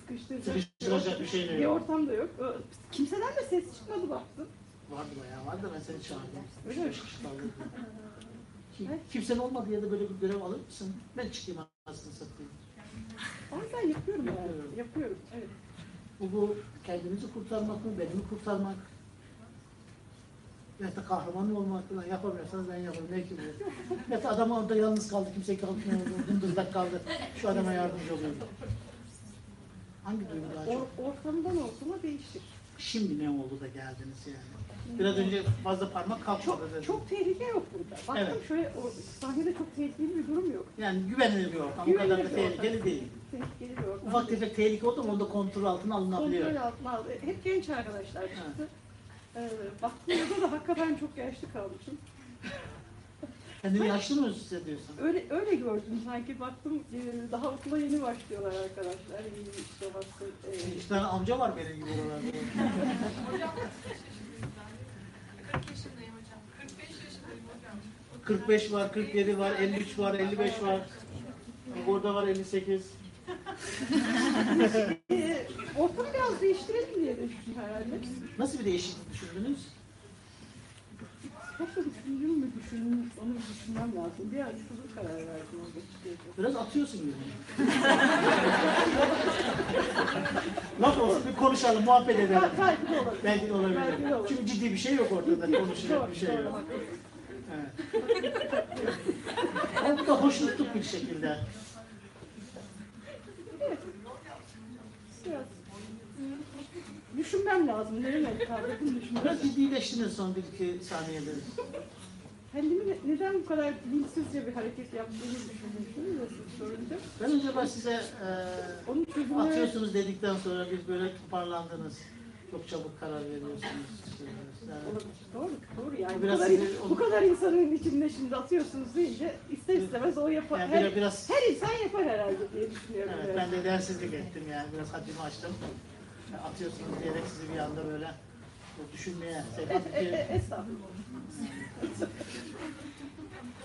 sıkıştıracak, Sıkıştıracak bir şey de bir yok. ortam da yok. Kimseden de ses çıkmadı baktım. Vardı bayağı vardı ben seni çağırdım. Öyle mi? Kimsenin olmadığı yerde böyle bir görev alır mısın? Ben çıkayım aslında satayım. Bazen yapıyorum yani. Yapıyorum. Yapıyorum, evet. Bu, bu kendimizi kurtarmak mı, benimi kurtarmak? Ya da kahraman olmak mı? Yapamıyorsanız ben yaparım. Ne ki bu? Ya da adam orada yalnız kaldı, kimse kalkmıyor, dındırdak kaldı. Şu adama yardımcı olayım. Hangi duygu daha çok? Or, ortamdan ortama değişir. Şimdi ne oldu da geldiniz yani? Biraz önce fazla parmak kalkmadı dedi. Çok tehlike yok burada. Baktım Evet. şöyle o sahnede çok tehlikeli bir durum yok. Yani güvenilir bir ortam. O kadar da Güvenilir bir ortam. tehlikeli değil. Tehlikeli bir ortam. Ufak tefek tehlike oldu mu onu da kontrol altına alınabiliyor. Kontrol altına aldı. Hep genç arkadaşlar çıktı. Ee, baktığımda da hakikaten çok yaşlı kalmışım. Kendini yaşlı mı hissediyorsun? Öyle öyle gördüm sanki baktım e, daha okula yeni başlıyorlar arkadaşlar. Yeni işte bastı. e, İki tane amca var benim gibi oralarda. Hocam [laughs] 40 yaşındayım hocam. 45 yaşındayım hocam. 45 var, 47 var, 53 var, 55 var. Bak Orada var 58. e, ortamı biraz değiştirelim diye düşündüm herhalde. Nasıl bir değişiklik düşündünüz? Çok da düşündüm mü düşündüm, onu düşünmem lazım. Bir an hızlı karar verdim orada çıkıyordu. Biraz atıyorsun gibi. Laf olsun bir konuşalım, muhabbet edelim. Belki de olabilir. Belki de olabilir. Belki de olabilir. Çünkü ciddi bir şey yok ortada, konuşacak bir şey yok. Evet. Bu da hoşnutluk bir şekilde. Biraz düşünmem lazım. Nereye kavradım düşünmem Biraz ciddileştiniz son bir iki saniyede. Kendimi ne- neden bu kadar bilinçsizce bir hareket yaptığımı düşünmüştüm de siz sorunca. Ben acaba size Onun e, çözümleri- atıyorsunuz dedikten sonra biz böyle toparlandınız. Çok çabuk karar veriyorsunuz. Yani Doğru, doğru yani. Biraz bu, kadar, sizi- bu kadar insanın içinde şimdi atıyorsunuz deyince ister istemez o yapar. Yani her, biraz- her insan yapar herhalde diye düşünüyorum. Evet, ben de densizlik ettim yani. Biraz haddimi açtım. Atıyorsunuz diyerek sizi bir anda böyle düşünmeye sevk E.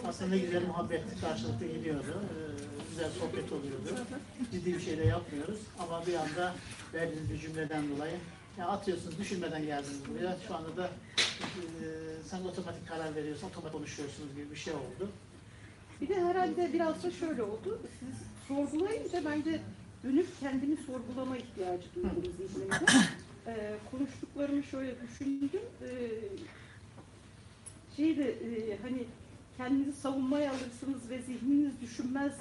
Aslında güzel muhabbet karşılıklı gidiyordu. Ee, güzel sohbet oluyordu. Ciddi bir şey de yapmıyoruz. Ama bir anda verdiğiniz bir cümleden dolayı ya atıyorsunuz, düşünmeden geldiniz buraya. Şu anda da e, sen otomatik karar veriyorsun, otomatik konuşuyorsunuz gibi bir şey oldu. Bir de herhalde biraz da şöyle oldu. Siz sorgulayınca bence dönüp kendimi sorgulama ihtiyacı duydum zihnimde. [coughs] Ee, konuştuklarımı şöyle düşündüm. Ee, şeyde e, hani kendinizi savunmaya alırsınız ve zihniniz düşünmez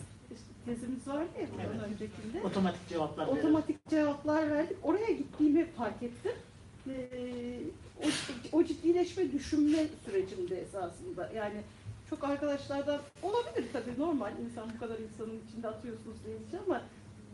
tezimiz vardı ya bundan öncekinde. Otomatik cevaplar verin. Otomatik cevaplar verdik. Oraya gittiğimi fark ettim. Ee, o, o ciddileşme düşünme sürecinde esasında. Yani çok arkadaşlardan olabilir tabii normal insan bu kadar insanın içinde atıyorsunuz deyince ama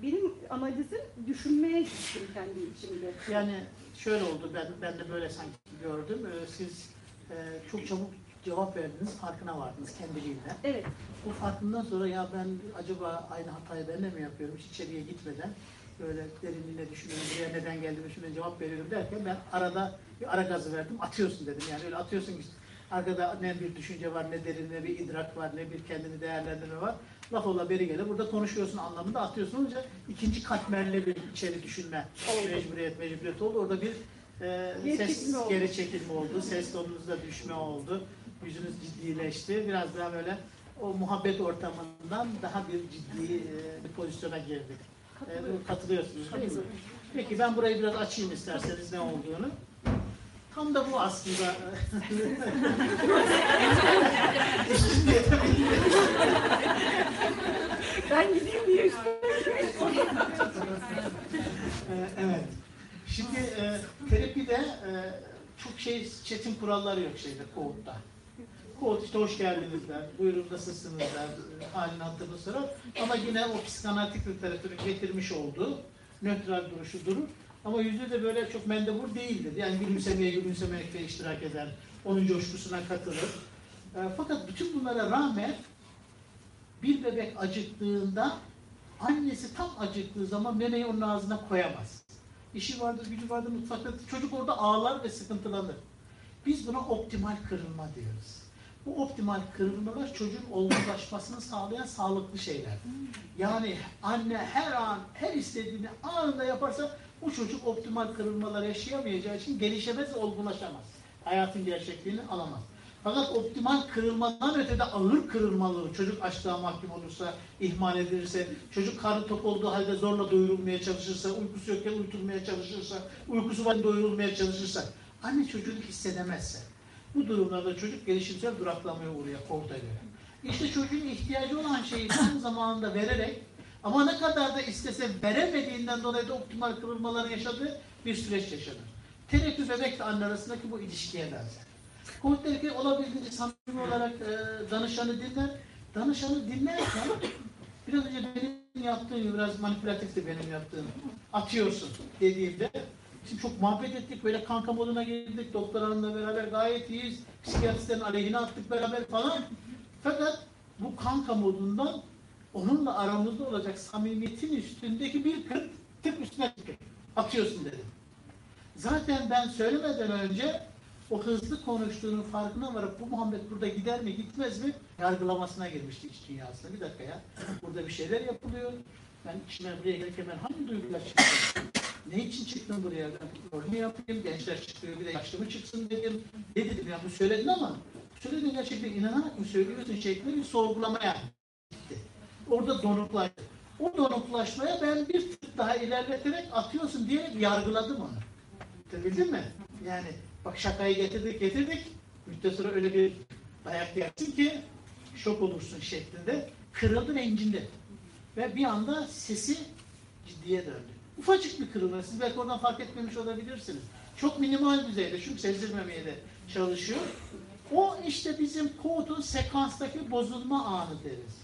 benim analizim düşünmeye gittim kendi içimde. Yani şöyle oldu, ben, ben de böyle sanki gördüm. Ee, siz e, çok çabuk cevap verdiniz, farkına vardınız kendiliğinden. Evet. Bu farkından sonra ya ben acaba aynı hatayı ben de mi yapıyorum hiç içeriye gitmeden böyle derinliğine düşünüyorum, buraya neden geldiğimi düşünüyorum, cevap veriyorum derken ben arada bir ara gazı verdim, atıyorsun dedim. Yani öyle atıyorsun ki arkada ne bir düşünce var, ne derin, ne bir idrak var, ne bir kendini değerlendirme var. Laf ola beri gelir, burada konuşuyorsun anlamında atıyorsun olunca ikinci katmerli bir içeri düşünme, mecburiyet, mecburiyet oldu. Orada bir e, Geri ses oldu. geri çekilme oldu, ses tonunuzda düşme oldu, yüzünüz ciddileşti. Biraz daha böyle o muhabbet ortamından daha bir ciddi e, bir pozisyona girdik. E, katılıyorsunuz değil mi? Peki ben burayı biraz açayım isterseniz ne olduğunu. Tam da bu aslında. ben gideyim diye Ee, evet. Şimdi e, terapide e, çok şey çetin kuralları yok şeyde Koğut'ta. Koğut işte hoş geldiniz der, buyurun nasılsınız der, e, halini hatırını sorar. Ama yine o psikanalitik literatürün getirmiş olduğu nötral duruşu durur. Ama yüzü de böyle çok mendebur değildir. Yani gülümsemeye gülümsemekte iştirak eder, onun coşkusuna katılır. E, fakat bütün bunlara rağmen bir bebek acıktığında annesi tam acıktığı zaman memeyi onun ağzına koyamaz. İşi vardır, gücü vardır mutfakta. Çocuk orada ağlar ve sıkıntılanır. Biz buna optimal kırılma diyoruz. Bu optimal kırılmalar çocuğun olgunlaşmasını sağlayan sağlıklı şeyler. Yani anne her an, her istediğini anında yaparsa bu çocuk optimal kırılmalar yaşayamayacağı için gelişemez olgunlaşamaz. Hayatın gerçekliğini alamaz. Fakat optimal kırılmadan ötede ağır kırılmaları, çocuk açlığa mahkum olursa, ihmal edilirse, çocuk karnı tok olduğu halde zorla doyurulmaya çalışırsa, uykusu yokken uyutulmaya çalışırsa, uykusu var doyurulmaya çalışırsa, anne çocuğunu hissedemezse, bu durumlarda çocuk gelişimsel duraklamaya uğruyor Kovta göre. İşte çocuğun ihtiyacı olan şeyi tam zamanında vererek ama ne kadar da istese veremediğinden dolayı da optimal kırılmaları yaşadığı bir süreç yaşanır. Terapi bebekle anne arasındaki bu ilişkiye benzer. Ki olabildiğince samimi olarak e, danışanı dinler. Danışanı dinlerken biraz önce benim yaptığım biraz manipülatifti benim yaptığım. Atıyorsun dediğimde Şimdi çok muhabbet ettik, böyle kanka moduna girdik, doktor beraber gayet iyiyiz, psikiyatristlerin aleyhine attık beraber falan. Fakat bu kanka modundan onunla aramızda olacak samimiyetin üstündeki bir kırk tık üstüne. Atıyorsun dedim. Zaten ben söylemeden önce o hızlı konuştuğunun farkına varıp bu Muhammed burada gider mi gitmez mi yargılamasına girmişti iç dünyasına. Bir dakika ya burada bir şeyler yapılıyor. Ben içime buraya gelirken ben hangi duygular çıktı? Ne için çıktım buraya? Ben rol mü yapayım? Gençler çıkıyor bir de yaşlı mı çıksın dedim. Ne dedim ya bu söyledin ama söylediğin gerçekten inanarak mı söylüyorsun şeklinde bir sorgulamaya gitti. Orada donuklaştı. O donuklaşmaya ben bir tık daha ilerleterek atıyorsun diyerek yargıladım onu. Bildin mi? Yani bak şakayı getirdik getirdik. Müddet sonra öyle bir dayak yersin ki şok olursun şeklinde. Kırıldı ve incindi. Ve bir anda sesi ciddiye döndü. Ufacık bir kırılma. Siz belki oradan fark etmemiş olabilirsiniz. Çok minimal düzeyde çünkü sezdirmemeye de çalışıyor. O işte bizim kodun sekanstaki bozulma anı deriz.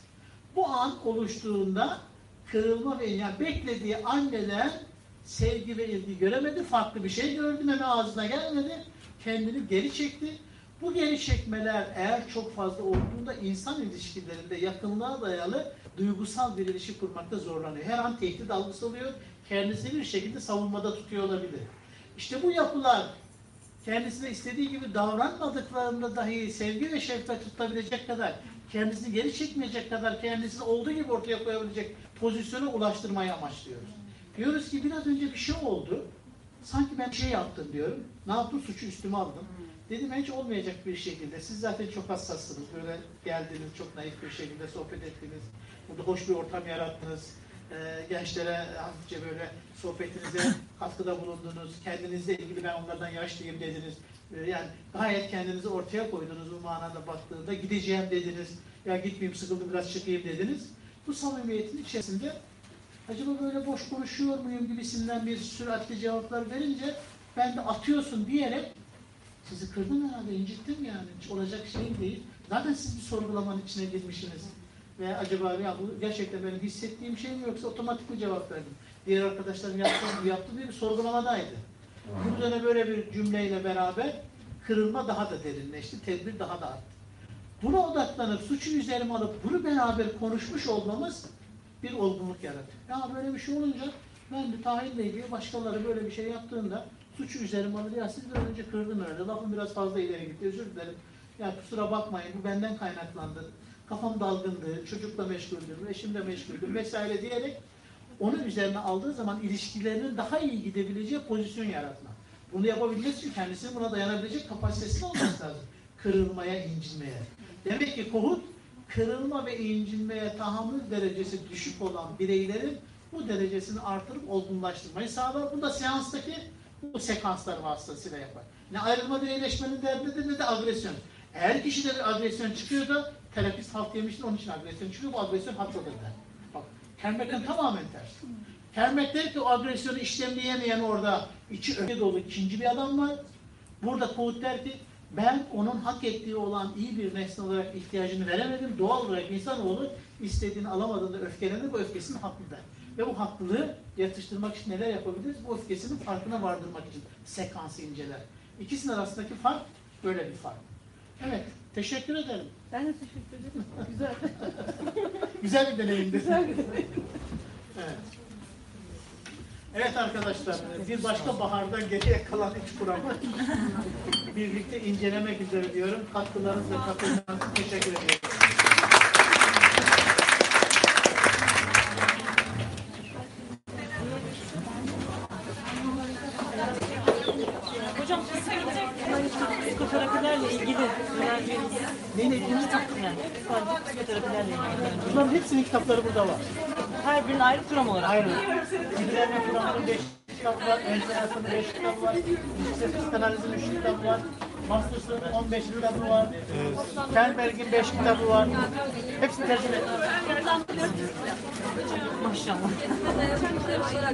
Bu an oluştuğunda kırılma ve yani beklediği anneden sevgi ve ilgi göremedi. Farklı bir şey gördü. Meme ağzına gelmedi. Kendini geri çekti. Bu geri çekmeler eğer çok fazla olduğunda insan ilişkilerinde yakınlığa dayalı duygusal bir ilişki kurmakta zorlanıyor. Her an tehdit algısı oluyor. Kendisini bir şekilde savunmada tutuyor olabilir. İşte bu yapılar kendisine istediği gibi davranmadıklarında dahi sevgi ve şefkat tutabilecek kadar, kendisini geri çekmeyecek kadar, kendisini olduğu gibi ortaya koyabilecek pozisyona ulaştırmayı amaçlıyoruz. Diyoruz ki biraz önce bir şey oldu. Sanki ben bir şey yaptım diyorum. Ne yaptım? Suçu üstüme aldım. Dedim hiç olmayacak bir şekilde. Siz zaten çok hassassınız. Böyle geldiniz, çok naif bir şekilde sohbet ettiniz. Burada hoş bir ortam yarattınız. Ee, gençlere hafifçe böyle sohbetinize katkıda bulundunuz. Kendinizle ilgili ben onlardan yaşlıyım dediniz. Ee, yani gayet kendinizi ortaya koydunuz bu manada baktığında. Gideceğim dediniz. Ya gitmeyeyim sıkıldım biraz çıkayım dediniz. Bu samimiyetin içerisinde acaba böyle boş konuşuyor muyum gibisinden bir süratli cevaplar verince ben de atıyorsun diyerek sizi kırdım herhalde, incittim yani. Hiç olacak şey değil. Zaten siz bir sorgulamanın içine girmişsiniz. Ve acaba ya bu gerçekten benim hissettiğim şey mi yoksa otomatik mi cevap verdim? Diğer arkadaşlarım gibi yaptı diye bir sorgulamadaydı. Bu üzerine böyle bir cümleyle beraber kırılma daha da derinleşti, tedbir daha da arttı. Buna odaklanıp suçu üzerime alıp bunu beraber konuşmuş olmamız bir olgunluk yaratıyor. Ya böyle bir şey olunca ben de Tahir'le ilgili başkaları böyle bir şey yaptığında suçu üzerime alır. Ya siz biraz önce kırdım herhalde. Lafım biraz fazla ileri gitti. Özür dilerim. Ya kusura bakmayın bu benden kaynaklandı. Kafam dalgındı, çocukla meşguldüm, eşimle meşguldüm vesaire diyerek onu üzerine aldığı zaman ilişkilerinin daha iyi gidebileceği pozisyon yaratma. Bunu yapabilmesi için kendisinin buna dayanabilecek kapasitesi olması lazım. Kırılmaya, incinmeye. Demek ki kohut kırılma ve incinmeye tahammül derecesi düşük olan bireylerin bu derecesini artırıp olgunlaştırmayı sağlar. Bu da seanstaki bu sekanslar vasıtasıyla yapar. Ne ayrılma ve iyileşmenin derdidir ne de agresyon. Eğer kişide bir agresyon çıkıyor da terapist halt yemiştir onun için agresyon çıkıyor. Bu agresyon haklıdır der. Kermek'in tamamen ters. Kermek der ki o agresyonu işlemleyemeyen orada içi öfke dolu ikinci bir adam var. Burada Kuhut der ki ben onun hak ettiği olan iyi bir nesne olarak ihtiyacını veremedim. Doğal olarak insanoğlu istediğini alamadığında öfkelenir. Bu öfkesinin haklı. Ve bu haklılığı yatıştırmak için neler yapabiliriz? Bu öfkesinin farkına vardırmak için sekansı inceler. İkisinin arasındaki fark böyle bir fark. Evet, teşekkür ederim. Ben de teşekkür ederim. Güzel. [laughs] Güzel bir deneyimdi. Güzel bir. Evet. Evet arkadaşlar, bir başka baharda geriye kalan üç kuramı birlikte incelemek üzere diyorum. Katkılarınız ve katkılarınız için teşekkür ediyorum. Hocam psikoterapilerle ilgili Neyle ilgili? yani psikoterapilerle ilgili. Bunların hepsinin kitapları burada var. Her birinin ayrı kuram olarak. Ayrı. İlgilenme kuramının 5 kitap var, ön sınıfının 5 kitap var, yüksek psikanalizin 3 kitabı var, Masters'ın 15 kitabı var, Sternberg'in 5 kitabı var. Hepsini tercüme ettim. Maşallah.